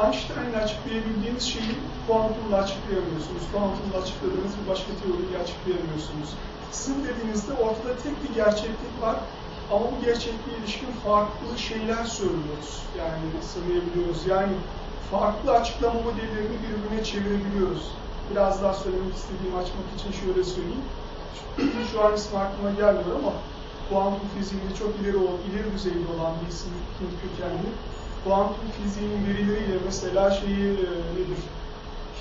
Einstein'la açıklayabildiğiniz şeyi kuantumla açıklayamıyorsunuz. Kuantumla açıkladığınız bir başka teoriyle açıklayamıyorsunuz. Sizin dediğinizde ortada tek bir gerçeklik var ama bu gerçekliğe ilişkin farklı şeyler söylüyoruz. Yani sığmayabiliyoruz. Yani farklı açıklama modellerini birbirine çevirebiliyoruz. Biraz daha söylemek istediğimi açmak için şöyle söyleyeyim. Şu an ismi aklıma gelmiyor ama kuantum fiziğinde çok ileri, ileri düzeyde olan bir isim Hint kökenli. Kuantum fiziğinin verileriyle mesela şeyi e, nedir?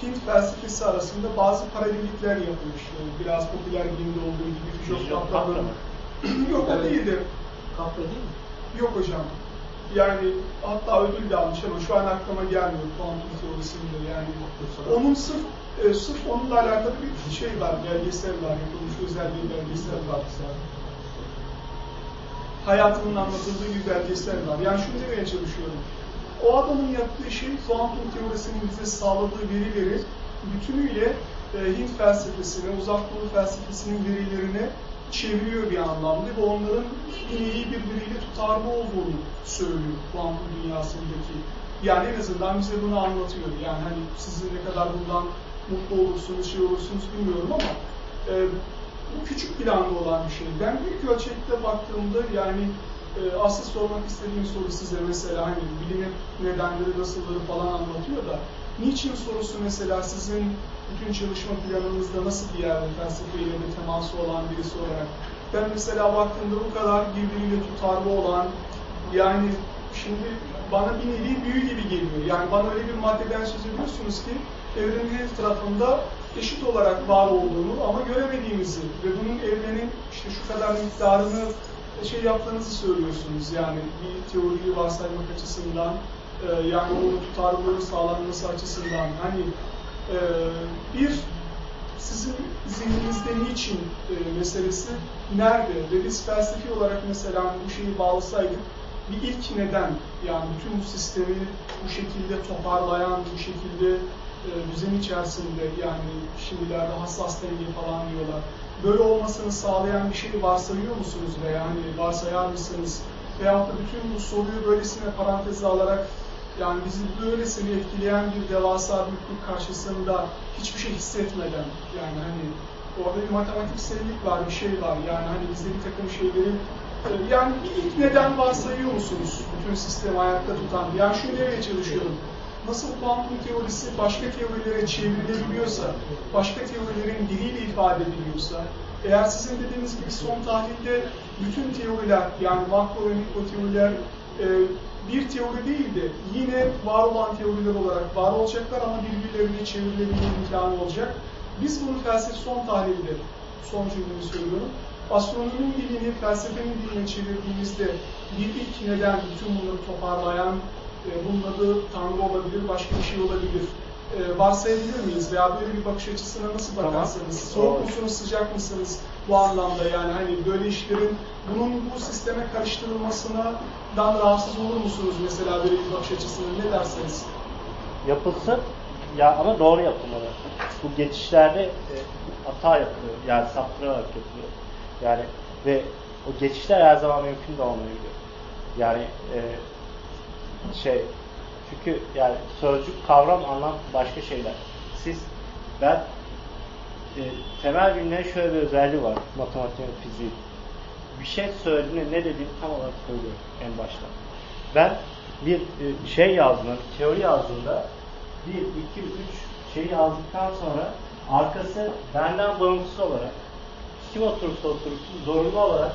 Hint felsefesi arasında bazı paralellikler yapmış. E, biraz popüler bilimde olduğu gibi Fijok Kaplan'ın Yok o değildi. Kafka değil mi? Yok hocam. Yani hatta ödül de almış ama şu an aklıma gelmiyor kuantum teorisinde yani. Onun sırf e, sırf onunla alakalı bir şey var, belgesel var, yapılmış özel bir belgesel var. Hayatının anlatıldığı bir belgesel var. Yani şunu demeye çalışıyorum. O adamın yaptığı şey kuantum teorisinin bize sağladığı verileri bütünüyle e, Hint felsefesine, uzak doğu felsefesinin verilerine çeviriyor bir anlamda ve onların iyi birbiriyle tutarlı olduğunu söylüyor kuantum dünyasındaki. Yani en azından bize bunu anlatıyor. Yani hani sizin ne kadar bundan mutlu olursunuz, şey olursunuz bilmiyorum ama e, bu küçük planda olan bir şey. Ben büyük ölçekte baktığımda yani e, asıl sormak istediğim soru size mesela hani bilimin nedenleri, nasılları falan anlatıyor da niçin sorusu mesela sizin bütün çalışma planınızda nasıl bir yerde felsefeyle de teması olan birisi olarak ben mesela baktığımda bu kadar birbiriyle tutarlı olan yani şimdi bana bir nevi büyü gibi geliyor. Yani bana öyle bir maddeden söz ediyorsunuz ki evrenin her tarafında eşit olarak var olduğunu ama göremediğimizi ve bunun evrenin işte şu kadar miktarını şey yaptığınızı söylüyorsunuz. Yani bir teoriyi varsaymak açısından e, yani onun tutarlılığı sağlanması açısından hani e, bir sizin zihninizde niçin e, meselesi nerede ve biz felsefi olarak mesela bu şeyi bağlasaydık bir ilk neden yani bütün sistemi bu şekilde toparlayan bu şekilde e, düzen içerisinde yani şimdilerde hassas denge falan diyorlar. Böyle olmasını sağlayan bir şey varsayıyor musunuz veya hani varsayar mısınız? Veyahut da bütün bu soruyu böylesine paranteze alarak yani bizi böylesine etkileyen bir devasa büyüklük karşısında hiçbir şey hissetmeden yani hani orada bir matematiksellik var, bir şey var. Yani hani bizde bir takım şeylerin e, yani bir ilk neden varsayıyor musunuz bütün sistemi ayakta tutan? Yani şunu demeye çalışıyorum. Nasıl kuantum teorisi başka teorilere çevrilebiliyorsa, başka teorilerin diliyle ifade ediliyorsa, eğer sizin dediğiniz gibi son tahlilde bütün teoriler yani makro ve mikro teoriler e, bir teori değil de yine var olan teoriler olarak var olacaklar ama birbirlerine çevrilebilme imkanı olacak. Biz bunu felsefe son tahlilde, son cümlemi söylüyorum, astronominin dilini felsefenin diline çevirdiğimizde bir ilk neden bütün bunları toparlayan, e, bunun adı Tanrı olabilir, başka bir şey olabilir. E, varsayabilir miyiz? Veya böyle bir bakış açısına nasıl bakarsanız, Tamam. soğuk musunuz, sıcak mısınız bu anlamda? Yani hani böyle işlerin bunun bu sisteme karıştırılmasından rahatsız olur musunuz mesela böyle bir bakış açısına? Ne derseniz? Yapılsın ya ama doğru yapılmalı. Bu geçişlerde e, hata yapılıyor. Yani saptırarak yapılıyor. Yani ve o geçişler her zaman mümkün de olmayabiliyor. Yani e, şey çünkü yani sözcük, kavram, anlam başka şeyler. Siz, ben e, temel bilimlerin şöyle bir özelliği var matematik fiziği. Bir şey söylediğinde ne dediğimi tam olarak söylüyorum en başta. Ben bir e, şey yazdığımda, bir teori yazdığımda bir, iki, üç şeyi yazdıktan sonra arkası benden bağımsız olarak kim oturursa otursun zorunlu olarak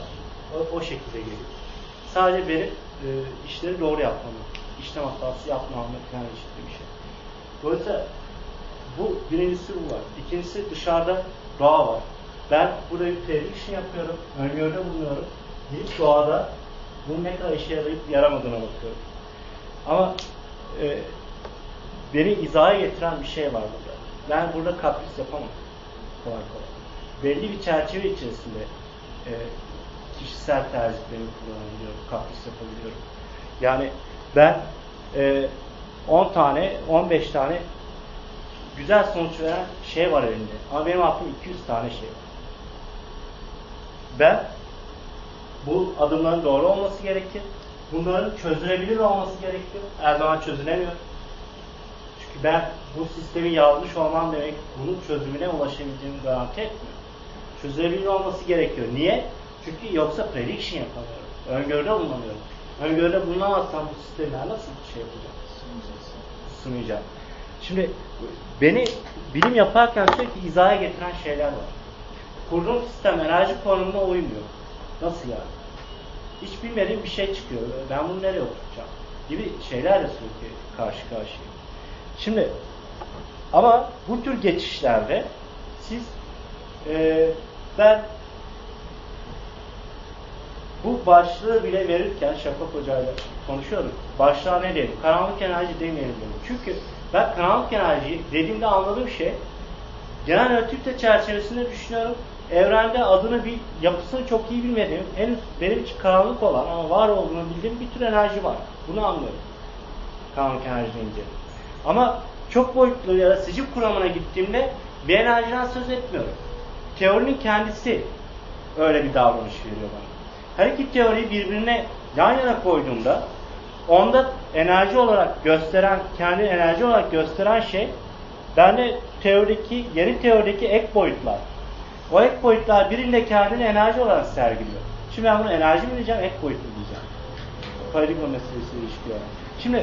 o, o şekilde geliyor. Sadece benim e, işleri doğru yapmam. İşlem hatası yapmam falan işte bir şey. Dolayısıyla bu birincisi bu var. İkincisi dışarıda doğa var. Ben burada bir prediction yapıyorum, öngörüde bulunuyorum. Gidip doğada bunun ne kadar işe yarayıp yaramadığına bakıyorum. Ama e, beni izaha getiren bir şey var burada. Ben burada kapris yapamam. Kolay kolay. Belli bir çerçeve içerisinde e, kişisel tercihlerimi kullanabiliyorum, kapris yapabiliyorum. Yani ben e, 10 tane, 15 tane güzel sonuç veren şey var elinde. Ama benim aklım 200 tane şey var. Ben bu adımların doğru olması gerekir. Bunların çözülebilir olması gerekir. Her çözülemiyor. Çünkü ben bu sistemi yazmış olmam demek bunun çözümüne ulaşabileceğimi garanti etmiyor. Çözülebilir olması gerekiyor. Niye? Çünkü yoksa prediction yapamıyorum. Öngörüde bulunamıyorum. Öngörüde bulunamazsam bu sistemler nasıl şey yapacağım? Sunacağım. Şimdi beni bilim yaparken sürekli izaha getiren şeyler var. Kurduğum sistem enerji konumuna uymuyor. Nasıl yani? Hiç bilmediğim bir şey çıkıyor. Ben bunu nereye oturtacağım? Gibi şeylerle sürekli karşı karşıyayım. Şimdi ama bu tür geçişlerde siz e, ben bu başlığı bile verirken Şafak Hoca'yla konuşuyorduk. Başlığa ne dedim? Karanlık enerji demeyelim dedim. Çünkü ben karanlık enerji dediğimde anladığım şey genel relativite çerçevesinde düşünüyorum. Evrende adını bir yapısını çok iyi bilmediğim, henüz benim için karanlık olan ama var olduğunu bildiğim bir tür enerji var. Bunu anlıyorum. Karanlık enerji deyince. Ama çok boyutlu ya da sicim kuramına gittiğimde bir enerjiden söz etmiyorum. Teorinin kendisi öyle bir davranış veriyor bana. Her iki teoriyi birbirine yan yana koyduğumda onda enerji olarak gösteren, kendi enerji olarak gösteren şey bende teorideki, yeni teorideki ek boyutlar. O ek boyutlar birinde kendini enerji olarak sergiliyor. Şimdi ben bunu enerji mi diyeceğim, ek boyut mu diyeceğim? Paradigma meselesiyle ilişki olarak. Şimdi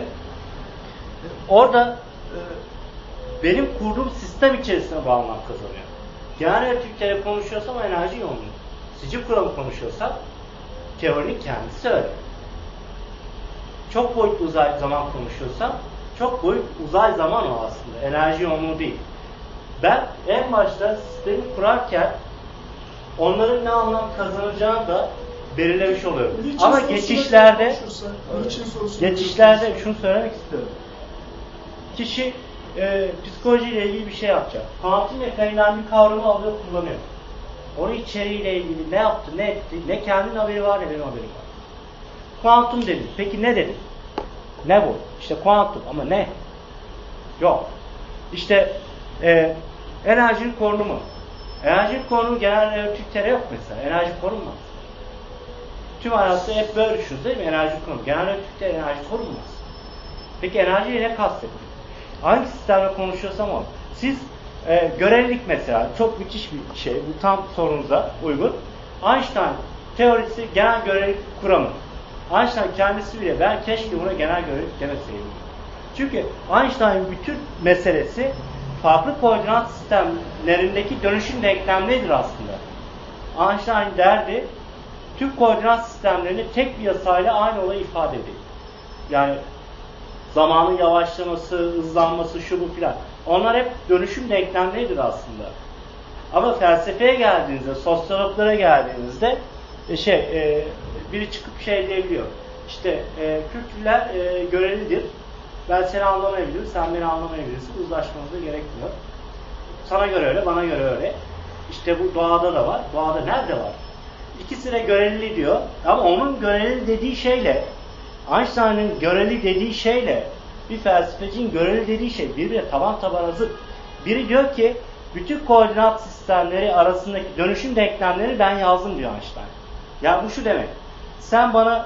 orada e, benim kurduğum sistem içerisinde bağlamam kazanıyor. Genel relativiteyle konuşuyorsam enerji yoğunluğu. sicil kuramı konuşuyorsak teorinin kendisi öyle. Çok boyutlu uzay zaman konuşuyorsam çok boyut uzay zaman o aslında. Enerji yoğunluğu değil. Ben en başta sistemi kurarken onların ne anlam kazanacağını da belirlemiş oluyorum. Niçin Ama geçişlerde niçin geçişlerde şunu söylemek istiyorum. Kişi e, psikolojiyle ilgili bir şey yapacak. Kuantum mekaniğinden bir kavramı alıyor kullanıyor. Onun içeriğiyle ilgili ne yaptı, ne etti, ne kendinin haberi var ne benim haberim var. Kuantum dedi. Peki ne dedi? Ne bu? İşte kuantum ama ne? Yok. İşte e, enerjinin korunumu. Enerjinin korunumu genel relativitede yok mesela. Enerji korunmaz. Tüm hayatta hep böyle düşünürüz değil mi? Enerji korunumu. Genel relativitede enerji korunmaz. Peki enerjiyi ne kastettik? Hangi sistemle konuşuyorsam o. Siz e, görelilik mesela çok müthiş bir şey. Bu tam sorunuza uygun. Einstein teorisi genel görelilik kuramı. Einstein kendisi bile ben keşke buna genel görelilik demeseydim. Çünkü Einstein'ın bütün meselesi farklı koordinat sistemlerindeki dönüşüm denklemleridir aslında. Einstein derdi tüm koordinat sistemlerini tek bir yasayla aynı olayı ifade ediyor. Yani zamanın yavaşlaması, hızlanması, şu bu filan. Onlar hep dönüşüm denklemleridir aslında. Ama felsefeye geldiğinizde, sosyologlara geldiğinizde e, şey, e, biri çıkıp şey diyebiliyor. İşte e, kültürler e, görelidir. Ben seni anlamayabilirim, sen beni anlamayabilirsin. Uzlaşmamıza gerekmiyor. Sana göre öyle, bana göre öyle. İşte bu doğada da var. Doğada nerede var? İkisi de göreli diyor. Ama onun göreli dediği şeyle Einstein'ın göreli dediği şeyle bir felsefecinin göreli dediği şey birbirine taban taban zıt. Biri diyor ki bütün koordinat sistemleri arasındaki dönüşüm denklemleri ben yazdım diyor Einstein. Ya bu şu demek. Sen bana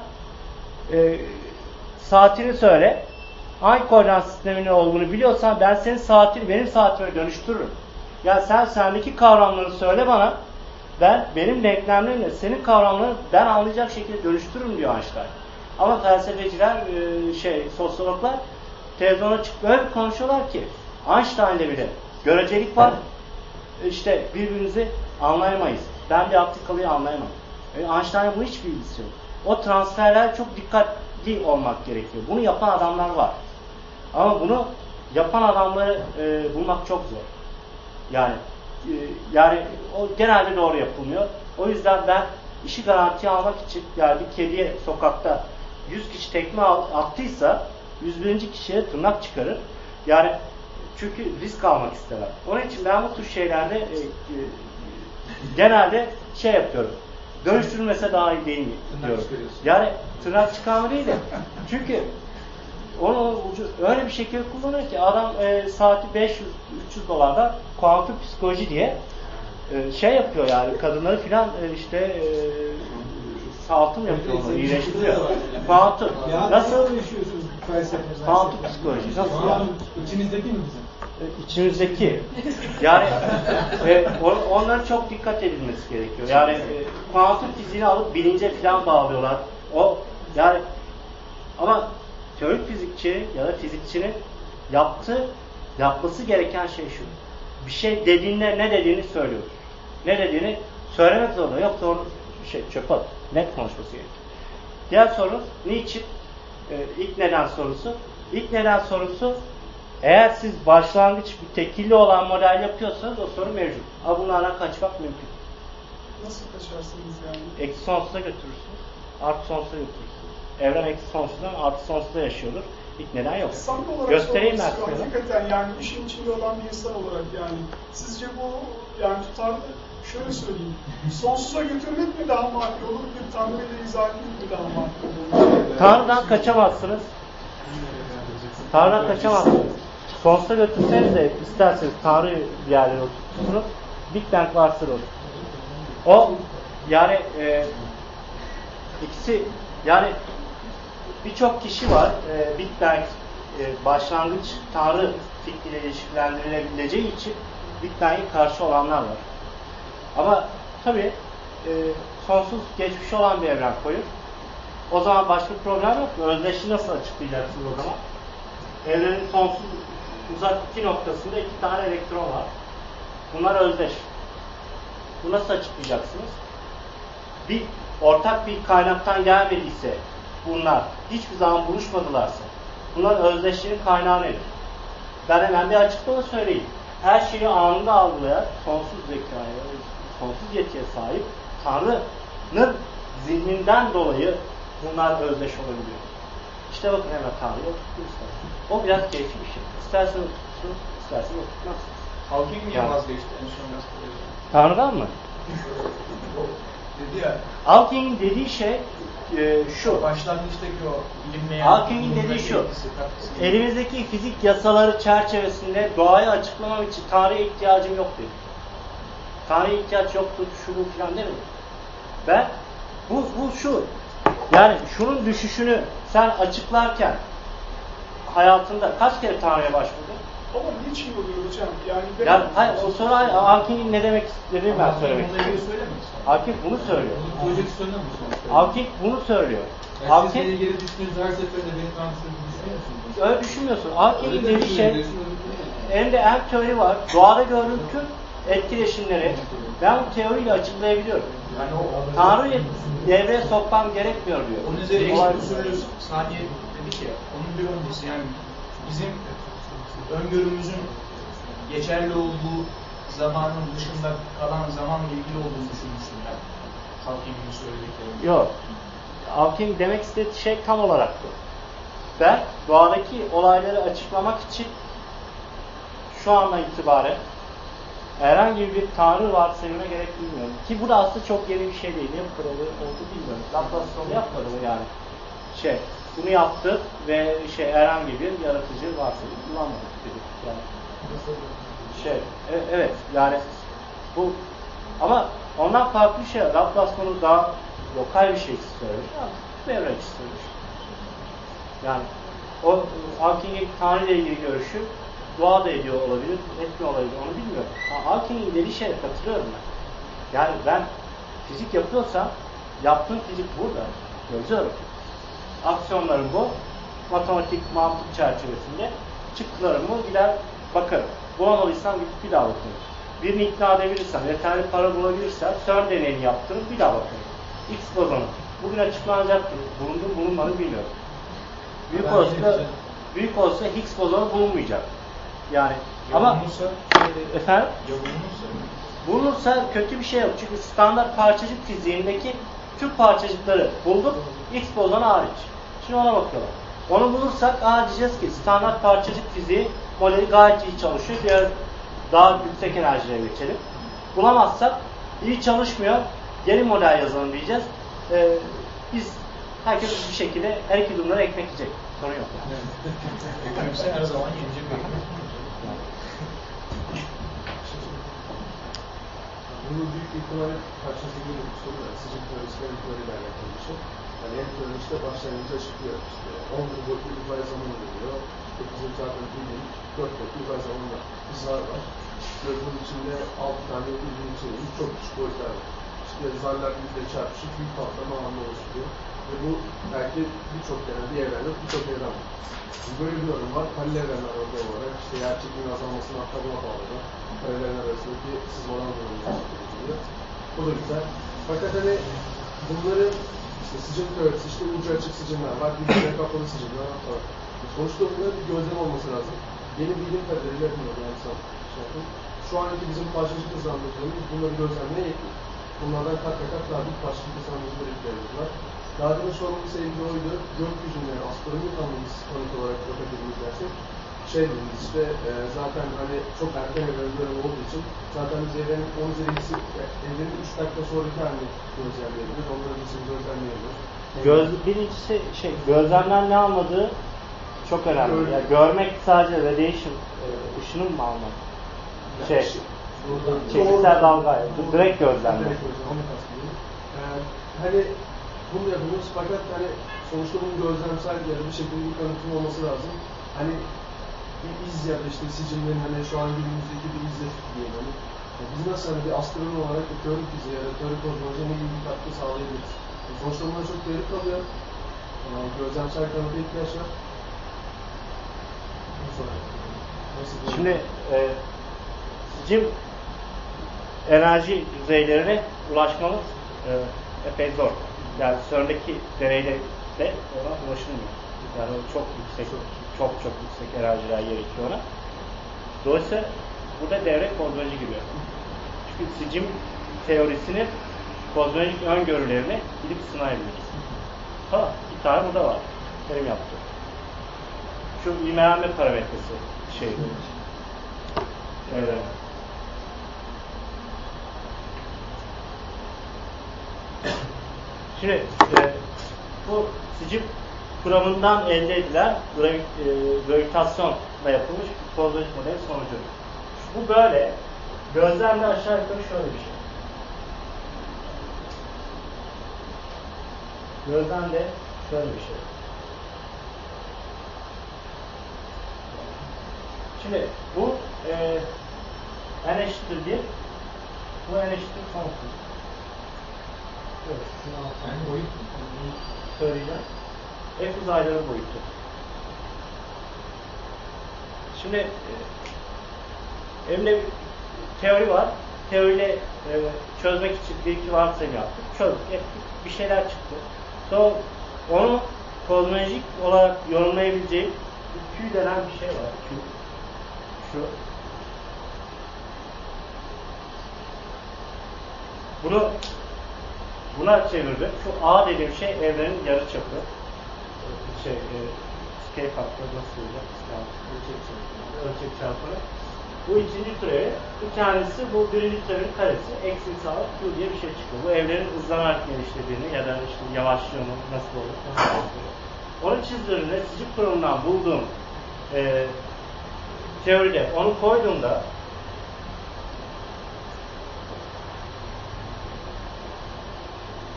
e, saatini söyle. Hangi koordinat sisteminin olduğunu biliyorsan ben senin saatini benim saatime dönüştürürüm. Ya sen sendeki kavramları söyle bana. Ben benim denklemlerimle senin kavramlarını ben anlayacak şekilde dönüştürürüm diyor Einstein. Ama felsefeciler, e, şey, sosyologlar televizyona çıkıp öyle konuşuyorlar ki Einstein'de bile görecelik var. İşte birbirimizi anlayamayız. Ben bir optikalıyı anlayamam. E, Einstein'ın bu hiçbir ilgisi yok. O transferler çok dikkatli olmak gerekiyor. Bunu yapan adamlar var. Ama bunu yapan adamları e, bulmak çok zor. Yani e, yani o genelde doğru yapılmıyor. O yüzden ben işi garantiye almak için yani bir kediye sokakta 100 kişi tekme attıysa 101. kişiye tırnak çıkarır. Yani çünkü risk almak istemem. Onun için ben bu tür şeylerde e, e, genelde şey yapıyorum. Dönüştürülmese daha iyi değil mi diyorum. Yani tırnak çıkarma değil de çünkü onu öyle bir şekilde kullanıyor ki adam e, saati 500-300 dolardan kuantum psikoloji diye e, şey yapıyor yani kadınları filan e, işte e, saltım yapıyor onu iyileştiriyor. Kuantum. Nasıl? Kuantum psikoloji. Nasıl yani? İçinizdeki mi bizim? E, içimizdeki. Yani e, on- onlara çok dikkat edilmesi gerekiyor. Yani e, kuantum fiziğini alıp bilince filan bağlıyorlar. O yani ama teorik fizikçi ya da fizikçinin yaptığı, yapması gereken şey şu. Bir şey dediğinde ne dediğini söylüyor. Ne dediğini söylemek zorunda. Yoksa onu şey çöpe at. Net konuşması gerekiyor. Diğer soru niçin? Ee, ilk neden sorusu. İlk neden sorusu eğer siz başlangıç bir tekilli olan model yapıyorsanız o soru mevcut. Ama bunlardan kaçmak mümkün. Nasıl kaçarsınız yani? Eksi sonsuza götürürsünüz. Artı sonsuza götürürsünüz. Evren eksi sonsuzdan artı sonsuzda yaşıyordur. İlk neden yok. Samimi olarak Göstereyim ben size. Hakikaten yani işin içinde olan bir insan olarak yani sizce bu yani tutarlı şöyle söyleyeyim. Sonsuza götürmek mi daha makul olur bir Tanrı ile izah etmek mi daha makul olur? Tanrı'dan kaçamazsınız. Tanrı'dan kaçamazsınız. Sonsuza götürseniz de isterseniz Tanrı bir yerlere oturtursunuz. Big Bang varsın olur. O yani e, ikisi yani birçok kişi var e, Big Bang e, başlangıç Tanrı fikriyle ilişkilendirilebileceği için Big Bang'e karşı olanlar var. Ama tabi e, sonsuz geçmiş olan bir evren koyun. O zaman başka bir problem yok mu? Özdeşliği nasıl açıklayacaksınız o zaman? Evrenin sonsuz uzak iki noktasında iki tane elektron var. Bunlar özdeş. Bu nasıl açıklayacaksınız? bir ortak bir kaynaktan gelmediyse bunlar hiçbir zaman buluşmadılarsa bunların özdeşliğinin kaynağı nedir? Ben hemen bir açıklama söyleyeyim. Her şeyi anında algılayan sonsuz zekaya, sonsuz yetiye sahip Tanrı'nın zihninden dolayı bunlar özdeş olabiliyor. İşte bakın hemen Tanrı'yı oturtmuşlar. O biraz keyifli bir şey. İstersen oturtursun, istersen oturtmazsın. Hawking niye Yani. vazgeçti en son? Tanrı'dan mı? Dedi ya, Hawking'in dediği şey e, şu. başlangıçtaki o bilinmeyen... Hawking'in dediği şu. etkisi. Elimizdeki fizik yasaları çerçevesinde doğayı açıklamam için Tanrı'ya ihtiyacım yok dedi. Tanrı'ya ihtiyaç yoktur, şu bu filan demedi. Ben bu, bu şu. Yani şunun düşüşünü sen açıklarken hayatında kaç kere Tanrı'ya başvurdun? Ama niçin oluyor hocam? Yani ben, Ya hayır, o soru Hawking'in ne demek istediğini ben söylemek ilgili istiyorum. Hawking bunu söylüyor. Projeksiyonda mı sonuçta? Hawking bunu söylüyor. Yani siz Hawking beni geri düştüğünüz her seferinde beni transferi düşünüyor musunuz? öyle düşünmüyorsun. De dediği şey Elimde hem teori var. Doğada gördüğüm tüm etkileşimleri ben bu teoriyle açıklayabiliyorum. Yani o Tanrı'yı devreye sokmam gerekmiyor diyor. Onun Olay- eşit usulü saniye dedik ya, onun bir öncesi yani bizim öngörümüzün geçerli olduğu zamanın dışında kalan zamanla ilgili olduğunu düşünmüştüm ben. Hawking'in söyledikleri. Yok. Hawking demek istediği şey tam olarak bu. Ben doğadaki olayları açıklamak için şu andan itibaren herhangi bir tanrı varsayımına gerek duymuyorum. Ki bu da aslında çok yeni bir şey değil. Ne bu kadar oldu bilmiyorum. Laplace onu yapmadı mı yani? Şey, bunu yaptı ve şey herhangi bir yaratıcı varsayım kullanmadık dedik. Yani şey, e- evet yani bu ama ondan farklı şey. Laplace bunu daha lokal bir şey ama Beveridge söylemiş. Yani o Hawking'in Tanrı ile ilgili görüşü dua da ediyor olabilir, etmiyor olabilir onu bilmiyorum. Ama Hawking'in dediği şeye katılıyorum ben. Yani ben fizik yapıyorsam yaptığım fizik burada. Yazıyorum. Aksiyonlarım bu. Matematik, mantık çerçevesinde çıktılarımı gider bakarım. Bulamadıysam gidip bir daha bakarım. Birini ikna edebilirsem, yeterli para bulabilirsem CERN deneyini yaptırıp bir daha bakarım. X bozonu. Bugün açıklanacaktır. Bulundu bulunmadı bilmiyorum. Büyük Ben olasılıkla şey büyük olasılıkla Higgs bozonu bulunmayacak. Yani Ya ama bulunursa, efendim ya bulunursa, bulunursa kötü bir şey yok. Çünkü standart parçacık fiziğindeki tüm parçacıkları bulduk. X bozonu hariç. Şimdi ona bakıyorlar. Onu bulursak aa diyeceğiz ki standart parçacık fiziği modeli gayet iyi çalışıyor. Diğer daha yüksek enerjilere geçelim. Bulamazsak iyi çalışmıyor. Yeni model yazalım diyeceğiz. Ee, biz herkes bir şekilde her iki durumlara ekmek yiyecek. Sorun yok. Yani. ekonomisi her zaman yenecek bir Bunu büyük ihtimalle karşınıza gelen bir soru var. Sıcak teorisi ve teoriyle alakalı bir şey. Yani en teorisi de başlangıcı açıklıyor. İşte 10 bin boyutlu uzay zamanı oluyor. İşte bizim zaten bildiğim 4 boyutlu uzay zamanında bizler var. Gözünün içinde 6 tane bildiğim içeriğimiz çok küçük boyutlar var. İşte zarlar birbirine çarpışıp büyük patlama anı oluşturuyor. Ve bu belki birçok bir evrende birçok evren var. Böyle bir yorum var. Paralel evrenler orada olarak işte yer çekiminin azalmasını hatta buna bağlı. Paralel arasındaki sızmadan durumunu yapıyor. Bu da güzel. Fakat hani bunların işte sicim teorisi, işte ucu açık sicimler var, birbirine kapalı sicimler var. Sonuçta bunların bir gözlem olması lazım. Benim bildiğim kadarıyla bilmiyorum yani sen şey. Şu anki bizim parçacık hızlandırdığımız bunları gözlemleye yetmiyor. Bunlardan kat kat daha büyük parçacık hızlandırıcıları ihtiyacımız var. Daha demin sormamın sevgili oydu. Gökyüzüne astronomik anlamda kanıt olarak bakabiliriz dersek şey dediniz işte e, zaten hani çok erken evren olduğu için zaten biz evrenin 10 üzeri eksi evrenin 3 dakika sonraki halini gözlemleyebiliriz. Onları bizim gözlemleyebiliriz. Göz, birincisi şey gözlemden ne anladığı çok önemli. Görmek. Yani görmek sadece radiation e, ışının mı almak? Şey, çekimsel dalga, direkt gözlemle. Direkt gözlemle. Ee, hani bunu yapıyoruz fakat hani sonuçta bunun gözlemsel bir şekilde bir kanıtın olması lazım. Hani bir iz ya da işte sicillerin hani şu an günümüzdeki bir izle diyelim. Hani, yani biz nasıl hani bir astronom olarak bir teorik fiziğe ya da teorik kozmolojiye ne gibi bir katkı sağlayabiliriz? Yani sonuçta bunlar çok teorik kalıyor. Yani gözlemsel kanıta ihtiyaç var. Şimdi e, sicim enerji düzeylerine ulaşmamız e, epey zor. Yani CERN'deki deneyle de ona ulaşılmıyor. Yani çok yüksek, çok çok yüksek enerjiler gerekiyor. Dolayısıyla burada devre kozmoloji giriyor. Çünkü sicim teorisinin kozmolojik öngörülerini gidip sınayabiliriz. Ha, bir tane burada var. Benim yaptığım. Şu ivmelenme parametresi şey. Evet. Şimdi e, bu sicim kuramından elde edilen gravi, e, gravitasyonla yapılmış bir kozmolojik model sonucu. Bu böyle gözlemle aşağı yukarı şöyle bir şey. Gözlemle şöyle bir şey. Şimdi bu e, n eşittir 1 bu n eşittir sonsuz. Evet, şunu alsam. Söyleyeceğim. F uzayların boyutu. Şimdi elimde teori var. Teoriyle e, çözmek için bir iki varsayım yaptık. Çözdük, ettik. Bir şeyler çıktı. Sonra onu kozmolojik olarak yorumlayabileceğim Q denen bir şey var. Q. Şu. Bunu buna çevirdim. Şu A dediğim şey evrenin yarıçapı. Şey, e, scale factor nasıl? Yani, ölçek çarpımı. Ölçek çarpımı. Bu ikinci türevi. Bir tanesi bu birinci türevin karesi. Eksi sağ Q diye bir şey çıkıyor. Bu evrenin hızlanarak genişlediğini ya da işte yavaşlıyor nasıl olur, nasıl olur. Onun çizgilerinde sicip kuramından bulduğum e, teoride onu koyduğumda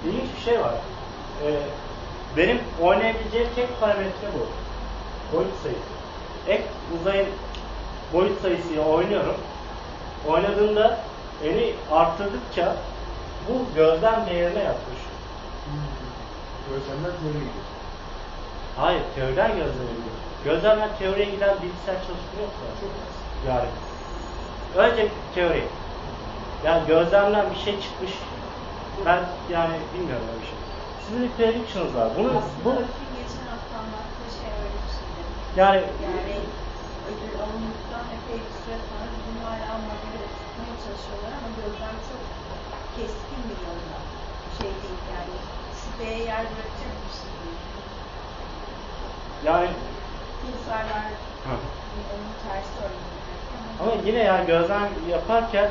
ilginç bir şey var. Ee, benim oynayabileceğim tek parametre bu. Boyut sayısı. Ek uzayın boyut sayısıyla oynuyorum. Oynadığımda eni arttırdıkça bu gözlem değerine yaklaşıyor. Gözlemler teori gidiyor. Hayır, teoriler gözleme gidiyor. Gözlemler teoriye giden bilgisayar çalışma yok mu? Yani. Önce teori. Yani gözlemden bir şey çıkmış. Ben yani bilmiyorum öyle bir şey. Sizin bir prediction'ınız var. Bunu, bu, geçen hafta anlattığı şey öyle bir şeydi. yani Yani ödül alındıktan epey bir süre sonra bunu hala maddede tutmaya çalışıyorlar ama gözlem çok keskin bir yolda. Şey değil yani şüpheye yer bırakacak bir şey değil. yani Pulsarlar Hı. onun tersi örneği. ama yine yani gözlem yaparken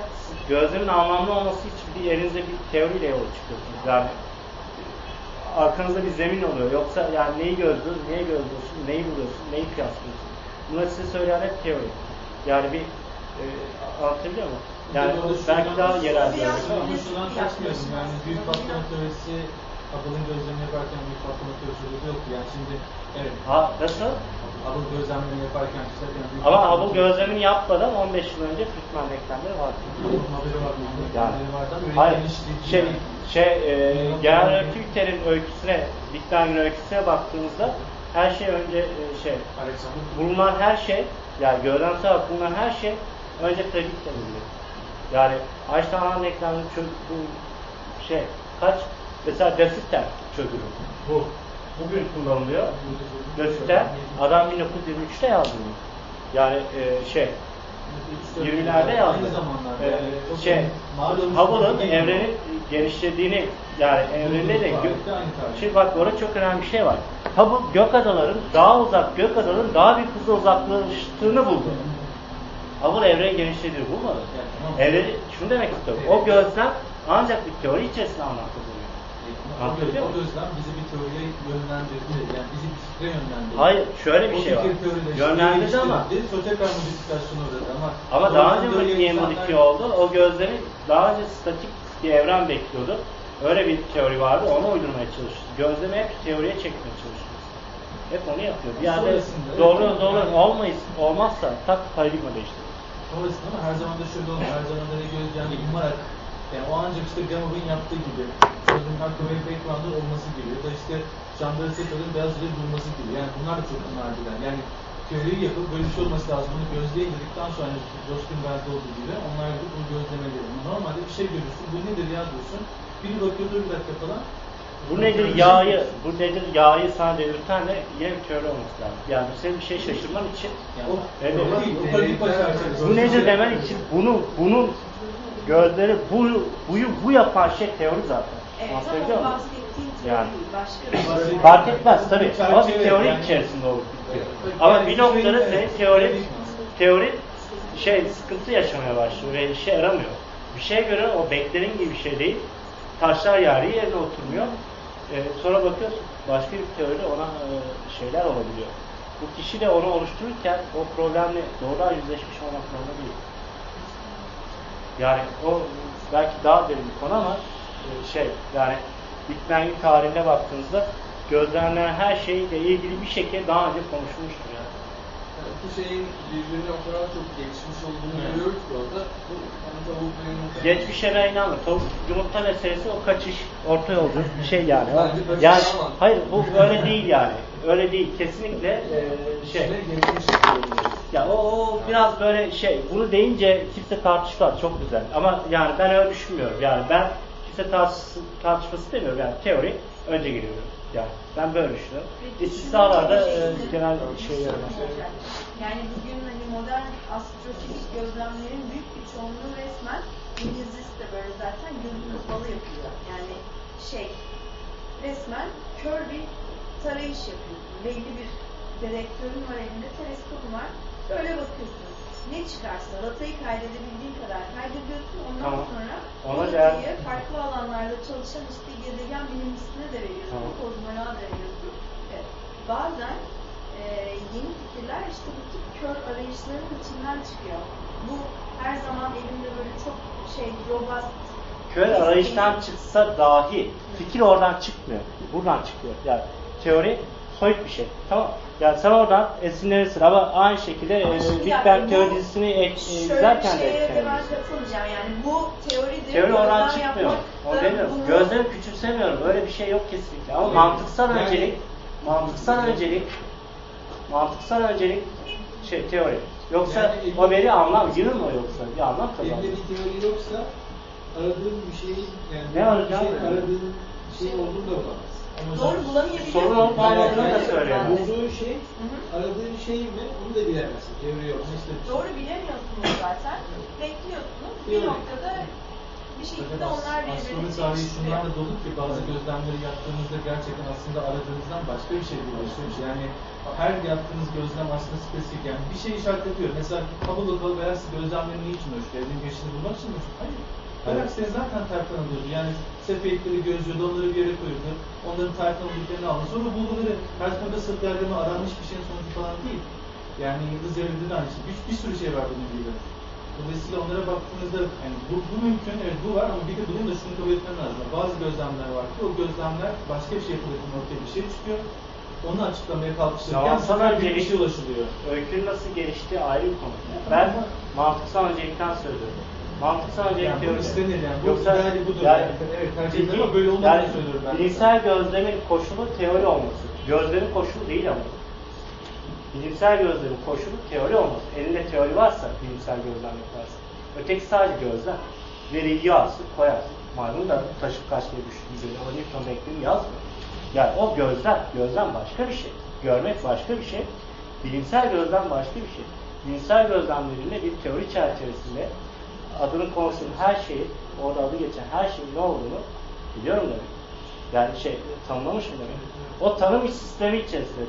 gözlemin anlamlı olması için bir elinizde bir teoriyle yola çıkıyorsunuz. Yani arkanızda bir zemin oluyor. Yoksa yani neyi gözlüyorsun, neye gözlüyorsun, neyi buluyorsun, neyi kıyaslıyorsun. Bunları size söyleyen hep teori. Yani bir e, anlatabiliyor muyum? Yani belki daha yerel bir örnek ama şundan kaçmıyorum yani büyük patlama teorisi Hubble'ın gözlemini yaparken büyük patlama teorisi yoktu. Yani şimdi evet Ha, nasıl? Hubble gözlemlerini yaparken zaten büyük Ama Hubble gözlemini yapmadan 15 yıl önce Friedman denklemleri vardı. Haberi vardı. Yani, haberi vardı hayır, şey, yani. Şey e, genel relativitenin öyküsüne, Bang'in öyküsüne baktığımızda her şey önce e, şey, bulunan her şey, yani gözlemsel olarak bulunan her şey önce predik ediliyor. Yani Einstein denkleminin çöz, bu şey, kaç, mesela De Sitter çözümü. Bu. Bugün kullanılıyor. De Sitter, adam 1923'te yazdı. Yani e, şey, 20'lerde yazdı. Ee, şey, Hubble'ın evrenin genişlediğini yani tarih. Şimdi bak orada çok önemli bir şey var. Hubble gök adaların daha uzak gök adaların daha büyük hızla uzaklaştığını buldu. Hubble evrenin genişlediğini bulmadı. Evreni şunu demek istiyorum. O gözlem ancak bir teori içerisinde anlatılıyor. O, Anlatabiliyor göz, o muyum? gözlem bizi bir teoriye yönlendirdi. Yani bizi bir fikre yönlendirdi. Hayır, şöyle bir O şey var. Yönlendirdi ama Sonra tekrar modifikasyon uğradı ama Ama daha önce niye insanlar- modifiye oldu? O gözlemi daha önce statik bir evren bekliyordu. Öyle bir teori vardı, onu uydurmaya çalıştı. Gözlemi hep teoriye çekmeye çalıştı. Hep onu yapıyor. Bir yerde Sonrasında- doğru doğru olmayız, olmazsa tak paradigma değiştirir. Sonrasında ama her zaman da şöyle olmuyor. Her zaman da göz yani umarak yani o ancak işte Gamov'un yaptığı gibi Sözün hakkı ve background'ın olması gibi ya da işte Chandra Sekhal'ın beyaz yılı bulması gibi. Yani bunlar da çok nadiren. Yani teoriyi yapıp böyle bir şey olması lazım. Bunu dedikten sonra hani Jocelyn Bell'de olduğu gibi onlar da bunu gözlemeleri. Normalde bir şey görüyorsun. Bu nedir ya diyorsun. Biri bakıyor dur bir dakika falan. Bu nedir yağı, bu nedir yağı sadece ürtenle yine bir teori olması lazım. Yani senin bir şey şaşırman için O, Evet. o paradigma bu nedir demen için bunu bunun gözleri bu buyu bu yapan şey teori zaten. Evet, Anlatabiliyor muyum? Yani. şey. Fark etmez tabii. Ama bir teori yani- içerisinde olur. Ama bir noktada senin teori teori şey sıkıntı yaşamaya başlıyor ve işe yaramıyor. Bir şeye göre o beklediğin gibi bir şey değil. Taşlar yari yerine oturmuyor. Ee, sonra bakıyorsun başka bir teori ona e, şeyler olabiliyor. Bu kişi de onu oluştururken o problemle doğrudan yüzleşmiş olmak zorunda değil. Yani o belki daha derin bir konu ama e, şey yani Bitmenlik tarihine baktığınızda gözlemlenen her şeyle ilgili bir şekilde daha önce konuşulmuştur yani. Yani bu şeyin birbirine o kadar çok geçmiş olduğunu Evet. görüyoruz ki orada. Bu hani tavuk ve yumurta. Geçmişe ben inanmıyorum. Tavuk yumurta meselesi o kaçış, orta yolcu bir şey yani. Bence kaçış yani ama- hayır bu öyle değil yani. Öyle değil. Kesinlikle e, şey. Geçmiş. Ya o, o biraz böyle şey. Bunu deyince kimse tartışmaz. Çok güzel. Ama yani ben öyle düşünmüyorum. Yani ben kimse tartışsın, tartışması istemiyorum. Yani teori önce geliyor. Yani ben böyle düşünüyorum. İstisnalarda e, genel şey yaramaz. Yani bugün hani modern astrofizik gözlemlerin büyük bir çoğunluğu resmen İngilizcesi de böyle zaten gözü kapalı yapıyor. Yani şey resmen kör bir tarayış yapıyorsun. Belli bir dedektörün var elinde, teleskopun var. Böyle bakıyorsun. Ne çıkarsa datayı kaydedebildiğin kadar kaydediyorsun. Ondan Tamam. sonra Ona değer- farklı alanlarda çalışan işte gezegen bilimcisine de veriyorsun. Tamam. Kozmoloğa da veriyorsun. Evet. Bazen e, yeni fikirler işte bu tip kör arayışların içinden çıkıyor. Bu her zaman elimde böyle çok şey robust Köy arayıştan çıksa dahi fikir oradan çıkmıyor. Buradan çıkıyor. Yani teori soyut bir şey. Tamam. Yani sen oradan esinlenirsin ama aynı şekilde e, Şimdi Big yani Bang bu- teori dizisini e, e, Şöyle izlerken bir de şeye de ben etkilenirsin. katılmayacağım. Yani bu teoridir. Teori oradan çıkmıyor. da demiyorum. bunu- Gözleri küçümsemiyorum. Öyle bir şey yok kesinlikle. Ama Evet. mantıksal Yani- öncelik mantıksal öncelik mantıksal öncelik şey teori. Yoksa Yani- o veri anlam yığın mı yoksa? Bir anlam kazanır. Elinde bir teori yoksa aradığın bir şeyin yani Ne bir şey, aradığın şey olduğunu da bulamaz. Doğru bulamayabilirsin. Sorun olup olmadığını da söylüyor. Bulduğun şey, aradığın şey mi onu da bilemezsin. Teori yoksa işte. Doğru bilemiyorsunuz zaten. Bekliyorsunuz. Bir noktada bir şekilde onlar birbirini astronomi tarihi çeliştiriyor. şunlarla dolu ki bazı gözlemleri yaptığınızda gerçekten aslında aradığınızdan başka bir şey buluyorsunuz. Yani her yaptığınız gözlem aslında spesifik yani bir şey işaretletiyor. Mesela Hubble bakalım Galaxy gözlemleri niçin ölçtü? Evrenin geçişini bulmak için mi? Hayır. Galaxy'nin zaten tariften alıyordu. Yani sefeyitleri gözlüyordu, onları bir yere koyuyordu. Onların tariften aldıklarını aldı. Sonra bulguları her konuda sırt yargılama aranmış bir şeyin sonucu falan değil. Yani yıldız evrinde de aynı şey. Bir, bir sürü şey var bunun gibi. Dolayısıyla onlara baktığınızda yani bu, bu mümkün, evet bu var ama bir de bunun da şunu kabul etmen lazım. Bazı gözlemler var ki o gözlemler başka bir şey yapılırken ortaya bir şey çıkıyor. Onu açıklamaya kalkışırken öncelik- şey ulaşılıyor. Öykünün nasıl geliştiği ayrı bir konu. Ben mantıksal öncelikten söylüyorum. Mantıksal öncelik Yani bu istenir yani. Bu Yoksa ideali budur yani, yani. Evet, tercih bilgi- edilir ama böyle olmadığını yani söylüyorum ben. Bilimsel gözlemin koşulu teori olması. Gözlemin koşulu değil ama. Bilimsel gözlemin koşulu teori olması. Elinde teori varsa bilimsel gözlem yaparsın. Öteki sadece gözlem. Veriyi yazarsın, koyarsın. Maymun da taşıp kaçmayı düşündüğünde o Newton denklemi yazmıyor. Yani o gözlem, gözlem başka bir şey. Görmek başka bir şey. Bilimsel gözlem başka bir şey. Bilimsel gözlemlerinde bir teori çerçevesinde adını konuştuğum her şeyi, orada adı geçen her şeyin ne olduğunu biliyorum demek. Yani şey, tanımlamışım demek. O tanım sistemi içerisinde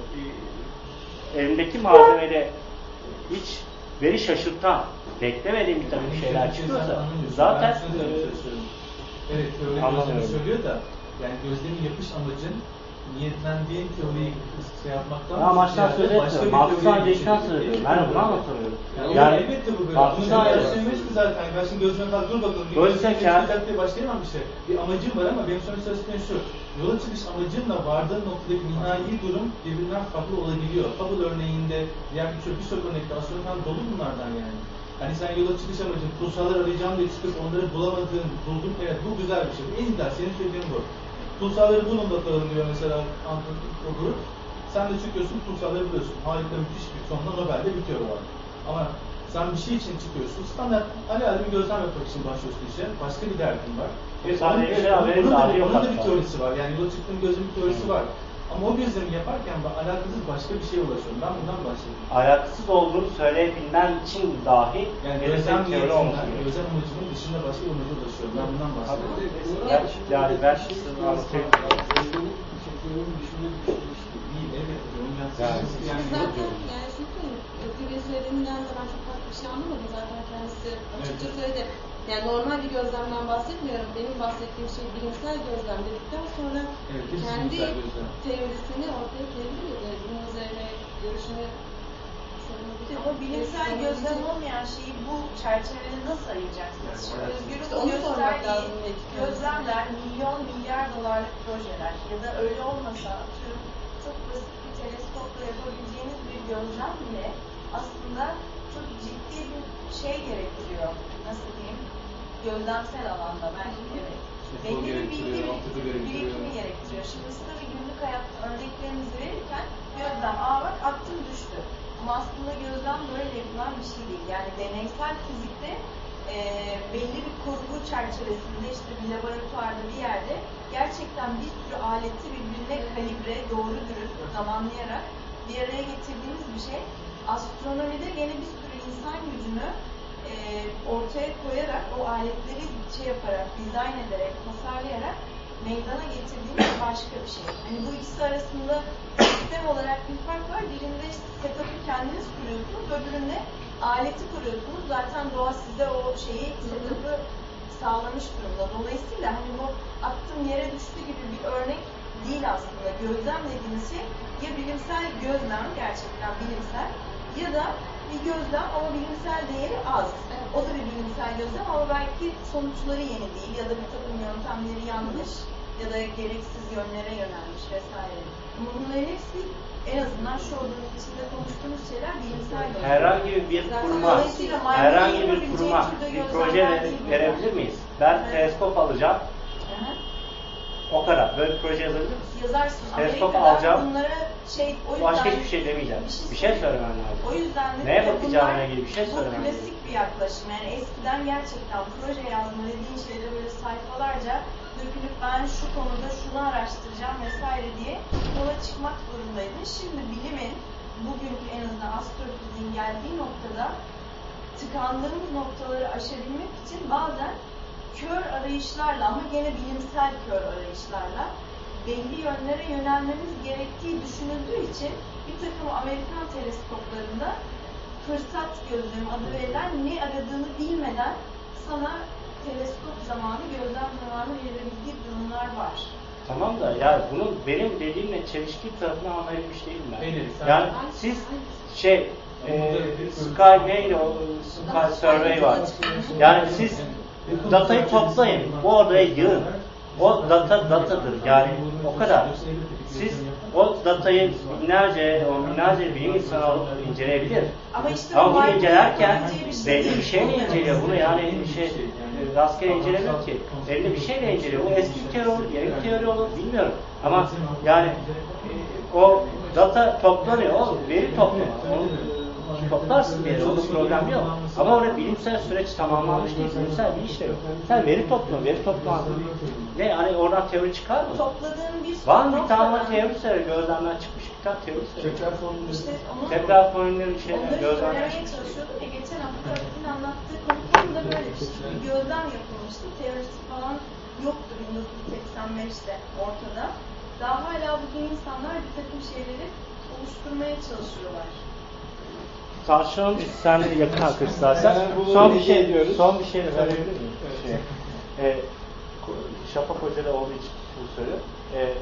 e, elimdeki malzemede hiç veri şaşırtan, beklemediğim bir takım şeyler söylediğim çıkıyorsa zaten e, istiyorum. Evet teori Anlamıyorum. gözlemi söylüyor da yani gözlemin yapış amacın niyetlendiğin teoriyi şey yapmaktan Ben amaçtan ziyade söz etmiyorum. bir öncelikten geçiyor. söylüyorum. Ben bunu anlatamıyorum. Yani, Yani elbette bu böyle. öncelik- söylemiş ki zaten. Ben şimdi gözleme kadar dur bakalım. Bir sen- geçecek diye başlayamam bir şey. Bir amacım var ama benim söylemek istediğim şu. Yola çıkış amacınla vardığın noktadaki nihai durum birbirinden farklı olabiliyor. Hubble örneğinde diğer birçok birçok örnekte astronom dolu bunlardan yani. Hani sen yola çıkış amacın pulsarlar arayacağım diye çıkıp onları bulamadığın, buldun evet bu güzel bir şey. En güzel senin söylediğin bu. Pulsarları bulun bakalım diyor mesela Anton o grup. Sen de çıkıyorsun Tursal'ı buluyorsun. Harika müthiş bir sonunda Nobel'de bitiyor o arada. Ama sen bir şey için çıkıyorsun. Standart alelade bir gözlem yapmak için başlıyorsun işe. Başka bir derdin var. Bir saniye şey bunun da, dahi yok bunun da bir teorisi var. Yani yola çıktığım gözlemin bir teorisi var. Ama o gözlemi yaparken ben alakasız başka bir şeye ulaşıyorum. Ben bundan başladım. Alakasız olduğunu söyleyebilmen için dahi Yani bir gözlem teori olması gerekiyor. gözlem amacının dışında başka bir amaca ulaşıyorum. Ben bundan bahsediyorum. Ben, yani ben size anlatayım. İyi, evet. Onu ben Yani- yani, Zaten yani çünkü Gül'ün söylediğinden de ben çok farklı bir şey anlamadım zaten kendisi açıkça söyledi. Yani normal bir gözlemden bahsetmiyorum. Benim bahsettiğim şey bilimsel gözlem dedikten sonra Evet, kendi teorisini ortaya koyabilir. Bunun üzerine görüşünü. Ama bilimsel gözlem olmayan şeyi bu çerçevede nasıl ayıracaksınız? Şimdi Özgür'ün İşte onu sormak lazım gözlemler milyon milyar dolarlık projeler ya da öyle olmasa atıyorum çok basit bir teleskopla yapabileceğiniz bir gözlem bile aslında çok ciddi bir şey gerektiriyor. Nasıl? Gözlemsel alanda belki evet. Belli bir bilgi birikimi gerektiriyor. Şimdi siz tabii günlük hayatta örneklerinizi verirken gözlem, aa bak attım düştü. Ama aslında gözlem böyle yapılan bir şey değil. Yani deneysel fizikte e, belli bir kurgu çerçevesinde işte bir laboratuvarda bir yerde gerçekten bir sürü aleti birbirine kalibre, doğru dürüst zamanlayarak bir araya getirdiğimiz bir şey. Astronomide gene bir sürü insan gücünü e, ortaya koyarak o aletleri şey yaparak, dizayn ederek, tasarlayarak meydana getirdiğimiz başka bir şey. Hani bu ikisi arasında sistem olarak bir fark var. Birinde setup'ı kendiniz kuruyorsunuz, öbüründe aleti kuruyorsunuz. Zaten doğa size o şeyi, setup'ı sağlamış durumda. Dolayısıyla hani bu attım yere düştü gibi bir örnek değil aslında. Gözlem dediğimiz şey ya bilimsel gözlem, gerçekten bilimsel ya da bir gözlem ama bilimsel değeri az. O da bir bilimsel gözlem ama belki sonuçları yeni değil ya da bir takım yöntemleri yanlış ya da gereksiz yönlere yönelmiş vesaire. Ama bunların hepsi en azından şu odanın içinde konuştuğumuz şeyler bilimsel gözlem. Herhangi bir maymunun herhangi bir türde bir proje verebilir miyiz? Ben Evet. teleskop alacağım. O kadar. Böyle bir proje yazabilir misin? Yazarsın. Teleskop alacağım. bunlara şey o yüzden Başka hiçbir şey demeyeceğim. Bir şey Bir şey söylemen lazım. O yüzden de Neye bakacağına ilgili bir şey Bu söylemen lazım. klasik bir yaklaşım. Yani eskiden gerçekten proje yazma dediğin şeyde böyle sayfalarca dökülüp ben şu konuda şunu araştıracağım vesaire diye yola çıkmak zorundaydın. Şimdi bilimin bugünkü en azından astrofiziğin geldiği noktada tıkandığımız noktaları aşabilmek için bazen kör arayışlarla ama gene bilimsel kör arayışlarla belli yönlere yönelmemiz gerektiği düşünüldüğü için bir takım Amerikan teleskoplarında fırsat gözlemi adı verilen ne aradığını bilmeden sana teleskop zamanı, gözlem zamanı verilebildiği durumlar var. Tamam da yani bunun benim dediğimle çelişki tarafını anlayabilmiş değilim ben. Nedir? Sen- Yani siz şey e, Sky neydi o Sky Survey var. Yani siz datayı toplayın, bu odaya yığın. O data datadır yani o kadar. Siz o datayı binlerce, on binlerce bilim insanı inceleyebilir. Ama işte Ama bu bunu incelerken bir şey belli bir şeyle inceliyor. Bunu yani şey e, rastgele incelemiyor ki. Belli bir şeyle inceliyor. Bu eski bir teori olur, yeni bir teori olur bilmiyorum. Ama yani e, o data toplanıyor. O veri toplama. E, toplarsın bir yere. Onda problem yok. Ama orada bilimsel süreç tamamlanmış değil. Bilimsel bir iş de yok. Sen veri topla. Veri topla. Ne hani oradan teori çıkar mı? Topladığın bir sürü Var mı bir tane teori söyle. Gözlemden çıkmış bir tane teori söyle. Tekrar formülü. İşte onu Tekrar formülleri bir şeyler Onları gözlemden söylemeye çıkmış. çalışıyordum ve geçen hafta Öykü'nün anlattığı konu tam da böyle bir şey. Bir gözlem yapılmıştı. Teorisi falan yoktu 1985'te ortada. Daha hala bugün insanlar bir takım şeyleri oluşturmaya çalışıyorlar. Tarşan sen yakın arkadaş. Yani bunu Son bir şey ediyoruz. Son bir şey de verebilir miyim? Şey, e, Şafak Hoca da olduğu için şunu söylüyor. E,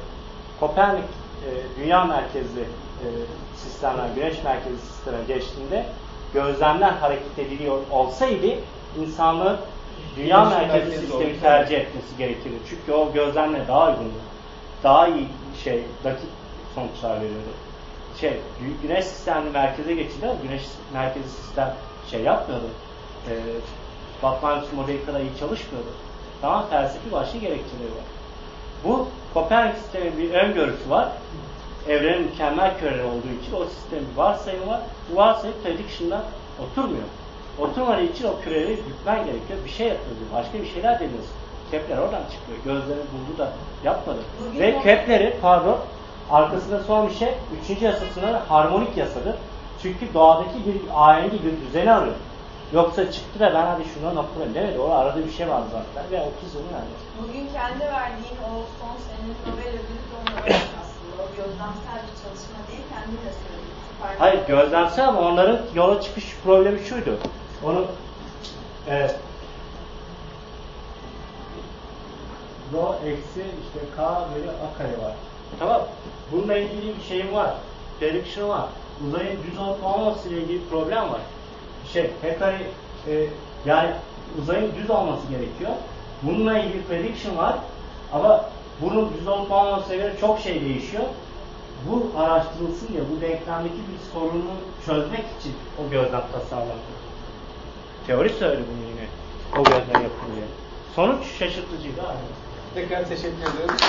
Kopernik e, dünya merkezli e, sistemler, güneş merkezli sisteme geçtiğinde gözlemler hareket ediliyor olsaydı insanlığın dünya merkezli sistemi tercih etmesi gerekirdi. Çünkü o gözlemle daha uygundu. Daha iyi şey, dakik sonuçlar veriyordu şey gü- güneş sistemli merkeze geçildi ama güneş merkezi sistem şey yapmıyordu. E, Batmanus modeli kadar iyi çalışmıyordu. Daha felsefi başlı gerekçeleri var. Bu Kopernik sistemin bir öngörüsü var. evrenin mükemmel küreleri olduğu için o sistemin bir varsayımı var. Bu varsayım prediction'da oturmuyor. Oturmadığı için o küreleri bükmen gerekiyor. Bir şey yapıyorsun. Başka bir şeyler deniyorsun. Kepler oradan çıkıyor. Gözlerini buldu da yapmadı. Bugün Ve Kepler'i pardon arkasında son bir şey üçüncü yasasına harmonik yasadır. Çünkü doğadaki bir ahengi bir düzeni arıyor. Yoksa çıktı da ben hadi şuna noktalayayım demedi. Orada arada bir şey var zaten ve o kız onu yani. Bugün kendi verdiğin o son senin Nobel ödülü de vermiş aslında. O gözlemsel bir çalışma değil, kendin de söyledin. Hayır gözlemsel ama onların yola çıkış problemi şuydu. Onu e, Rho eksi işte K bölü A kare var. Tamam. Bununla ilgili bir şeyim var. Prediction var. Uzayın düz olup olmaması ile ilgili bir problem var. Şey, hani e, yani uzayın düz olması gerekiyor. Bununla ilgili prediction var. Ama bunun düz olup olmamasına göre çok şey değişiyor. Bu araştırılsın diye bu denklemdeki bir sorunu çözmek için o gözlem tasarlandı. Teori söyledi bunu yine. O gözlem yapılıyor. Sonuç şaşırtıcıydı abi. Tekrar teşekkür ediyoruz.